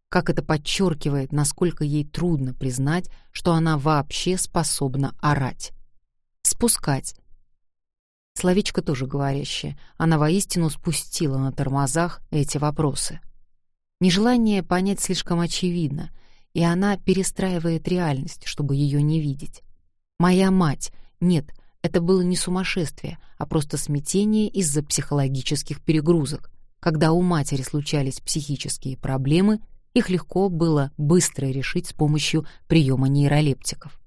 [SPEAKER 1] Как это подчеркивает, насколько ей трудно признать, что она вообще способна орать. Спускать. Словечко тоже говорящее. Она воистину спустила на тормозах эти вопросы. Нежелание понять слишком очевидно, и она перестраивает реальность, чтобы ее не видеть. Моя мать. Нет, это было не сумасшествие, а просто смятение из-за психологических перегрузок. Когда у матери случались психические проблемы, их легко было быстро решить с помощью приема нейролептиков.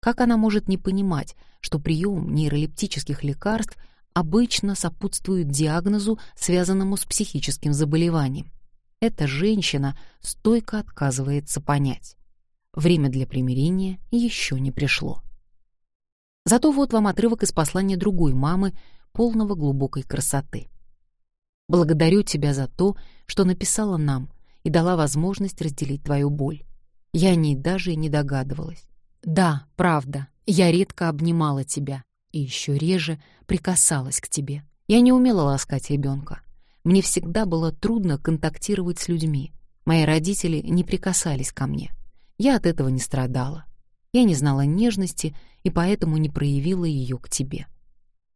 [SPEAKER 1] Как она может не понимать, что прием нейролептических лекарств — обычно сопутствуют диагнозу, связанному с психическим заболеванием. Эта женщина стойко отказывается понять. Время для примирения еще не пришло. Зато вот вам отрывок из послания другой мамы, полного глубокой красоты. «Благодарю тебя за то, что написала нам и дала возможность разделить твою боль. Я о ней даже и не догадывалась. Да, правда, я редко обнимала тебя, и еще реже прикасалась к тебе. Я не умела ласкать ребенка. Мне всегда было трудно контактировать с людьми. Мои родители не прикасались ко мне. Я от этого не страдала. Я не знала нежности и поэтому не проявила ее к тебе.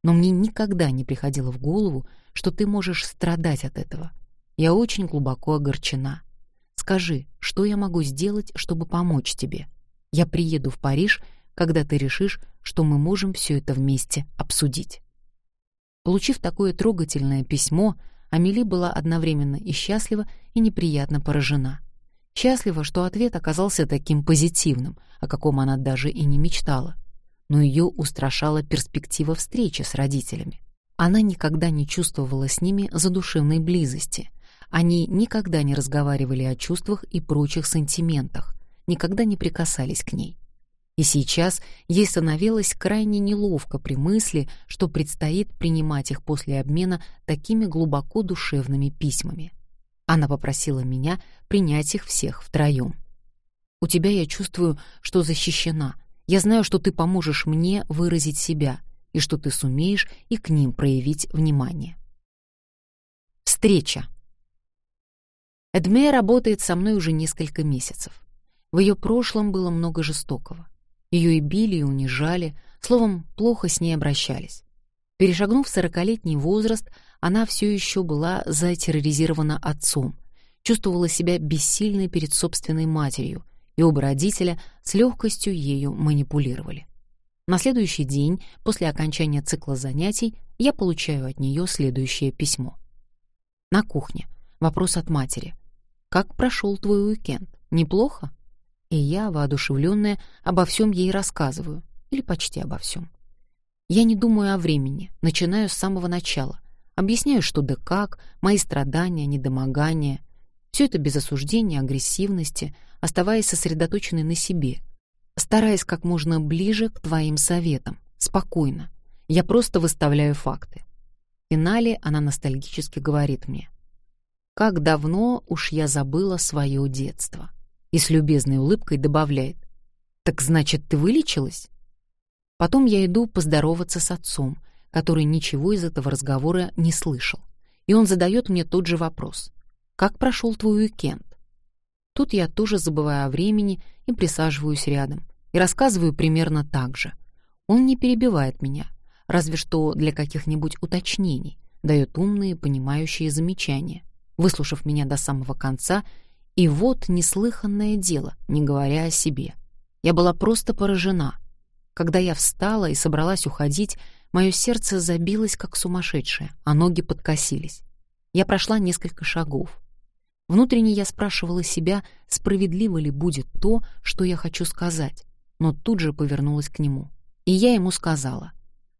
[SPEAKER 1] Но мне никогда не приходило в голову, что ты можешь страдать от этого. Я очень глубоко огорчена. Скажи, что я могу сделать, чтобы помочь тебе? Я приеду в Париж когда ты решишь, что мы можем все это вместе обсудить. Получив такое трогательное письмо, Амели была одновременно и счастлива, и неприятно поражена. Счастлива, что ответ оказался таким позитивным, о каком она даже и не мечтала. но ее устрашала перспектива встречи с родителями. Она никогда не чувствовала с ними задушевной близости. Они никогда не разговаривали о чувствах и прочих сантиментах, никогда не прикасались к ней. И сейчас ей становилось крайне неловко при мысли, что предстоит принимать их после обмена такими глубоко душевными письмами. Она попросила меня принять их всех втроем. «У тебя я чувствую, что защищена. Я знаю, что ты поможешь мне выразить себя и что ты сумеешь и к ним проявить внимание». Встреча. Эдме работает со мной уже несколько месяцев. В ее прошлом было много жестокого. Ее и били, и унижали, словом, плохо с ней обращались. Перешагнув сорокалетний возраст, она все еще была затерроризирована отцом, чувствовала себя бессильной перед собственной матерью, и оба родителя с легкостью ею манипулировали. На следующий день, после окончания цикла занятий, я получаю от нее следующее письмо. На кухне. Вопрос от матери. «Как прошел твой уикенд? Неплохо?» И я, воодушевленная, обо всем ей рассказываю, или почти обо всем. Я не думаю о времени, начинаю с самого начала. Объясняю, что да как, мои страдания, недомогания. Все это без осуждения, агрессивности, оставаясь сосредоточенной на себе, стараясь как можно ближе к твоим советам, спокойно. Я просто выставляю факты. В финале она ностальгически говорит мне. «Как давно уж я забыла свое детство» и с любезной улыбкой добавляет. «Так значит, ты вылечилась?» Потом я иду поздороваться с отцом, который ничего из этого разговора не слышал. И он задает мне тот же вопрос. «Как прошел твой уикенд?» Тут я тоже забываю о времени и присаживаюсь рядом. И рассказываю примерно так же. Он не перебивает меня, разве что для каких-нибудь уточнений, дает умные, понимающие замечания. Выслушав меня до самого конца, и вот неслыханное дело, не говоря о себе. Я была просто поражена. Когда я встала и собралась уходить, мое сердце забилось как сумасшедшее, а ноги подкосились. Я прошла несколько шагов. Внутренне я спрашивала себя, справедливо ли будет то, что я хочу сказать, но тут же повернулась к нему. И я ему сказала,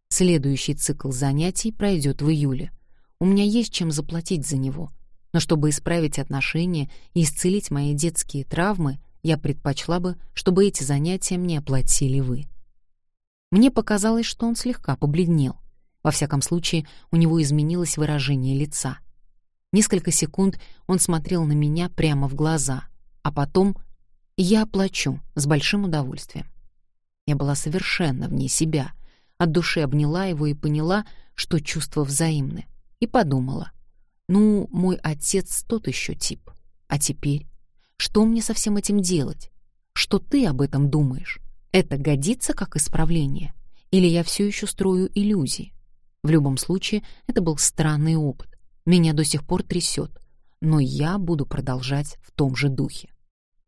[SPEAKER 1] следующий цикл занятий пройдет в июле. У меня есть чем заплатить за него, но чтобы исправить отношения и исцелить мои детские травмы, я предпочла бы, чтобы эти занятия мне оплатили вы. Мне показалось, что он слегка побледнел. Во всяком случае, у него изменилось выражение лица. Несколько секунд он смотрел на меня прямо в глаза, а потом «я оплачу с большим удовольствием». Я была совершенно вне себя, от души обняла его и поняла, что чувства взаимны, и подумала, ну, мой отец тот еще тип. А теперь? Что мне со всем этим делать? Что ты об этом думаешь? Это годится как исправление? Или я все еще строю иллюзии? В любом случае, это был странный опыт. Меня до сих пор трясет. Но я буду продолжать в том же духе.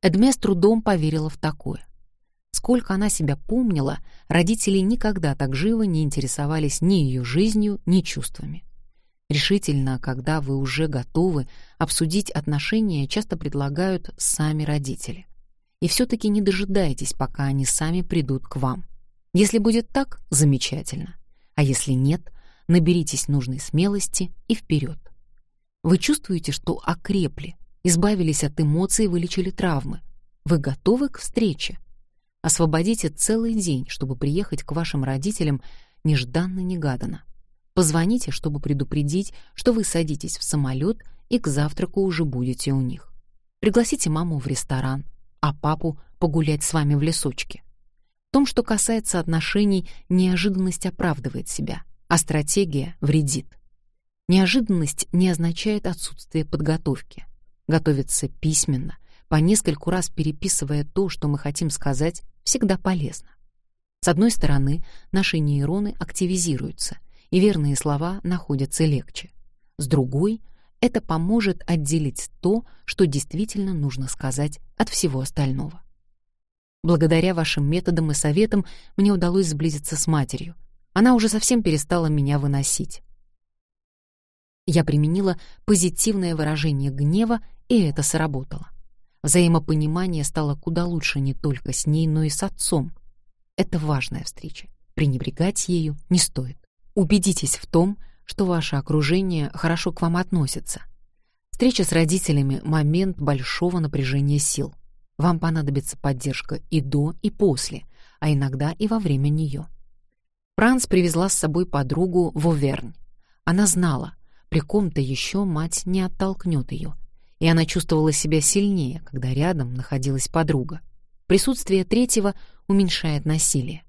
[SPEAKER 1] Эдме с трудом поверила в такое. Сколько она себя помнила, родители никогда так живо не интересовались ни ее жизнью, ни чувствами. Решительно, когда вы уже готовы обсудить отношения, часто предлагают сами родители. И все-таки не дожидайтесь, пока они сами придут к вам. Если будет так, замечательно. А если нет, наберитесь нужной смелости и вперед. Вы чувствуете, что окрепли, избавились от эмоций и вылечили травмы. Вы готовы к встрече. Освободите целый день, чтобы приехать к вашим родителям нежданно-негаданно. Позвоните, чтобы предупредить, что вы садитесь в самолет и к завтраку уже будете у них. Пригласите маму в ресторан, а папу погулять с вами в лесочке. В том, что касается отношений, неожиданность оправдывает себя, а стратегия вредит. Неожиданность не означает отсутствие подготовки. Готовиться письменно, по нескольку раз переписывая то, что мы хотим сказать, всегда полезно. С одной стороны, наши нейроны активизируются, и верные слова находятся легче. С другой, это поможет отделить то, что действительно нужно сказать от всего остального. Благодаря вашим методам и советам мне удалось сблизиться с матерью. Она уже совсем перестала меня выносить. Я применила позитивное выражение гнева, и это сработало. Взаимопонимание стало куда лучше не только с ней, но и с отцом. Это важная встреча. Пренебрегать ею не стоит. Убедитесь в том, что ваше окружение хорошо к вам относится. Встреча с родителями — момент большого напряжения сил. Вам понадобится поддержка и до, и после, а иногда и во время нее. Франц привезла с собой подругу в Овернь. Она знала, при ком-то еще мать не оттолкнет ее, и она чувствовала себя сильнее, когда рядом находилась подруга. Присутствие третьего уменьшает насилие.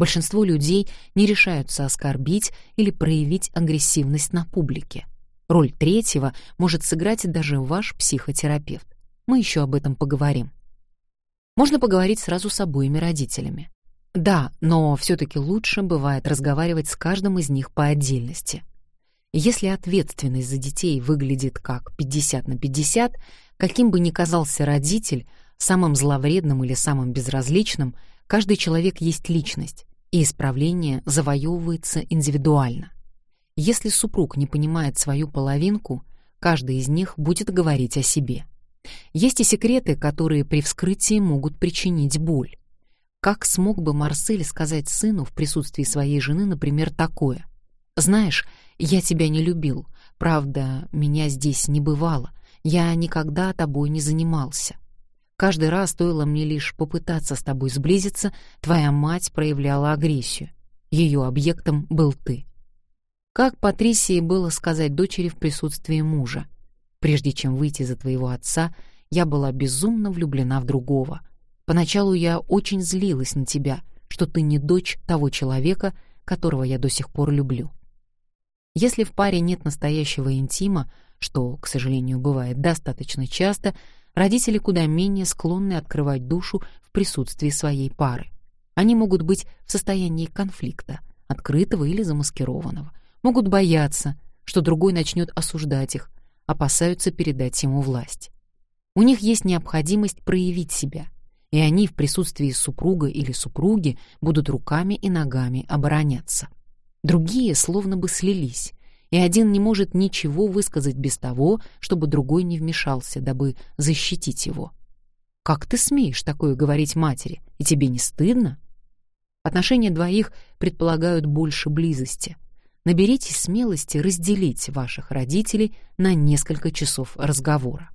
[SPEAKER 1] Большинство людей не решаются оскорбить или проявить агрессивность на публике. Роль третьего может сыграть даже ваш психотерапевт. Мы еще об этом поговорим. Можно поговорить сразу с обоими родителями. Да, но все-таки лучше бывает разговаривать с каждым из них по отдельности. Если ответственность за детей выглядит как 50 на 50, каким бы ни казался родитель, самым зловредным или самым безразличным, каждый человек есть личность, и исправление завоевывается индивидуально. Если супруг не понимает свою половинку, каждый из них будет говорить о себе. Есть и секреты, которые при вскрытии могут причинить боль. Как смог бы Марсель сказать сыну в присутствии своей жены, например, такое? «Знаешь, я тебя не любил. Правда, меня здесь не бывало. Я никогда тобой не занимался. Каждый раз стоило мне лишь попытаться с тобой сблизиться, твоя мать проявляла агрессию. Ее объектом был ты. Как Патрисии было сказать дочери в присутствии мужа? Прежде чем выйти за твоего отца, я была безумно влюблена в другого. Поначалу я очень злилась на тебя, что ты не дочь того человека, которого я до сих пор люблю. Если в паре нет настоящего интима, что, к сожалению, бывает достаточно часто, родители куда менее склонны открывать душу в присутствии своей пары. Они могут быть в состоянии конфликта, открытого или замаскированного, могут бояться, что другой начнет осуждать их, опасаются передать ему власть. У них есть необходимость проявить себя, и они в присутствии супруга или супруги будут руками и ногами обороняться. Другие словно бы слились, и один не может ничего высказать без того, чтобы другой не вмешался, дабы защитить его. Как ты смеешь такое говорить матери? И тебе не стыдно? Отношения двоих предполагают больше близости. Наберитесь смелости разделить ваших родителей на несколько часов разговора.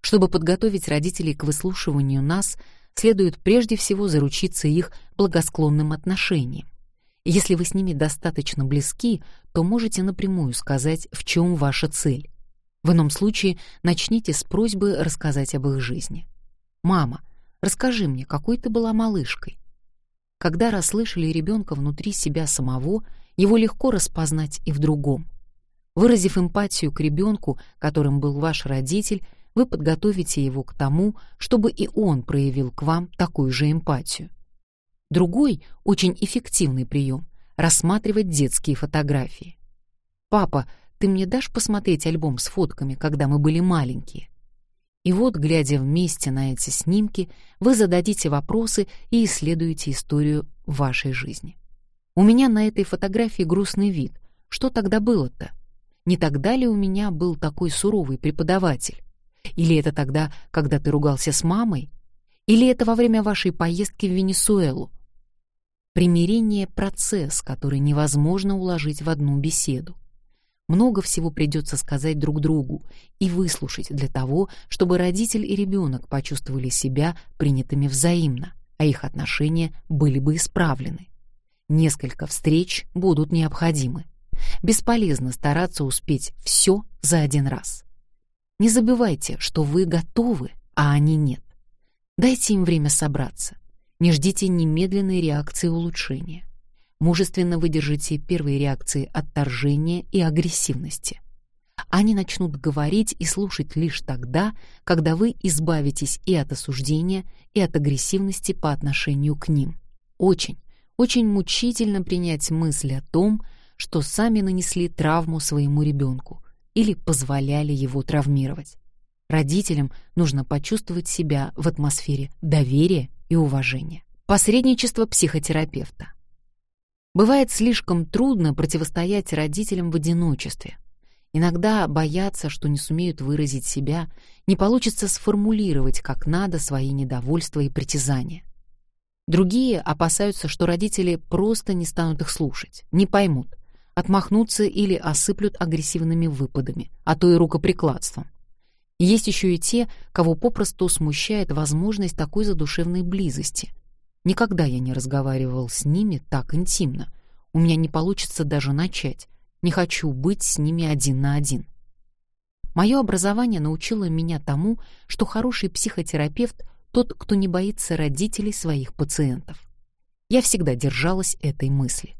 [SPEAKER 1] Чтобы подготовить родителей к выслушиванию нас, следует прежде всего заручиться их благосклонным отношением. Если вы с ними достаточно близки, то можете напрямую сказать, в чем ваша цель. В ином случае начните с просьбы рассказать об их жизни. «Мама, расскажи мне, какой ты была малышкой?» Когда расслышали ребенка внутри себя самого, его легко распознать и в другом. Выразив эмпатию к ребенку, которым был ваш родитель, вы подготовите его к тому, чтобы и он проявил к вам такую же эмпатию. Другой, очень эффективный прием — рассматривать детские фотографии. «Папа, ты мне дашь посмотреть альбом с фотками, когда мы были маленькие?» И вот, глядя вместе на эти снимки, вы зададите вопросы и исследуете историю вашей жизни. У меня на этой фотографии грустный вид. Что тогда было-то? Не тогда ли у меня был такой суровый преподаватель? Или это тогда, когда ты ругался с мамой? Или это во время вашей поездки в Венесуэлу? Примирение — процесс, который невозможно уложить в одну беседу. Много всего придется сказать друг другу и выслушать для того, чтобы родитель и ребенок почувствовали себя принятыми взаимно, а их отношения были бы исправлены. Несколько встреч будут необходимы. Бесполезно стараться успеть все за один раз. Не забывайте, что вы готовы, а они нет. Дайте им время собраться — не ждите немедленной реакции улучшения. Мужественно выдержите первые реакции отторжения и агрессивности. Они начнут говорить и слушать лишь тогда, когда вы избавитесь и от осуждения, и от агрессивности по отношению к ним. Очень, очень мучительно принять мысль о том, что сами нанесли травму своему ребенку или позволяли его травмировать. Родителям нужно почувствовать себя в атмосфере доверия и уважения. Посредничество психотерапевта. Бывает слишком трудно противостоять родителям в одиночестве. Иногда боятся, что не сумеют выразить себя, не получится сформулировать как надо свои недовольства и притязания. Другие опасаются, что родители просто не станут их слушать, не поймут, отмахнутся или осыплют агрессивными выпадами, а то и рукоприкладством. Есть еще и те, кого попросту смущает возможность такой задушевной близости. Никогда я не разговаривал с ними так интимно. У меня не получится даже начать. Не хочу быть с ними один на один. Мое образование научило меня тому, что хороший психотерапевт — тот, кто не боится родителей своих пациентов. Я всегда держалась этой мысли.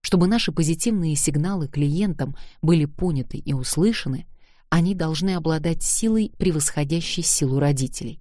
[SPEAKER 1] Чтобы наши позитивные сигналы клиентам были поняты и услышаны, они должны обладать силой, превосходящей силу родителей.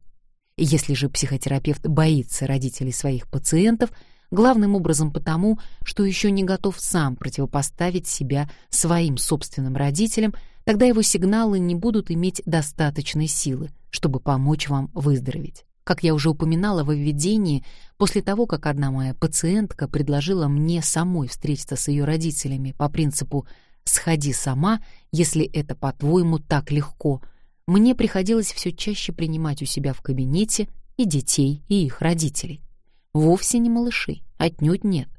[SPEAKER 1] Если же психотерапевт боится родителей своих пациентов, главным образом потому, что еще не готов сам противопоставить себя своим собственным родителям, тогда его сигналы не будут иметь достаточной силы, чтобы помочь вам выздороветь. Как я уже упоминала во введении, после того, как одна моя пациентка предложила мне самой встретиться с ее родителями по принципу «сходи сама, если это, по-твоему, так легко», мне приходилось все чаще принимать у себя в кабинете и детей, и их родителей. Вовсе не малышей, отнюдь нет.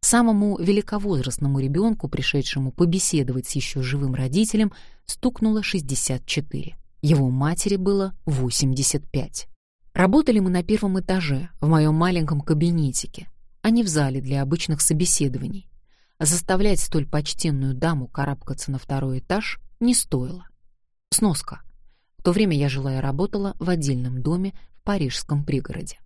[SPEAKER 1] Самому великовозрастному ребенку, пришедшему побеседовать с еще живым родителем, стукнуло 64. Его матери было 85. Работали мы на первом этаже, в моем маленьком кабинетике, а не в зале для обычных собеседований. Заставлять столь почтенную даму карабкаться на второй этаж не стоило. Сноска. В то время я жила и работала в отдельном доме в парижском пригороде.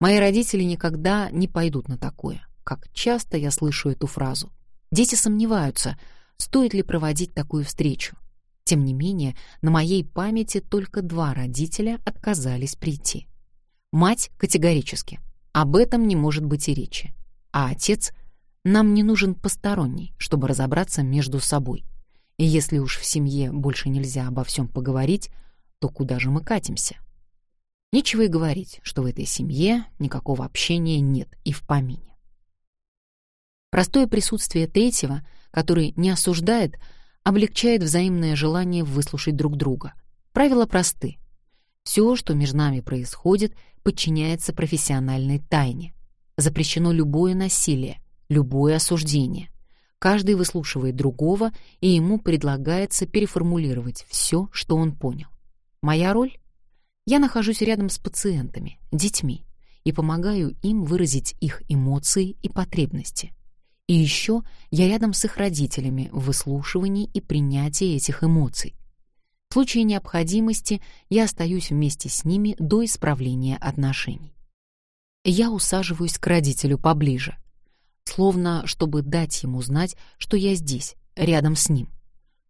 [SPEAKER 1] Мои родители никогда не пойдут на такое. Как часто я слышу эту фразу. Дети сомневаются, стоит ли проводить такую встречу. Тем не менее, на моей памяти только два родителя отказались прийти. Мать категорически. Об этом не может быть и речи. А отец нам не нужен посторонний, чтобы разобраться между собой. И если уж в семье больше нельзя обо всем поговорить, то куда же мы катимся? Нечего и говорить, что в этой семье никакого общения нет и в помине. Простое присутствие третьего, который не осуждает, облегчает взаимное желание выслушать друг друга. Правила просты. Все, что между нами происходит, подчиняется профессиональной тайне. Запрещено любое насилие, любое осуждение. Каждый выслушивает другого, и ему предлагается переформулировать все, что он понял. Моя роль? Я нахожусь рядом с пациентами, детьми, и помогаю им выразить их эмоции и потребности. И еще я рядом с их родителями в выслушивании и принятии этих эмоций. В случае необходимости я остаюсь вместе с ними до исправления отношений. Я усаживаюсь к родителю поближе, словно чтобы дать ему знать, что я здесь, рядом с ним.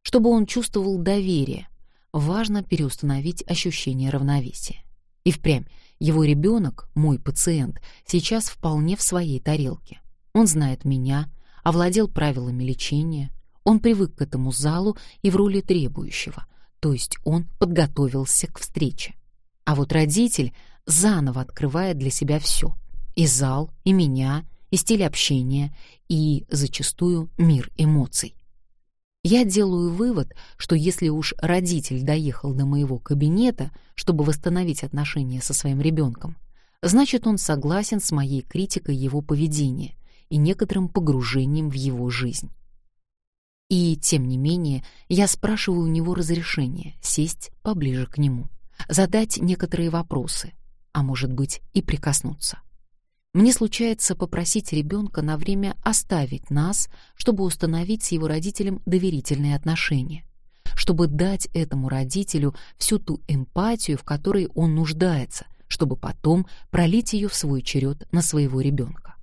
[SPEAKER 1] Чтобы он чувствовал доверие, важно переустановить ощущение равновесия. И впрямь, его ребенок, мой пациент, сейчас вполне в своей тарелке. Он знает меня, овладел правилами лечения, он привык к этому залу и в роли требующего, то есть он подготовился к встрече. А вот родитель заново открывает для себя все — и зал, и меня, и стиль общения, и, зачастую, мир эмоций. Я делаю вывод, что если уж родитель доехал до моего кабинета, чтобы восстановить отношения со своим ребенком, значит, он согласен с моей критикой его поведения и некоторым погружением в его жизнь. И, тем не менее, я спрашиваю у него разрешения сесть поближе к нему, задать некоторые вопросы, а может быть и прикоснуться. Мне случается попросить ребенка на время оставить нас, чтобы установить с его родителем доверительные отношения, чтобы дать этому родителю всю ту эмпатию, в которой он нуждается, чтобы потом пролить ее в свой черед на своего ребенка.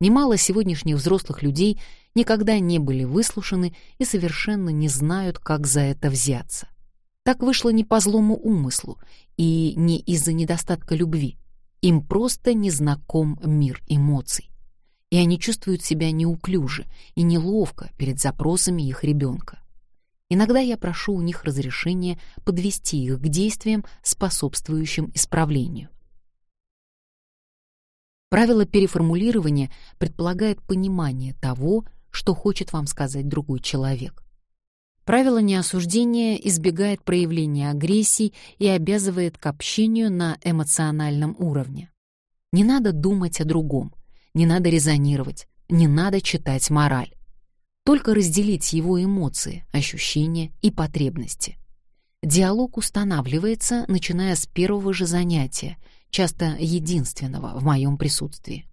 [SPEAKER 1] Немало сегодняшних взрослых людей никогда не были выслушаны и совершенно не знают, как за это взяться. Так вышло не по злому умыслу и не из-за недостатка любви. Им просто не знаком мир эмоций. И они чувствуют себя неуклюже и неловко перед запросами их ребенка. Иногда я прошу у них разрешения подвести их к действиям, способствующим исправлению. Правило переформулирования предполагает понимание того, что хочет вам сказать другой человек. Правило неосуждения избегает проявления агрессии и обязывает к общению на эмоциональном уровне. Не надо думать о другом, не надо резонировать, не надо читать мораль. Только разделить его эмоции, ощущения и потребности. Диалог устанавливается, начиная с первого же занятия, часто единственного в моем присутствии.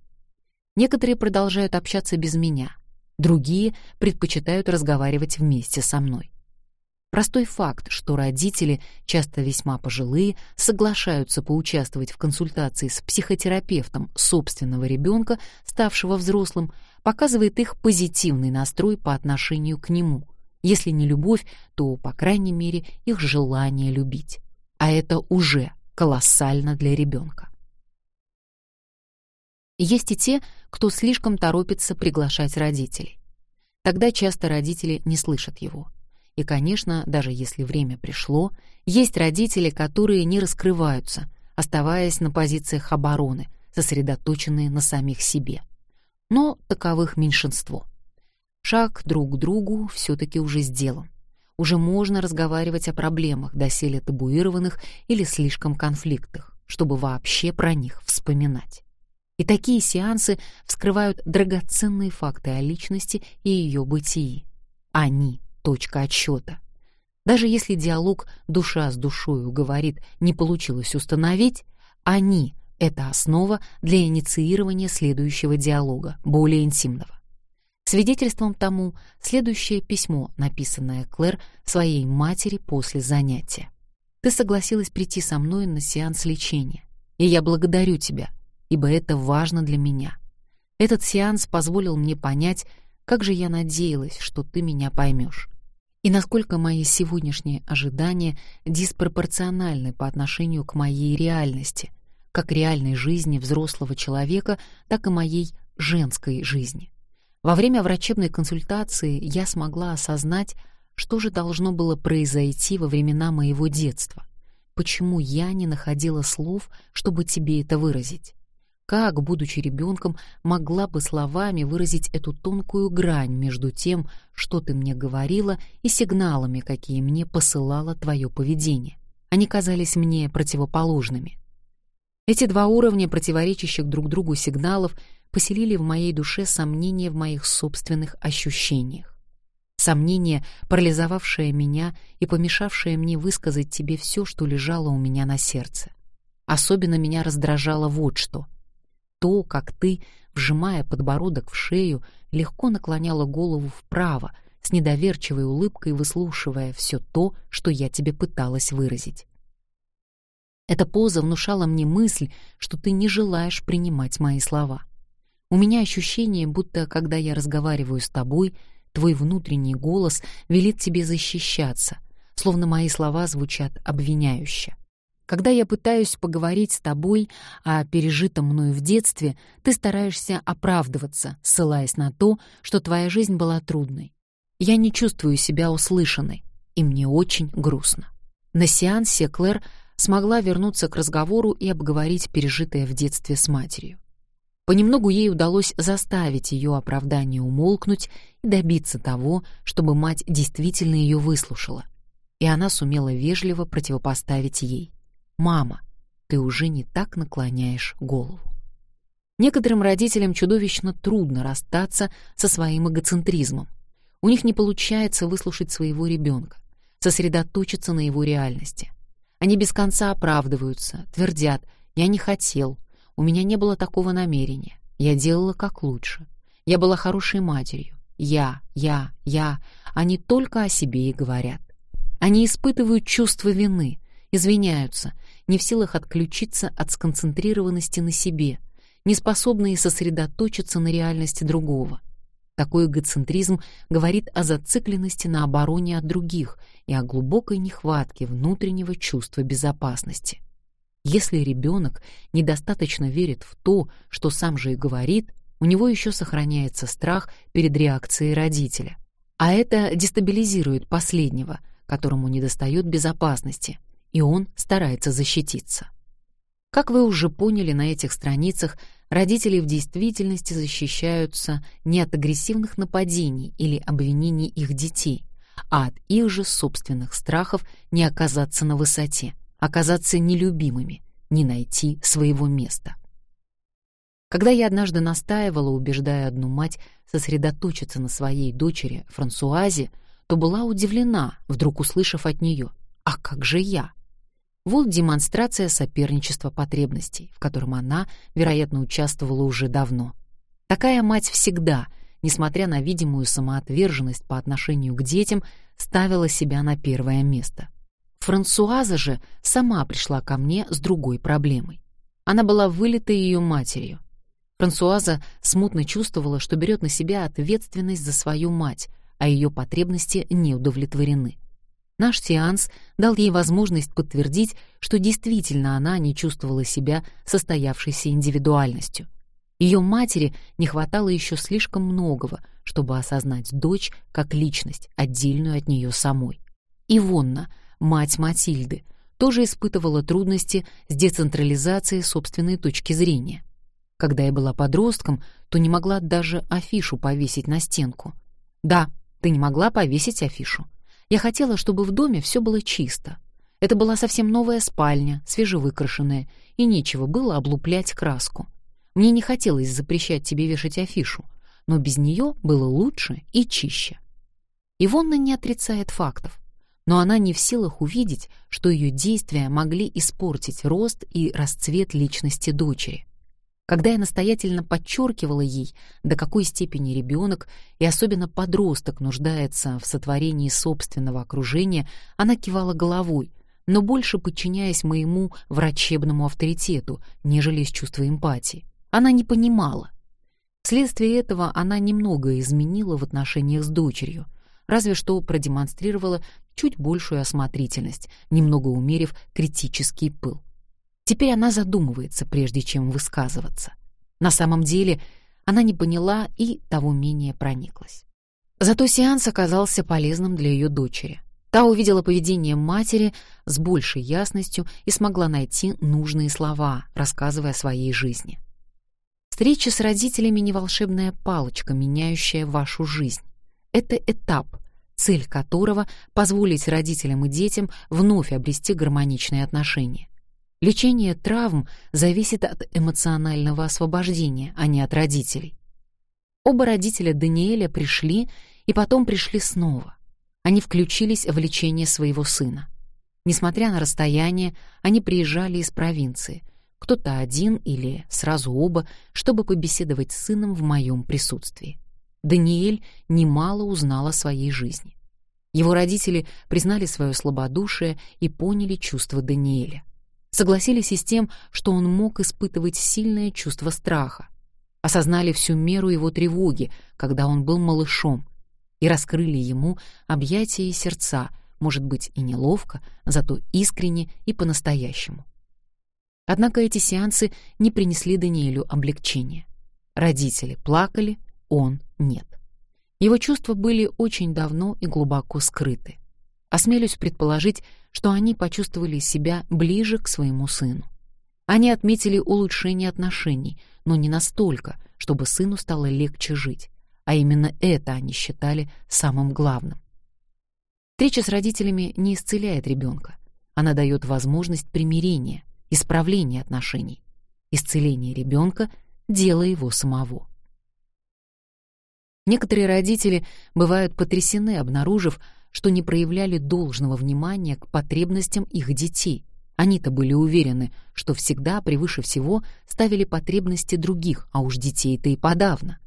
[SPEAKER 1] Некоторые продолжают общаться без меня, другие предпочитают разговаривать вместе со мной. Простой факт, что родители, часто весьма пожилые, соглашаются поучаствовать в консультации с психотерапевтом собственного ребенка, ставшего взрослым, показывает их позитивный настрой по отношению к нему. Если не любовь, то, по крайней мере, их желание любить. А это уже колоссально для ребенка. Есть и те, кто слишком торопится приглашать родителей. Тогда часто родители не слышат его. И, конечно, даже если время пришло, есть родители, которые не раскрываются, оставаясь на позициях обороны, сосредоточенные на самих себе. Но таковых меньшинство. Шаг друг к другу все-таки уже сделан. Уже можно разговаривать о проблемах, доселе табуированных или слишком конфликтах, чтобы вообще про них вспоминать. И такие сеансы вскрывают драгоценные факты о личности и ее бытии. Они точка отсчета. Даже если диалог душа с душою говорит «не получилось установить», они — это основа для инициирования следующего диалога, более интимного. Свидетельством тому следующее письмо, написанное Клэр своей матери после занятия. «Ты согласилась прийти со мной на сеанс лечения, и я благодарю тебя, ибо это важно для меня. Этот сеанс позволил мне понять, как же я надеялась, что ты меня поймешь и насколько мои сегодняшние ожидания диспропорциональны по отношению к моей реальности, как реальной жизни взрослого человека, так и моей женской жизни. Во время врачебной консультации я смогла осознать, что же должно было произойти во времена моего детства, почему я не находила слов, чтобы тебе это выразить. Как, будучи ребенком, могла бы словами выразить эту тонкую грань между тем, что ты мне говорила, и сигналами, какие мне посылало твое поведение? Они казались мне противоположными. Эти два уровня противоречащих друг другу сигналов поселили в моей душе сомнения в моих собственных ощущениях. Сомнение, парализовавшее меня и помешавшее мне высказать тебе все, что лежало у меня на сердце. Особенно меня раздражало вот что — то, как ты, вжимая подбородок в шею, легко наклоняла голову вправо, с недоверчивой улыбкой выслушивая все то, что я тебе пыталась выразить. Эта поза внушала мне мысль, что ты не желаешь принимать мои слова. У меня ощущение, будто, когда я разговариваю с тобой, твой внутренний голос велит тебе защищаться, словно мои слова звучат обвиняюще. Когда я пытаюсь поговорить с тобой о пережитом мною в детстве, ты стараешься оправдываться, ссылаясь на то, что твоя жизнь была трудной. Я не чувствую себя услышанной, и мне очень грустно. На сеансе Клэр смогла вернуться к разговору и обговорить пережитое в детстве с матерью. Понемногу ей удалось заставить ее оправдание умолкнуть и добиться того, чтобы мать действительно ее выслушала. И она сумела вежливо противопоставить ей. «Мама, ты уже не так наклоняешь голову». Некоторым родителям чудовищно трудно расстаться со своим эгоцентризмом. У них не получается выслушать своего ребенка, сосредоточиться на его реальности. Они без конца оправдываются, твердят «я не хотел», «у меня не было такого намерения», «я делала как лучше», «я была хорошей матерью», «я, я, я», они только о себе и говорят. Они испытывают чувство вины, извиняются, не в силах отключиться от сконцентрированности на себе, не способные сосредоточиться на реальности другого. Такой эгоцентризм говорит о зацикленности на обороне от других и о глубокой нехватке внутреннего чувства безопасности. Если ребенок недостаточно верит в то, что сам же и говорит, у него еще сохраняется страх перед реакцией родителя. А это дестабилизирует последнего, которому недостает безопасности, и он старается защититься. Как вы уже поняли на этих страницах, родители в действительности защищаются не от агрессивных нападений или обвинений их детей, а от их же собственных страхов не оказаться на высоте, оказаться нелюбимыми, не найти своего места. Когда я однажды настаивала, убеждая одну мать сосредоточиться на своей дочери Франсуазе, то была удивлена, вдруг услышав от нее «А как же я?». Вот демонстрация соперничества потребностей, в котором она, вероятно, участвовала уже давно. Такая мать всегда, несмотря на видимую самоотверженность по отношению к детям, ставила себя на первое место. Франсуаза же сама пришла ко мне с другой проблемой. Она была вылитой ее матерью. Франсуаза смутно чувствовала, что берет на себя ответственность за свою мать, а ее потребности не удовлетворены. Наш сеанс дал ей возможность подтвердить, что действительно она не чувствовала себя состоявшейся индивидуальностью. Ее матери не хватало еще слишком многого, чтобы осознать дочь как личность, отдельную от нее самой. Ивонна, мать Матильды, тоже испытывала трудности с децентрализацией собственной точки зрения. Когда я была подростком, то не могла даже афишу повесить на стенку. Да, ты не могла повесить афишу. Я хотела, чтобы в доме все было чисто. Это была совсем новая спальня, свежевыкрашенная, и нечего было облуплять краску. Мне не хотелось запрещать тебе вешать афишу, но без нее было лучше и чище. Ивонна не отрицает фактов, но она не в силах увидеть, что ее действия могли испортить рост и расцвет личности дочери. Когда я настоятельно подчеркивала ей, до какой степени ребенок и особенно подросток нуждается в сотворении собственного окружения, она кивала головой, но больше подчиняясь моему врачебному авторитету, нежели из чувства эмпатии. Она не понимала. Вследствие этого она немного изменила в отношениях с дочерью, разве что продемонстрировала чуть большую осмотрительность, немного умерив критический пыл. Теперь она задумывается, прежде чем высказываться. На самом деле она не поняла и того менее прониклась. Зато сеанс оказался полезным для ее дочери. Та увидела поведение матери с большей ясностью и смогла найти нужные слова, рассказывая о своей жизни. Встреча с родителями не волшебная палочка, меняющая вашу жизнь. Это этап, цель которого — позволить родителям и детям вновь обрести гармоничные отношения. Лечение травм зависит от эмоционального освобождения, а не от родителей. Оба родителя Даниэля пришли и потом пришли снова. Они включились в лечение своего сына. Несмотря на расстояние, они приезжали из провинции — кто-то один или сразу оба, чтобы побеседовать с сыном в моем присутствии. Даниэль немало узнал о своей жизни. Его родители признали свое слабодушие и поняли чувства Даниэля. Согласились и с тем, что он мог испытывать сильное чувство страха. Осознали всю меру его тревоги, когда он был малышом, и раскрыли ему объятия и сердца, может быть, и неловко, зато искренне и по-настоящему. Однако эти сеансы не принесли Даниэлю облегчения. Родители плакали, он — нет. Его чувства были очень давно и глубоко скрыты. Осмелюсь предположить, что они почувствовали себя ближе к своему сыну. Они отметили улучшение отношений, но не настолько, чтобы сыну стало легче жить, а именно это они считали самым главным. Встреча с родителями не исцеляет ребенка, она дает возможность примирения, исправление отношений. Исцеление ребенка — дело его самого. Некоторые родители бывают потрясены, обнаружив, что не проявляли должного внимания к потребностям их детей. Они-то были уверены, что всегда превыше всего ставили потребности других, а уж детей-то и подавно.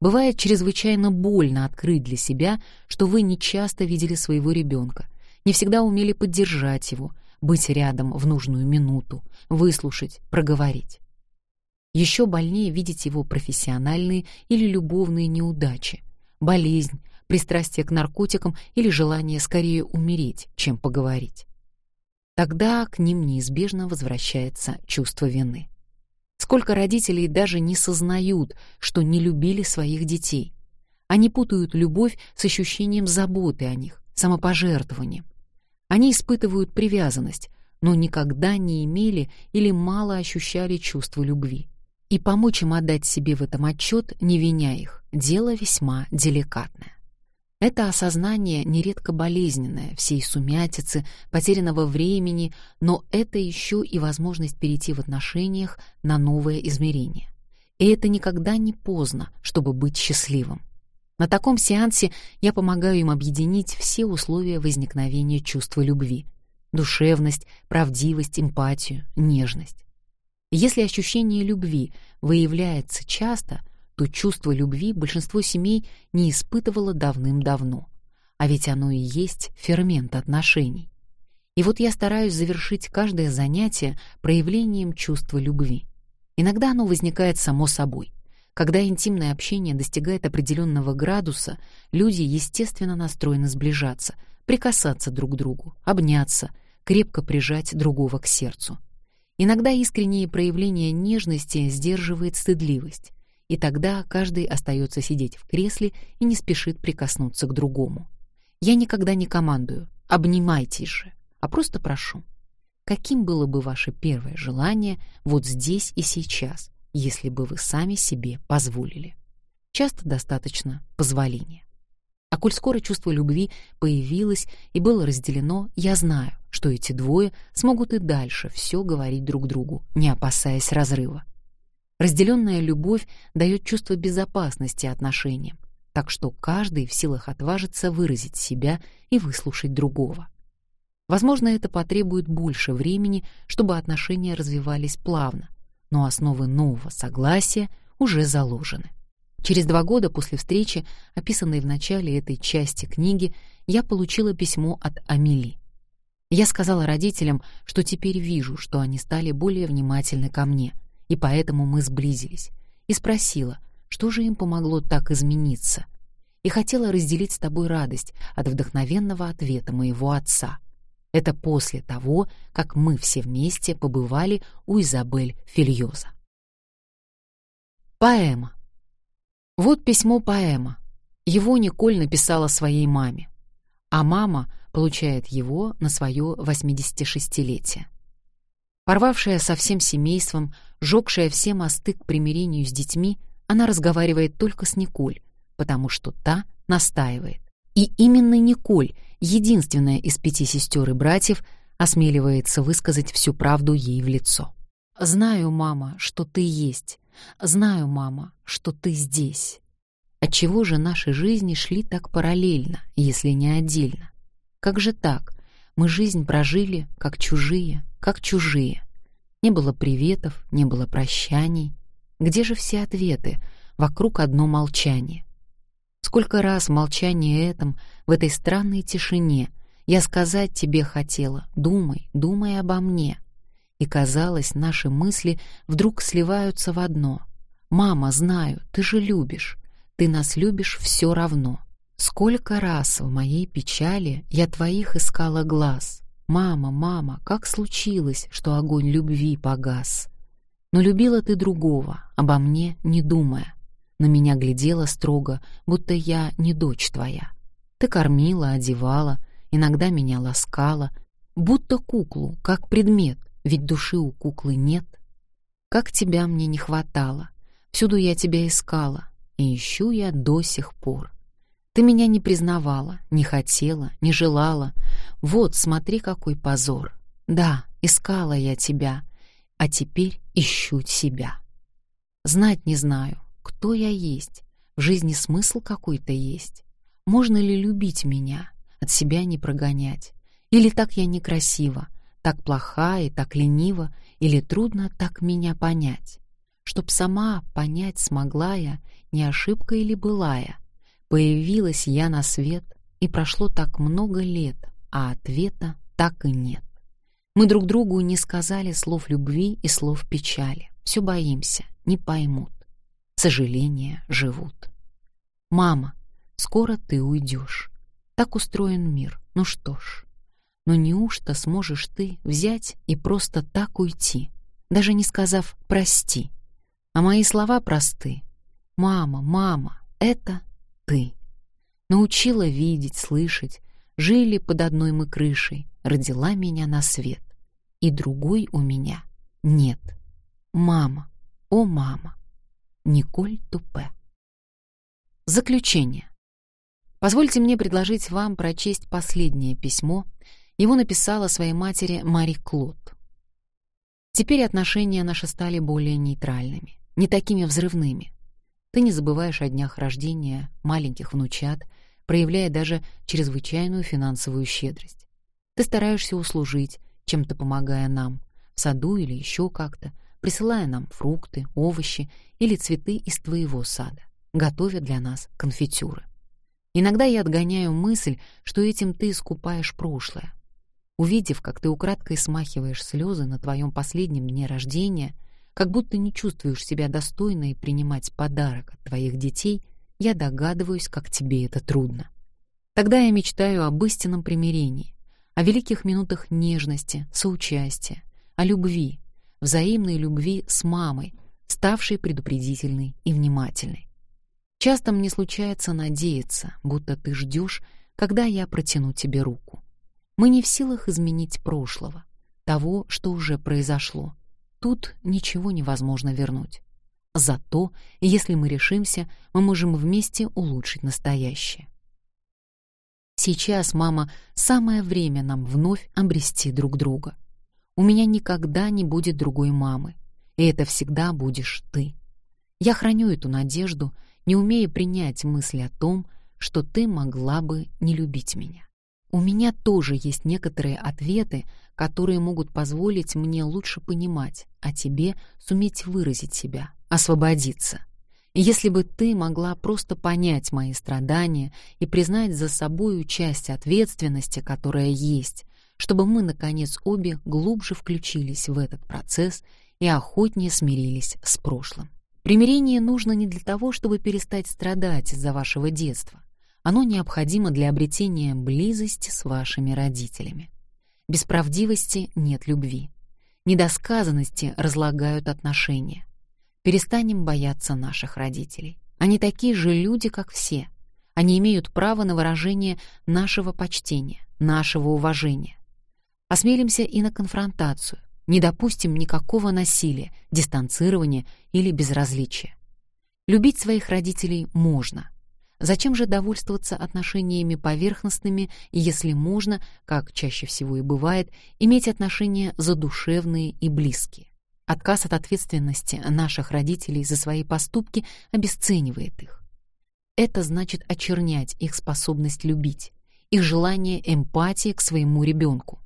[SPEAKER 1] Бывает чрезвычайно больно открыть для себя, что вы не часто видели своего ребенка, не всегда умели поддержать его, быть рядом в нужную минуту, выслушать, проговорить. Еще больнее видеть его профессиональные или любовные неудачи, болезнь, пристрастие к наркотикам или желание скорее умереть, чем поговорить. Тогда к ним неизбежно возвращается чувство вины. Сколько родителей даже не сознают, что не любили своих детей. Они путают любовь с ощущением заботы о них, самопожертвованием, они испытывают привязанность, но никогда не имели или мало ощущали чувство любви. И помочь им отдать себе в этом отчет, не виня их, дело весьма деликатное. Это осознание нередко болезненное, всей сумятицы, потерянного времени, но это еще и возможность перейти в отношениях на новое измерение. И это никогда не поздно, чтобы быть счастливым. На таком сеансе я помогаю им объединить все условия возникновения чувства любви — душевность, правдивость, эмпатию, нежность. Если ощущение любви выявляется часто, то чувство любви большинство семей не испытывало давным-давно. А ведь оно и есть фермент отношений. И вот я стараюсь завершить каждое занятие проявлением чувства любви. Иногда оно возникает само собой. Когда интимное общение достигает определенного градуса, люди естественно настроены сближаться, прикасаться друг к другу, обняться, крепко прижать другого к сердцу. Иногда искреннее проявление нежности сдерживает стыдливость, и тогда каждый остается сидеть в кресле и не спешит прикоснуться к другому. Я никогда не командую «обнимайтесь же», а просто прошу. Каким было бы ваше первое желание вот здесь и сейчас, если бы вы сами себе позволили? Часто достаточно позволения. А коль скоро чувство любви появилось и было разделено, я знаю, что эти двое смогут и дальше все говорить друг другу, не опасаясь разрыва. Разделенная любовь дает чувство безопасности отношениям, так что каждый в силах отважиться выразить себя и выслушать другого. Возможно, это потребует больше времени, чтобы отношения развивались плавно, но основы нового согласия уже заложены. Через два года после встречи, описанной в начале этой части книги, я получила письмо от Амели. Я сказала родителям, что теперь вижу, что они стали более внимательны ко мне — и поэтому мы сблизились, и спросила, что же им помогло так измениться, и хотела разделить с тобой радость от вдохновенного ответа моего отца. Это после того, как мы все вместе побывали у Изабель Фильоза. Поэма. Вот письмо поэма. Его Николь написала своей маме, а мама получает его на свое 86-летие. Порвавшая со всем семейством, жёгшая все мосты к примирению с детьми, она разговаривает только с Николь, потому что та настаивает. И именно Николь, единственная из пяти сестер и братьев, осмеливается высказать всю правду ей в лицо. «Знаю, мама, что ты есть. Знаю, мама, что ты здесь». Отчего же наши жизни шли так параллельно, если не отдельно? Как же так? Мы жизнь прожили, как чужие, как чужие. Не было приветов, не было прощаний. Где же все ответы? Вокруг одно молчание. Сколько раз в молчании этом, в этой странной тишине, я сказать тебе хотела, думай, думай обо мне. И казалось, наши мысли вдруг сливаются в одно. «Мама, знаю, ты же любишь, ты нас любишь все равно». Сколько раз в моей печали я твоих искала глаз, «Мама, мама, как случилось, что огонь любви погас?» Но любила ты другого, обо мне не думая. На меня глядела строго, будто я не дочь твоя. Ты кормила, одевала, иногда меня ласкала, будто куклу, как предмет, ведь души у куклы нет. Как тебя мне не хватало, всюду я тебя искала, и ищу я до сих пор. Ты меня не признавала, не хотела, не желала, вот, смотри, какой позор. Да, искала я тебя, а теперь ищу себя. Знать не знаю, кто я есть, в жизни смысл какой-то есть. Можно ли любить меня, от себя не прогонять? Или так я некрасива, так плоха и так ленива, или трудно так меня понять? Чтоб сама понять смогла я, не ошибка или былая. Появилась я на свет, и прошло так много лет, а ответа так и нет. Мы друг другу не сказали слов любви и слов печали. Все боимся, не поймут. Сожаления живут. «Мама, скоро ты уйдешь. Так устроен мир. Ну что ж, но неужто сможешь ты взять и просто так уйти, даже не сказав «прости»? А мои слова просты. «Мама, мама, это ты». Научила видеть, слышать, Жили под одной мы крышей, родила меня на свет. И другой у меня нет. Мама, о мама. Николь Тупе. Заключение. Позвольте мне предложить вам прочесть последнее письмо. Его написала своей матери Мари Клод. Теперь отношения наши стали более нейтральными. не такими взрывными. Ты не забываешь о днях рождения маленьких внучат, проявляя даже чрезвычайную финансовую щедрость. Ты стараешься услужить, чем-то помогая нам, в саду или еще как-то, присылая нам фрукты, овощи или цветы из твоего сада, готовя для нас конфитюры. Иногда я отгоняю мысль, что этим ты искупаешь прошлое. Увидев, как ты украдкой смахиваешь слезы на твоем последнем дне рождения, как будто не чувствуешь себя достойной принимать подарок от твоих детей, я догадываюсь, как тебе это трудно. Тогда я мечтаю об истинном примирении, о великих минутах нежности, соучастия, о любви, взаимной любви с мамой, ставшей предупредительной и внимательной. Часто мне случается надеяться, будто ты ждешь, когда я протяну тебе руку. Мы не в силах изменить прошлого, того, что уже произошло. Тут ничего невозможно вернуть. Зато, если мы решимся, мы можем вместе улучшить настоящее. Сейчас, мама, самое время нам вновь обрести друг друга. У меня никогда не будет другой мамы, и это всегда будешь ты. Я храню эту надежду, не умея принять мысли о том, что ты могла бы не любить меня. У меня тоже есть некоторые ответы, которые могут позволить мне лучше понимать, а тебе суметь выразить себя, освободиться. Если бы ты могла просто понять мои страдания и признать за собою часть ответственности, которая есть, чтобы мы, наконец, обе глубже включились в этот процесс и охотнее смирились с прошлым. Примирение нужно не для того, чтобы перестать страдать из-за вашего детства. Оно необходимо для обретения близости с вашими родителями. Без правдивости нет любви. Недосказанности разлагают отношения. Перестанем бояться наших родителей. Они такие же люди, как все. Они имеют право на выражение нашего почтения, нашего уважения. Осмелимся и на конфронтацию. Не допустим никакого насилия, дистанцирования или безразличия. Любить своих родителей можно. Зачем же довольствоваться отношениями поверхностными, если можно, как чаще всего и бывает, иметь отношения задушевные и близкие? Отказ от ответственности наших родителей за свои поступки обесценивает их. Это значит очернять их способность любить, их желание эмпатии к своему ребенку.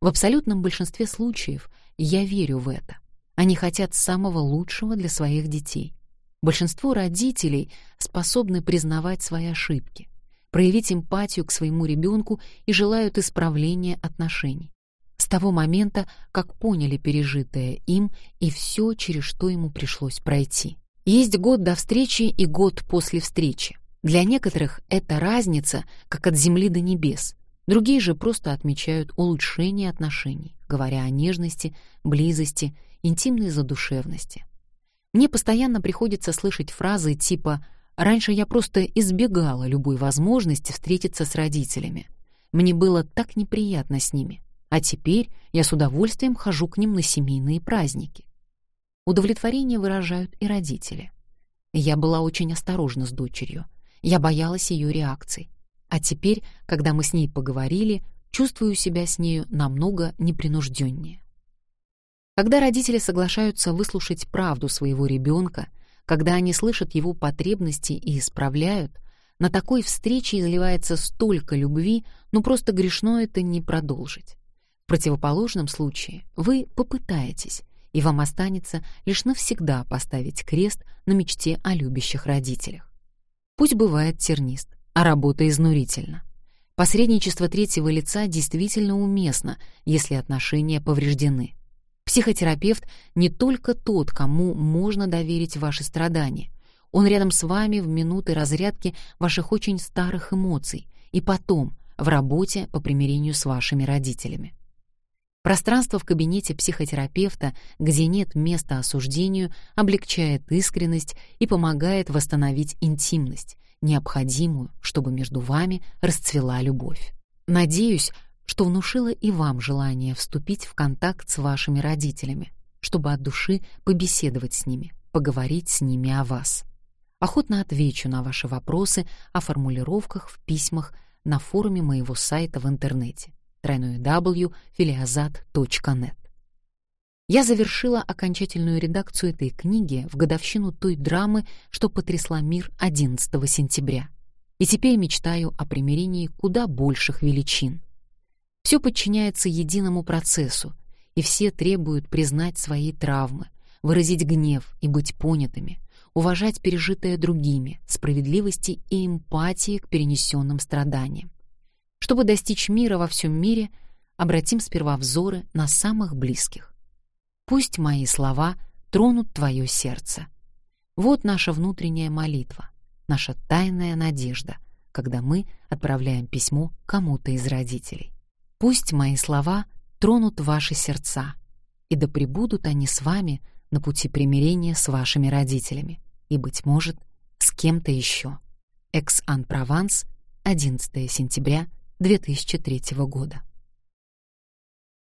[SPEAKER 1] В абсолютном большинстве случаев я верю в это. Они хотят самого лучшего для своих детей. Большинство родителей способны признавать свои ошибки, проявить эмпатию к своему ребенку и желают исправления отношений. С того момента, как поняли пережитое им и все, через что ему пришлось пройти. Есть год до встречи и год после встречи. Для некоторых это разница, как от земли до небес. Другие же просто отмечают улучшение отношений, говоря о нежности, близости, интимной задушевности. Мне постоянно приходится слышать фразы типа «Раньше я просто избегала любой возможности встретиться с родителями. Мне было так неприятно с ними, а теперь я с удовольствием хожу к ним на семейные праздники». Удовлетворение выражают и родители. Я была очень осторожна с дочерью. Я боялась ее реакций. А теперь, когда мы с ней поговорили, чувствую себя с нею намного непринужденнее. Когда родители соглашаются выслушать правду своего ребенка, когда они слышат его потребности и исправляют, на такой встрече изливается столько любви, ну просто грешно это не продолжить. В противоположном случае вы попытаетесь, и вам останется лишь навсегда поставить крест на мечте о любящих родителях. Пусть бывает тернист, а работа изнурительна. Посредничество третьего лица действительно уместно, если отношения повреждены. Психотерапевт не только тот, кому можно доверить ваши страдания. Он рядом с вами в минуты разрядки ваших очень старых эмоций и потом в работе по примирению с вашими родителями. Пространство в кабинете психотерапевта, где нет места осуждению, облегчает искренность и помогает восстановить интимность, необходимую, чтобы между вами расцвела любовь. Надеюсь, что внушило и вам желание вступить в контакт с вашими родителями, чтобы от души побеседовать с ними, поговорить с ними о вас. Охотно отвечу на ваши вопросы о формулировках в письмах на форуме моего сайта в интернете www.filiazat.net. Я завершила окончательную редакцию этой книги в годовщину той драмы, что потрясла мир 11 сентября. И теперь мечтаю о примирении куда больших величин. Все подчиняется единому процессу, и все требуют признать свои травмы, выразить гнев и быть понятыми, уважать пережитое другими, справедливости и эмпатии к перенесенным страданиям. Чтобы достичь мира во всем мире, обратим сперва взоры на самых близких. Пусть мои слова тронут твое сердце. Вот наша внутренняя молитва, наша тайная надежда, когда мы отправляем письмо кому-то из родителей. Пусть мои слова тронут ваши сердца, и да пребудут они с вами на пути примирения с вашими родителями и, быть может, с кем-то еще. Экс-Ан-Прованс, 11 сентября 2003 года.